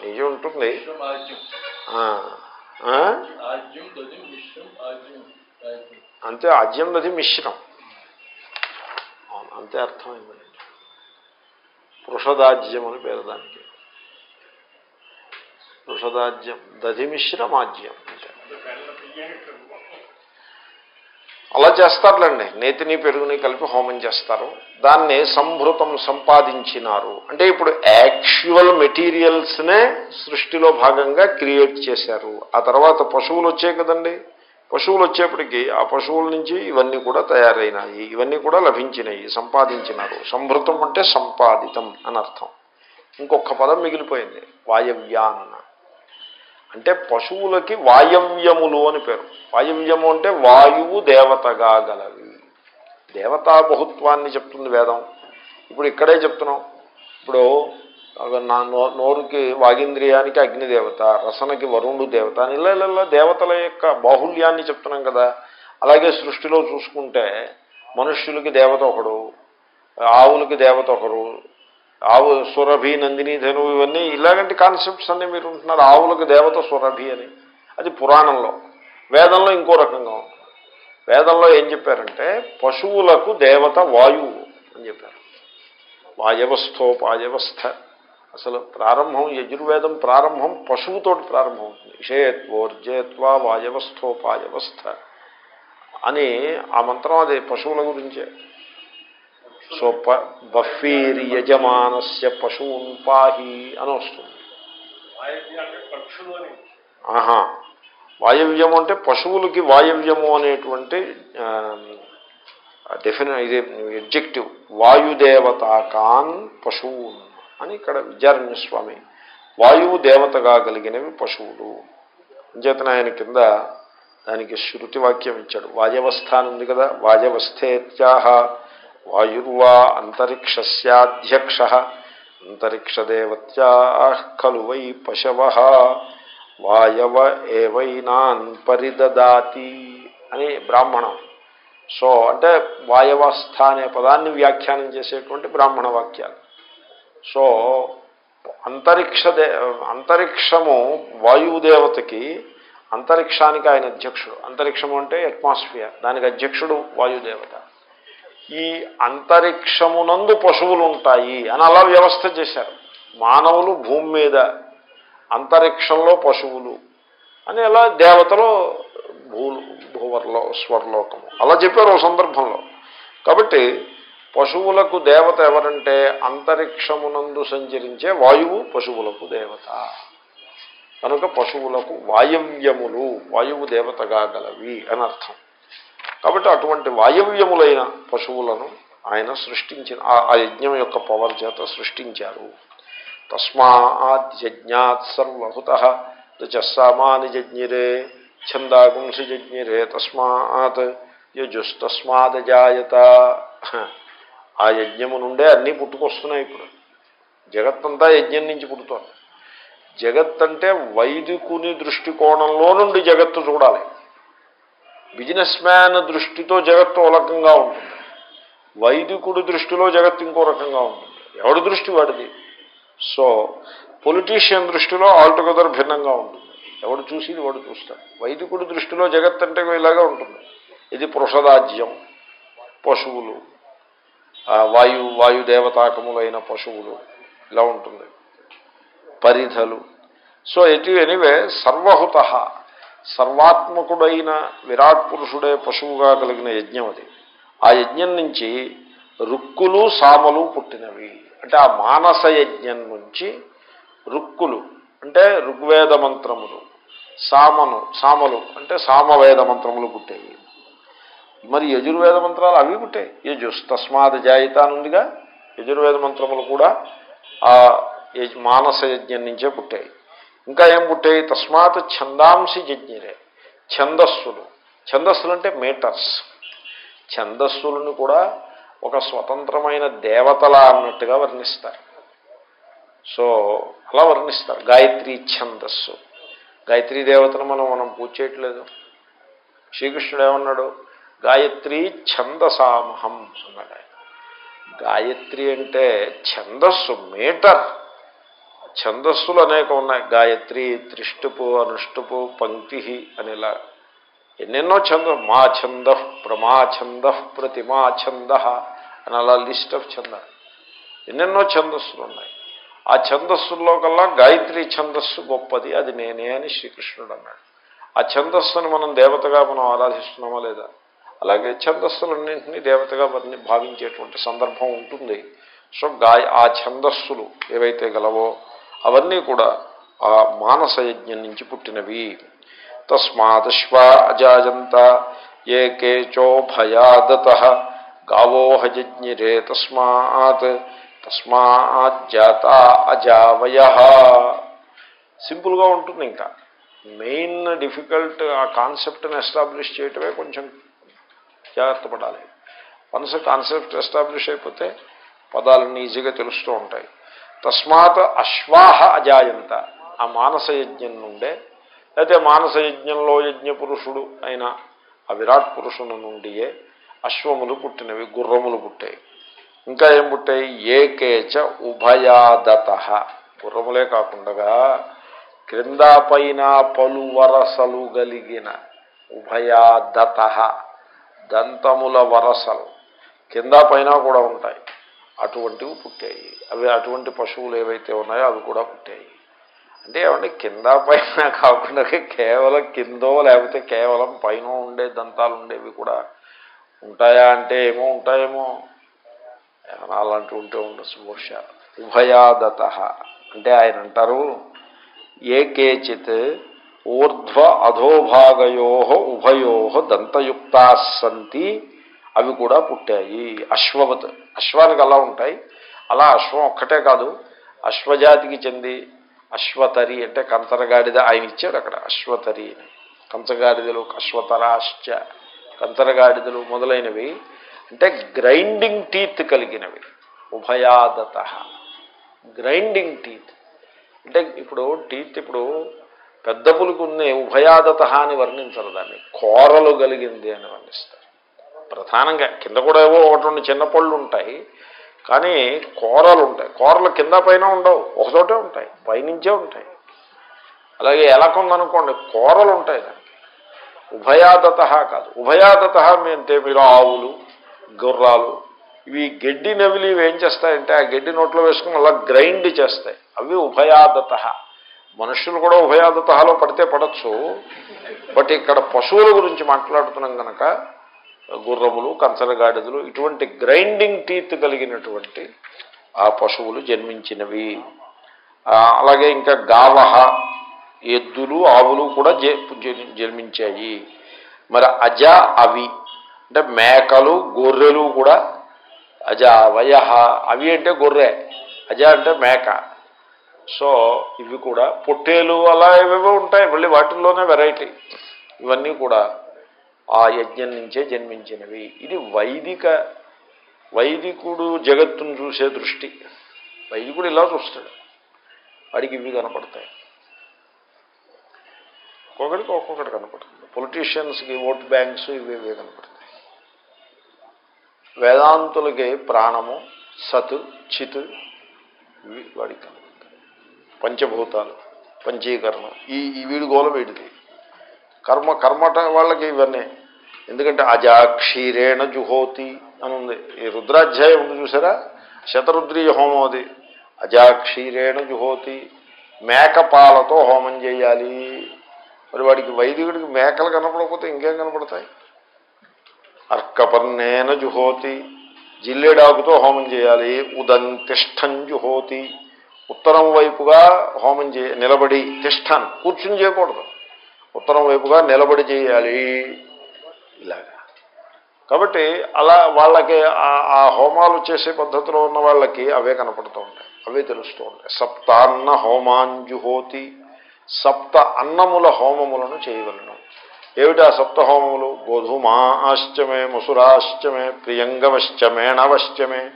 నెయ్యి ఉంటుంది. ఆజ్యం అంతే ఆజ్యం దధి మిశ్రం. అంతే అర్థమైందండి. పురుషదాజ్యం అని పేరు దానికి. పురుషదాజ్యం దధిమిశ్రమాజ్యం అంటే అలా చేస్తారులేండి. నేతిని పెరుగుని కలిపి హోమం చేస్తారు. దాన్ని సంభృతం సంపాదించినారు. అంటే ఇప్పుడు యాక్చువల్ మెటీరియల్స్నే సృష్టిలో భాగంగా క్రియేట్ చేశారు. ఆ తర్వాత పశువులు వచ్చాయి కదండి. పశువులు వచ్చేప్పటికీ ఆ పశువుల నుంచి ఇవన్నీ కూడా తయారైనాయి. ఇవన్నీ కూడా లభించినాయి సంపాదించినారు. సంభృతం అంటే సంపాదితం అని అర్థం. ఇంకొక పదం మిగిలిపోయింది. వాయవ్యాన్న అంటే పశువులకి వాయవ్యములు అని పేరు. వాయవ్యము అంటే వాయువు దేవతగా గలవి. దేవతా బహుత్వాన్ని చెప్తుంది వేదం. ఇప్పుడు ఇక్కడే చెప్తున్నాం. ఇప్పుడు నా నోరుకి వాగింద్రియానికి అగ్నిదేవత రసనకి వరుణుడు దేవత అని. ఇలా ఇలా దేవతల యొక్క బాహుల్యాన్ని చెప్తున్నాం కదా. అలాగే సృష్టిలో చూసుకుంటే మనుష్యులకి దేవత ఒకడు ఆవులకి దేవత ఒకరు ఆవు సురభి నందిని ధను ఇవన్నీ ఇలాగంటి కాన్సెప్ట్స్ అన్నీ మీరు ఉంటున్నారు. ఆవులకు దేవత సురభి అని. అది పురాణంలో. వేదంలో ఇంకో రకంగా ఉంటుంది వేదంలో ఏం చెప్పారంటే పశువులకు దేవత వాయువు అని చెప్పారు. వాయవస్థోపాయవస్థ అసలు ప్రారంభం యజుర్వేదం ప్రారంభం పశువుతోటి ప్రారంభం అవుతుంది ఇషేత్వోర్జేత్వా వాయవస్థోపాయవస్థ అని ఆ మంత్రం అది పశువుల గురించే. సో ప బఫీర్ యజమానస్య పశువున్ పాహి అని వస్తుంది. ఆహా. వాయవ్యము అంటే పశువులకి వాయవ్యము అనేటువంటి డెఫినె ఇది ఎడ్జెక్టివ్ వాయుదేవతాకాన్ పశువు అని ఇక్కడ విద్యారణ్య స్వామి వాయువు దేవతగా కలిగినవి పశువులు. అంచేతన ఆయన కింద దానికి శృతి వాక్యం ఇచ్చాడు. వాయవస్థ అని ఉంది కదా వాయవస్థేత్యాహ వాయుర్వా అంతరిక్షస్యాధ్యక్ష. అంతరిక్షదేవత్యా ఖలు వై పశవ. వాయవ ఏవైనాన్ పరిదదాతి అని బ్రాహ్మణం. సో అంటే వాయవస్థ అనే పదాన్ని వ్యాఖ్యానం చేసేటువంటి బ్రాహ్మణ వాక్యాలు. సో అంతరిక్ష దే అంతరిక్షము వాయుదేవతకి అంతరిక్షానికి ఆయన అధ్యక్షుడు. అంతరిక్షము అంటే అట్మాస్ఫియర్. దానికి అధ్యక్షుడు వాయుదేవత. ఈ అంతరిక్షమునందు పశువులు ఉంటాయి అని అలా వ్యవస్థ చేశారు. మానవులు భూమి మీద అంతరిక్షంలో పశువులు అని అలా దేవతలు భూ భూవర్లో స్వర్లోకము అలా చెప్పారు ఓ సందర్భంలో. కాబట్టి పశువులకు దేవత ఎవరంటే అంతరిక్షమునందు సంచరించే వాయువు పశువులకు దేవత. కనుక పశువులకు వాయవ్యములు వాయువు దేవతగా గలవి అని అర్థం. కాబట్టి అటువంటి వాయవ్యములైన పశువులను ఆయన సృష్టించిన ఆ- యజ్ఞం యొక్క పవర్ చేత సృష్టించారు. తస్మాద్యజ్ఞాత్ సర్వహుత చస్సామాని జజ్ఞిరే ఛందాగుంసి జజ్ఞిరే తస్మాత్ యజుస్తస్మాదజాయత. ఆ యజ్ఞము నుండే అన్నీ పుట్టుకొస్తున్నాయి ఇప్పుడు. జగత్తంతా యజ్ఞం నుంచి పుడుతోంది. జగత్ అంటే వైదికుని దృష్టికోణంలో నుండి జగత్తు చూడాలి. బిజినెస్ మ్యాన్ దృష్టితో జగత్తు రకంగా ఉంటుంది. వైదికుడు దృష్టిలో జగత్తు ఇంకో రకంగా ఉంటుంది. ఎవడి దృష్టి వాడిది? సో పొలిటీషియన్ దృష్టిలో ఆల్టుగెదర్ భిన్నంగా ఉంటుంది. ఎవడు చూసేది వాడు చూస్తాడు. వైదికుడి దృష్టిలో జగత్ అంటే ఇలాగా ఉంటుంది. ఇది పురుషదాజ్యం పశువులు వాయు వాయుదేవతాకములైన పశువులు ఇలా ఉంటుంది. పరిధలు. సో ఎటు ఎనివే సర్వహుత. సర్వాత్మకుడైన విరాట్ పురుషుడే పశువుగా కలిగిన యజ్ఞం అది. ఆ యజ్ఞం నుంచి రుక్కులు సామలు పుట్టినవి. అంటే ఆ మానస యజ్ఞం నుంచి రుక్కులు అంటే ఋగ్వేద మంత్రములు సామను సామలు అంటే సామవేద మంత్రములు పుట్టాయి మరి యజుర్వేద మంత్రాలు అవి పుట్టాయి యజుస్ తస్మాత్ జాయిత నుండిగా యజుర్వేద మంత్రములు కూడా ఆ మానస యజ్ఞం నుంచే పుట్టాయి. ఇంకా ఏం పుట్టాయి? తస్మాత్ ఛందాంసి జజ్ఞరే ఛందస్సులు. ఛందస్సులు అంటే మీటర్స్. ఛందస్సులను కూడా ఒక స్వతంత్రమైన దేవతలా అన్నట్టుగా వర్ణిస్తారు. సో అలా వర్ణిస్తారు. గాయత్రి ఛందస్సు. గాయత్రీ దేవతను మనం మనం పూజ చేయట్లేదు. శ్రీకృష్ణుడు ఏమన్నాడు? గాయత్రి ఛందసామహం అన్నాడు ఆయన. గాయత్రి అంటే ఛందస్సు మీటర్. ఛందస్సులు అనేక ఉన్నాయి. గాయత్రి త్రిష్టుపు అనుష్టుపు పంక్తి అనేలా. ఎన్నెన్నో ఛంద. మా ఛంద ప్రమా ఛంద ప్రతిమా ఛంద అని అలా లిస్ట్ ఆఫ్ ఛంద ఎన్నెన్నో ఛందస్సులు ఉన్నాయి. ఆ ఛందస్సుల్లో కల్లా గాయత్రి ఛందస్సు గొప్పది. అది నేనే అని శ్రీకృష్ణుడు అన్నాడు. ఆ ఛందస్సును మనం దేవతగా మనం ఆరాధిస్తున్నామా లేదా? అలాగే ఛందస్సులన్నింటినీ దేవతగా వర్ణి భావించేటువంటి సందర్భం ఉంటుంది. సో గాయ ఆ ఛందస్సులు ఏవైతే గలవో అవన్నీ కూడా ఆ మానస యజ్ఞం నుంచి పుట్టినవి. తస్మాదశ్వ అజాయంత ఏ కేచో భయాదత గావో తస్మాత్ తస్మాజ్జాత అజావయ. సింపుల్గా ఉంటుంది ఇంకా. మెయిన్ డిఫికల్ట్ ఆ కాన్సెప్ట్ని ఎస్టాబ్లిష్ చేయటమే కొంచెం జాగ్రత్త పడాలి. మనసు కాన్సెప్ట్ ఎస్టాబ్లిష్ అయిపోతే పదాలన్నీ ఈజీగా తెలుస్తూ ఉంటాయి. తస్మాత్ అశ్వాహ అజాయంత. ఆ మానస యజ్ఞం నుండే. అయితే మానస యజ్ఞంలో యజ్ఞ పురుషుడు అయిన ఆ విరాట్ పురుషుని నుండియే అశ్వములు పుట్టినవి గుర్రములు పుట్టాయి. ఇంకా ఏం పుట్టాయి? ఏకేచ ఉభయాదత. గుర్రములే కాకుండా క్రింద పైన పలు వరసలు గలిగిన ఉభయాదత. దంతముల వరసలు. కింద పైన కూడా ఉంటాయి. అటువంటివి పుట్టాయి. అవి అటువంటి పశువులు ఏవైతే ఉన్నాయో అవి కూడా పుట్టాయి. అంటే ఏమంటే కింద పైన కాకుండా కేవలం కిందో లేకపోతే కేవలం పైన ఉండే దంతాలు ఉండేవి కూడా ఉంటాయా అంటే ఏమో ఉంటాయేమో. ఏమైనా అలాంటివి ఉంటే ఉండొచ్చు బహుశా. ఉభయాదత. అంటే ఆయన అంటారు ఏ కేచిత్ ఊర్ధ్వ అధోభాగయో ఉభయో దంతయుక్తా సంతి అవి కూడా పుట్టాయి. అశ్వవత్ అశ్వానికి అలా ఉంటాయి. అలా అశ్వం ఒక్కటే కాదు అశ్వజాతికి చెంది అశ్వతరి అంటే కంచరగాడిద ఆయన ఇచ్చాడు అక్కడ అశ్వతరి అని. కంచగాడిదలు అశ్వతరాశ్చ కంచరగాడిదలు మొదలైనవి. అంటే గ్రైండింగ్ టీత్ కలిగినవి ఉభయాదత. Grinding teeth. అంటే ఇప్పుడు టీత్ ఇప్పుడు పెద్ద పులుకు ఉన్న ఉభయాదత అని వర్ణించరు దాన్ని. కోరలు కలిగింది అని వర్ణిస్తారు. ప్రధానంగా కింద కూడా ఏవో ఒకటి రెండు చిన్న పళ్ళు ఉంటాయి కానీ కూరలు ఉంటాయి. కూరలు కింద పైన ఉండవు ఒకచోటే ఉంటాయి పైనుంచే ఉంటాయి. అలాగే ఎలక ఉందనుకోండి కూరలు ఉంటాయి దానికి. ఉభయాదత కాదు. ఉభయాదత అంటే మీరు ఆవులు గుర్రాలు ఇవి గడ్డి నవిలి ఇవి ఏం చేస్తాయంటే ఆ గడ్డి నోట్లో వేసుకుని అలా గ్రైండ్ చేస్తాయి. అవి ఉభయాదత. మనుషులు కూడా ఉభయాదతలో పడితే పడచ్చు. బట్ ఇక్కడ పశువుల గురించి మాట్లాడుతున్నాం కనుక గుర్రములు కంచరగాడిదలు ఇటువంటి గ్రైండింగ్ టీత్ కలిగినటువంటి ఆ పశువులు జన్మించినవి. అలాగే ఇంకా గావహ ఎద్దులు ఆవులు కూడా జ- జన్మించాయి. మరి అజ అవి అంటే మేకలు గొర్రెలు కూడా అజ వయహ అవి అంటే గొర్రె అజ అంటే మేక. సో ఇవి కూడా పొట్టేలు అలా ఏవేవో ఉంటాయి మళ్ళీ వాటిల్లోనే వెరైటీ. ఇవన్నీ కూడా ఆ యజ్ఞం నుంచే జన్మించినవి. ఇది వైదిక వైదికుడు జగత్తును చూసే దృష్టి. వైదికుడు ఇలా చూస్తాడు. వాడికి ఇవి కనపడతాయి. ఒక్కొక్కడికి ఒక్కొక్కటి కనపడుతుంది. పొలిటీషియన్స్కి ఓట్ బ్యాంక్స్ ఇవి ఇవే కనపడతాయి. వేదాంతులకి ప్రాణము సత్ చిత్ ఇవి వాడికి కనపడతాయి. పంచభూతాలు పంచీకరణం ఈ ఈ వీడి గోల వీడిది. కర్మ కర్మట వాళ్ళకి ఇవన్నీ. ఎందుకంటే అజాక్షీరేణ జుహోతి అని ఉంది. ఈ రుద్రాధ్యాయం ఉంది చూసారా? శతరుద్రీయ హోమం అది. అజాక్షీరేణ జుహోతి మేకపాలతో హోమం చేయాలి. మరి వాడికి వైదికుడికి మేకలు కనపడకపోతే ఇంకేం కనపడతాయి? అర్కపర్ణేన జుహోతి జిల్లెడాకుతో హోమం చేయాలి. ఉదంతిష్టం జుహోతి ఉత్తరం వైపుగా హోమం చే నిలబడి తిష్టం కూర్చుని చేయకూడదు. ఉత్తరం వైపుగా నిలబడి చేయాలి. ఇలాగా. కాబట్టి అలా వాళ్ళకి ఆ- హోమాలు చేసే పద్ధతిలో ఉన్న వాళ్ళకి అవే కనపడుతూ ఉంటాయి. అవే తెలుస్తూ ఉంటాయి. సప్త అన్న హోమాంజుహోతి సప్త అన్నముల హోమములను చేయవలను. ఏమిటి ఆ సప్త హోమములు? గోధుమాశ్చమే ముసురాశ్చమే ప్రియంగవశ్చమేణవశ్చమే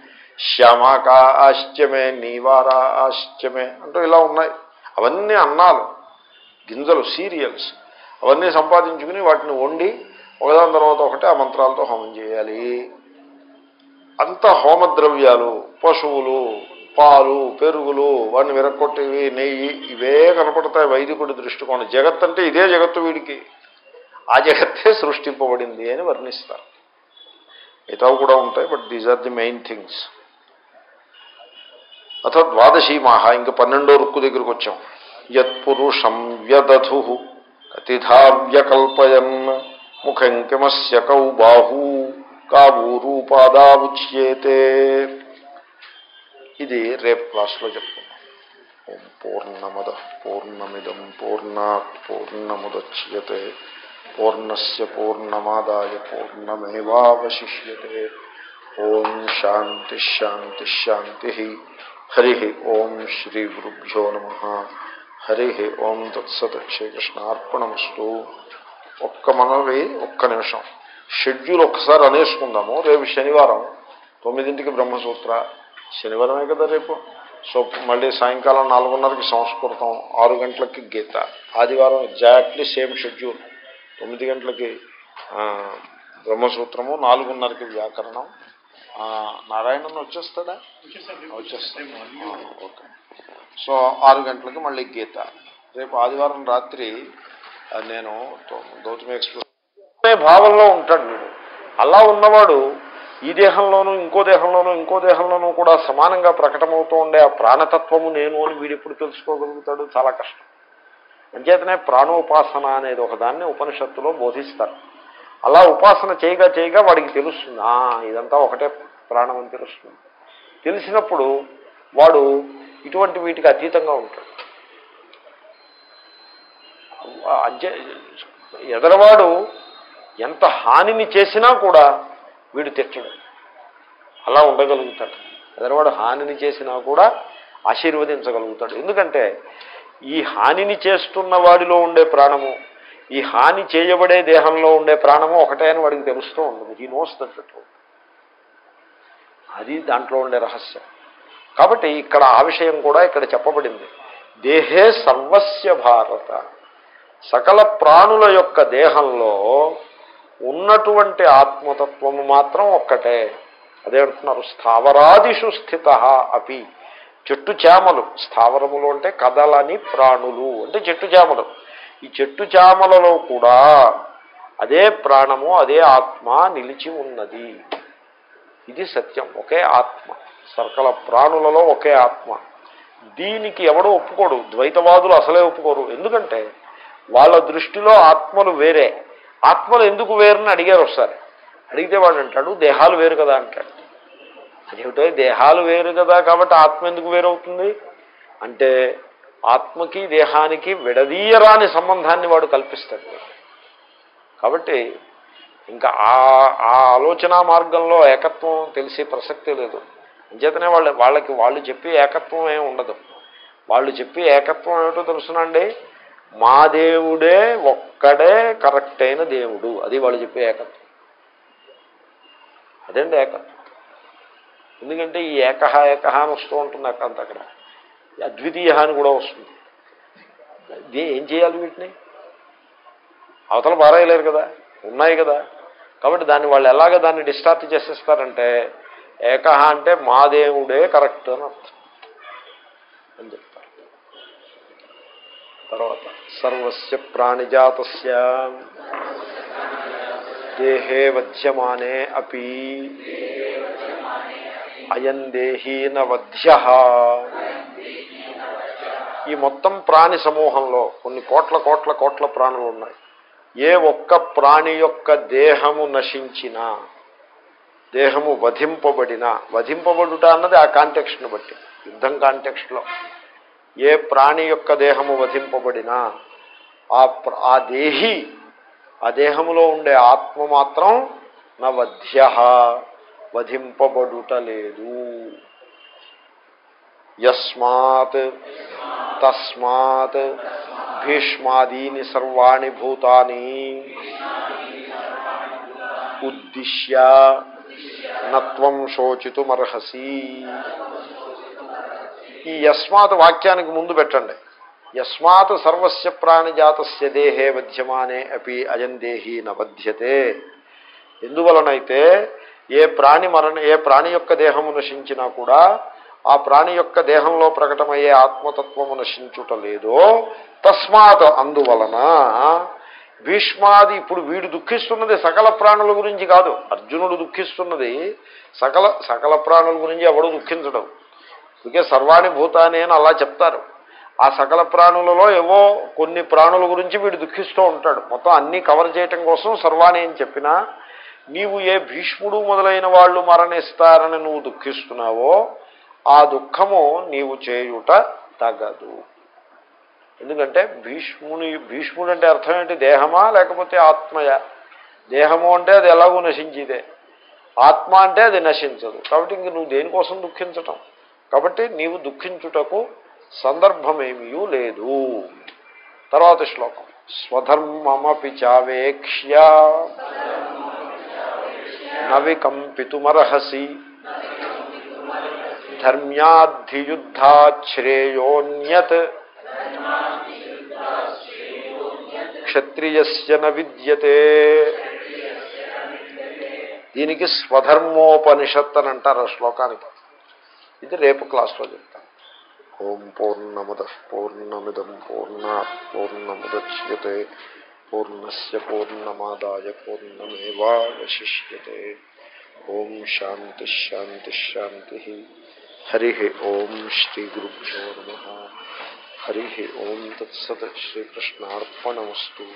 శ్యామాకా ఆశ్చమే నీవారా ఆశ్చమే అంటూ ఇలా ఉన్నాయి. అవన్నీ అన్నాలు గింజలు సీరియల్స్. అవన్నీ సంపాదించుకుని వాటిని వండి ఒకదాని తర్వాత ఒకటి ఆ మంత్రాలతో హోమం చేయాలి. అంత హోమద్రవ్యాలు పశువులు పాలు పెరుగులు వాడిని విరక్కొట్టేవి నెయ్యి ఇవే కనపడతాయి వైదికుడి దృష్టికోణం. జగత్ అంటే ఇదే జగత్తు వీడికి. ఆ జగత్తే సృష్టింపబడింది అని వర్ణిస్తారు. మిగతావి కూడా ఉంటాయి but these are the main things అథ ద్వాదశీ మాహ ఇంక పన్నెండో రుక్కు దగ్గరకు వచ్చాం. యత్పురుషం వ్యదధు కతిథా వ్యకల్పయన్ ముఖం కిమస్య కౌ బాహూ కావూరూపాదా ఉచ్యేతే ఇది రేపు క్లాస్లో చెప్పుకుందాం ఓం పూర్ణమద పూర్ణమిదం పూర్ణాత్ పూర్ణముద్యతే పూర్ణస్య పూర్ణమాదాయ పూర్ణమేవాశిష్యతే ఓం శాంతి శాంతి శాంతి హరి ఓం శ్రీ గురుభ్యో నమ హరి ఓం తత్సత్ శ్రీకృష్ణార్పణమస్తు ఒక్క మనవి ఒక్క నిమిషం. షెడ్యూల్ ఒక్కసారి అనేసుకుందాము. రేపు శనివారం తొమ్మిదింటికి బ్రహ్మసూత్ర. శనివారమే కదా రేపు? సో మళ్ళీ సాయంకాలం నాలుగున్నరకి సంస్కృతం ఆరు గంటలకి గీత. ఆదివారం ఎగ్జాక్ట్లీ సేమ్ షెడ్యూల్. తొమ్మిది గంటలకి బ్రహ్మసూత్రము నాలుగున్నరకి వ్యాకరణం. నారాయణన్ వచ్చేస్తాడా? వచ్చేస్తాడు. ఓకే. సో ఆరు గంటలకి మళ్ళీ గీత. రేపు ఆదివారం రాత్రి నేను గౌతమ గౌతమి ఎక్స్ప్రెస్ భావంలో ఉంటాడు వీడు. అలా ఉన్నవాడు ఈ దేహంలోనూ ఇంకో దేహంలోనూ ఇంకో దేహంలోనూ కూడా సమానంగా ప్రకటమవుతూ ఉండే ఆ ప్రాణతత్వము నేను అని వీడు ఎప్పుడు తెలుసుకోగలుగుతాడు? చాలా కష్టం. అంచేతనే ప్రాణోపాసన అనేది ఒక దాన్ని ఉపనిషత్తులో బోధిస్తారు. అలా ఉపాసన చేయగా చేయగా వాడికి తెలుస్తుంది. ఇదంతా ఒకటే ప్రాణం అని తెలుస్తుంది. తెలిసినప్పుడు వాడు ఇటువంటి వీటికి అతీతంగా ఉంటాడు. అంచే ఎదరవాడు ఎంత హానిని చేసినా కూడా వీడు తిట్టడు. అలా ఉండగలుగుతాడు. ఎదరవాడు హానిని చేసినా కూడా ఆశీర్వదించగలుగుతాడు. ఎందుకంటే ఈ హానిని చేస్తున్న వాడిలో ఉండే ప్రాణము ఈ హాని చేయబడే దేహంలో ఉండే ప్రాణము ఒకటే అని వాడికి తెలుస్తూ ఉంటుంది. హీ నోస్ దట్ అది దాంట్లో ఉండే రహస్యం. కాబట్టి ఇక్కడ ఆ విషయం కూడా ఇక్కడ చెప్పబడింది. దేహే సర్వస్య భారత. సకల ప్రాణుల యొక్క దేహంలో ఉన్నటువంటి ఆత్మతత్వము మాత్రం ఒక్కటే. అదే అంటున్నారు స్థావరాదిషు స్థిత అపి. చెట్టు చేమలు స్థావరములు అంటే కదలని ప్రాణులు అంటే చెట్టు చేమలు. ఈ చెట్టు చేమలలో కూడా అదే ప్రాణము అదే ఆత్మ నిలిచి ఉన్నది. ఇది సత్యం ఒకే ఆత్మ. సకల ప్రాణులలో ఒకే ఆత్మ. దీనికి ఎవడో ఒప్పుకోడు ద్వైతవాదులు అసలే ఒప్పుకోరు. ఎందుకంటే వాళ్ళ దృష్టిలో ఆత్మలు వేరే. ఆత్మలు ఎందుకు వేరని అడిగారు ఒకసారి. అడిగితే వాడు అంటాడు దేహాలు వేరు కదా అంటాడు. అదేమిటో దేహాలు వేరు కదా కాబట్టి ఆత్మ ఎందుకు వేరవుతుంది? అంటే ఆత్మకి దేహానికి విడదీయరాని సంబంధాన్ని వాడు కల్పిస్తాడు. కాబట్టి ఇంకా ఆ ఆ ఆలోచన మార్గంలో ఏకత్వం తెలిసే ప్రసక్తి లేదు. అంచేతనే వాళ్ళ వాళ్ళకి వాళ్ళు చెప్పి ఏకత్వం ఏమి ఉండదు. వాళ్ళు చెప్పి ఏకత్వం ఏమిటో తెలుసునండి. మా దేవుడే ఒక్కడే కరెక్ట్ అయిన దేవుడు. అది వాళ్ళు చెప్పే ఏకత్వం. అదండి ఏకత్వం. ఎందుకంటే ఈ ఏకహ ఏకహ అని వస్తూ ఉంటుంది అక్కడ. అక్కడ అద్వితీయ అని కూడా వస్తుంది. ఏం చేయాలి వీటిని? అవతల పారేయలేరు కదా ఉన్నాయి కదా. కాబట్టి దాన్ని వాళ్ళు ఎలాగ దాన్ని డిస్టార్ట్ చేసేస్తారంటే ఏకహ అంటే మా దేవుడే కరెక్ట్ అని అర్థం అని చెప్తారు తర్వాత సర్వస్య ప్రాణిజాతస్య. దేహే వధ్యమానే అపి. అయం దేహీన వధ్య. ఈ మొత్తం ప్రాణి సమూహంలో కొన్ని కోట్ల కోట్ల కోట్ల ప్రాణులు ఉన్నాయి. ఏ ఒక్క ప్రాణి యొక్క దేహము నశించినా దేహము వధింపబడినా వధింపబడుట అన్నది ఆ కాంటెక్స్ట్ని బట్టి యుద్ధం కాంటెక్స్ట్లో. ఏ ప్రాణి యొక్క దేహము వధింపబడినా ఆ ప్ర- ఆ దేహి ఆ దేహములో ఉండే ఆత్మ మాత్రం నా వధ్య వధింపబడుట లేదు యస్మాత్ తస్మాత్ భీష్మాదీని సర్వాణి భూతాని ఉద్దిశ్య నత్వం శోచితుమర్హసి. ఈ యస్మాత్ వాక్యానికి ముందు పెట్టండి. యస్మాత్ సర్వస్య ప్రాణిజాతస్య దేహే వధ్యమానే అపి అయం నబధ్యతే ఎందువలనైతే ఏ ప్రాణి మరణ ఏ ప్రాణి యొక్క దేహము నశించినా కూడా ఆ ప్రాణి యొక్క దేహంలో ప్రకటమయ్యే ఆత్మతత్వము నశించుట లేదో తస్మాత్ అందువలన భీష్మాది ఇప్పుడు వీడు దుఃఖిస్తున్నది సకల ప్రాణుల గురించి కాదు. అర్జునుడు దుఃఖిస్తున్నది సకల సకల ప్రాణుల గురించి ఎవడు దుఃఖించడం. అందుకే సర్వాణి భూతాని అని అలా చెప్తారు. ఆ సకల ప్రాణులలో ఏవో కొన్ని ప్రాణుల గురించి వీడు దుఃఖిస్తూ ఉంటాడు. మొత్తం అన్నీ కవర్ చేయటం కోసం సర్వాణి అని చెప్పినా నీవు ఏ భీష్ముడు మొదలైన వాళ్ళు మరణిస్తారని నువ్వు దుఃఖిస్తున్నావో ఆ దుఃఖము నీవు చేయుట తగదు. ఎందుకంటే భీష్ముని భీష్ముడు అంటే అర్థం ఏంటి? దేహమా లేకపోతే ఆత్మయా? దేహము అంటే అది ఎలాగో నశించిదే. ఆత్మ అంటే అది నశించదు. కాబట్టి ఇంక నువ్వు దేనికోసం దుఃఖించటం? కాబట్టి నీవు దుఃఖించుటకు సందర్భమేమియూ లేదు. తర్వాత శ్లోకం. స్వధర్మమపి చావేక్ష్య నవికంపితుమర్హసి ధర్మ్యాద్ధియుద్ధాశ్రేయోన్యత్ క్షత్రియస్య న విద్యతే. దీనికి స్వధర్మోపనిషత్ అని అంటారు ఆ శ్లోకానికి. ఇది రేపు క్లాస్లో చెప్తాను ఓం పూర్ణమద పూర్ణమిదం పూర్ణ పూర్ణముద్యతే పూర్ణస్ పూర్ణమాదాయ పూర్ణమేవాశిష్యతే ఓం శాంతి శాంతి శాంతి హరి ఓం శ్రీ గురుభ్యో నమ హరి ఓం తత్సత్ శ్రీకృష్ణార్పణమస్తు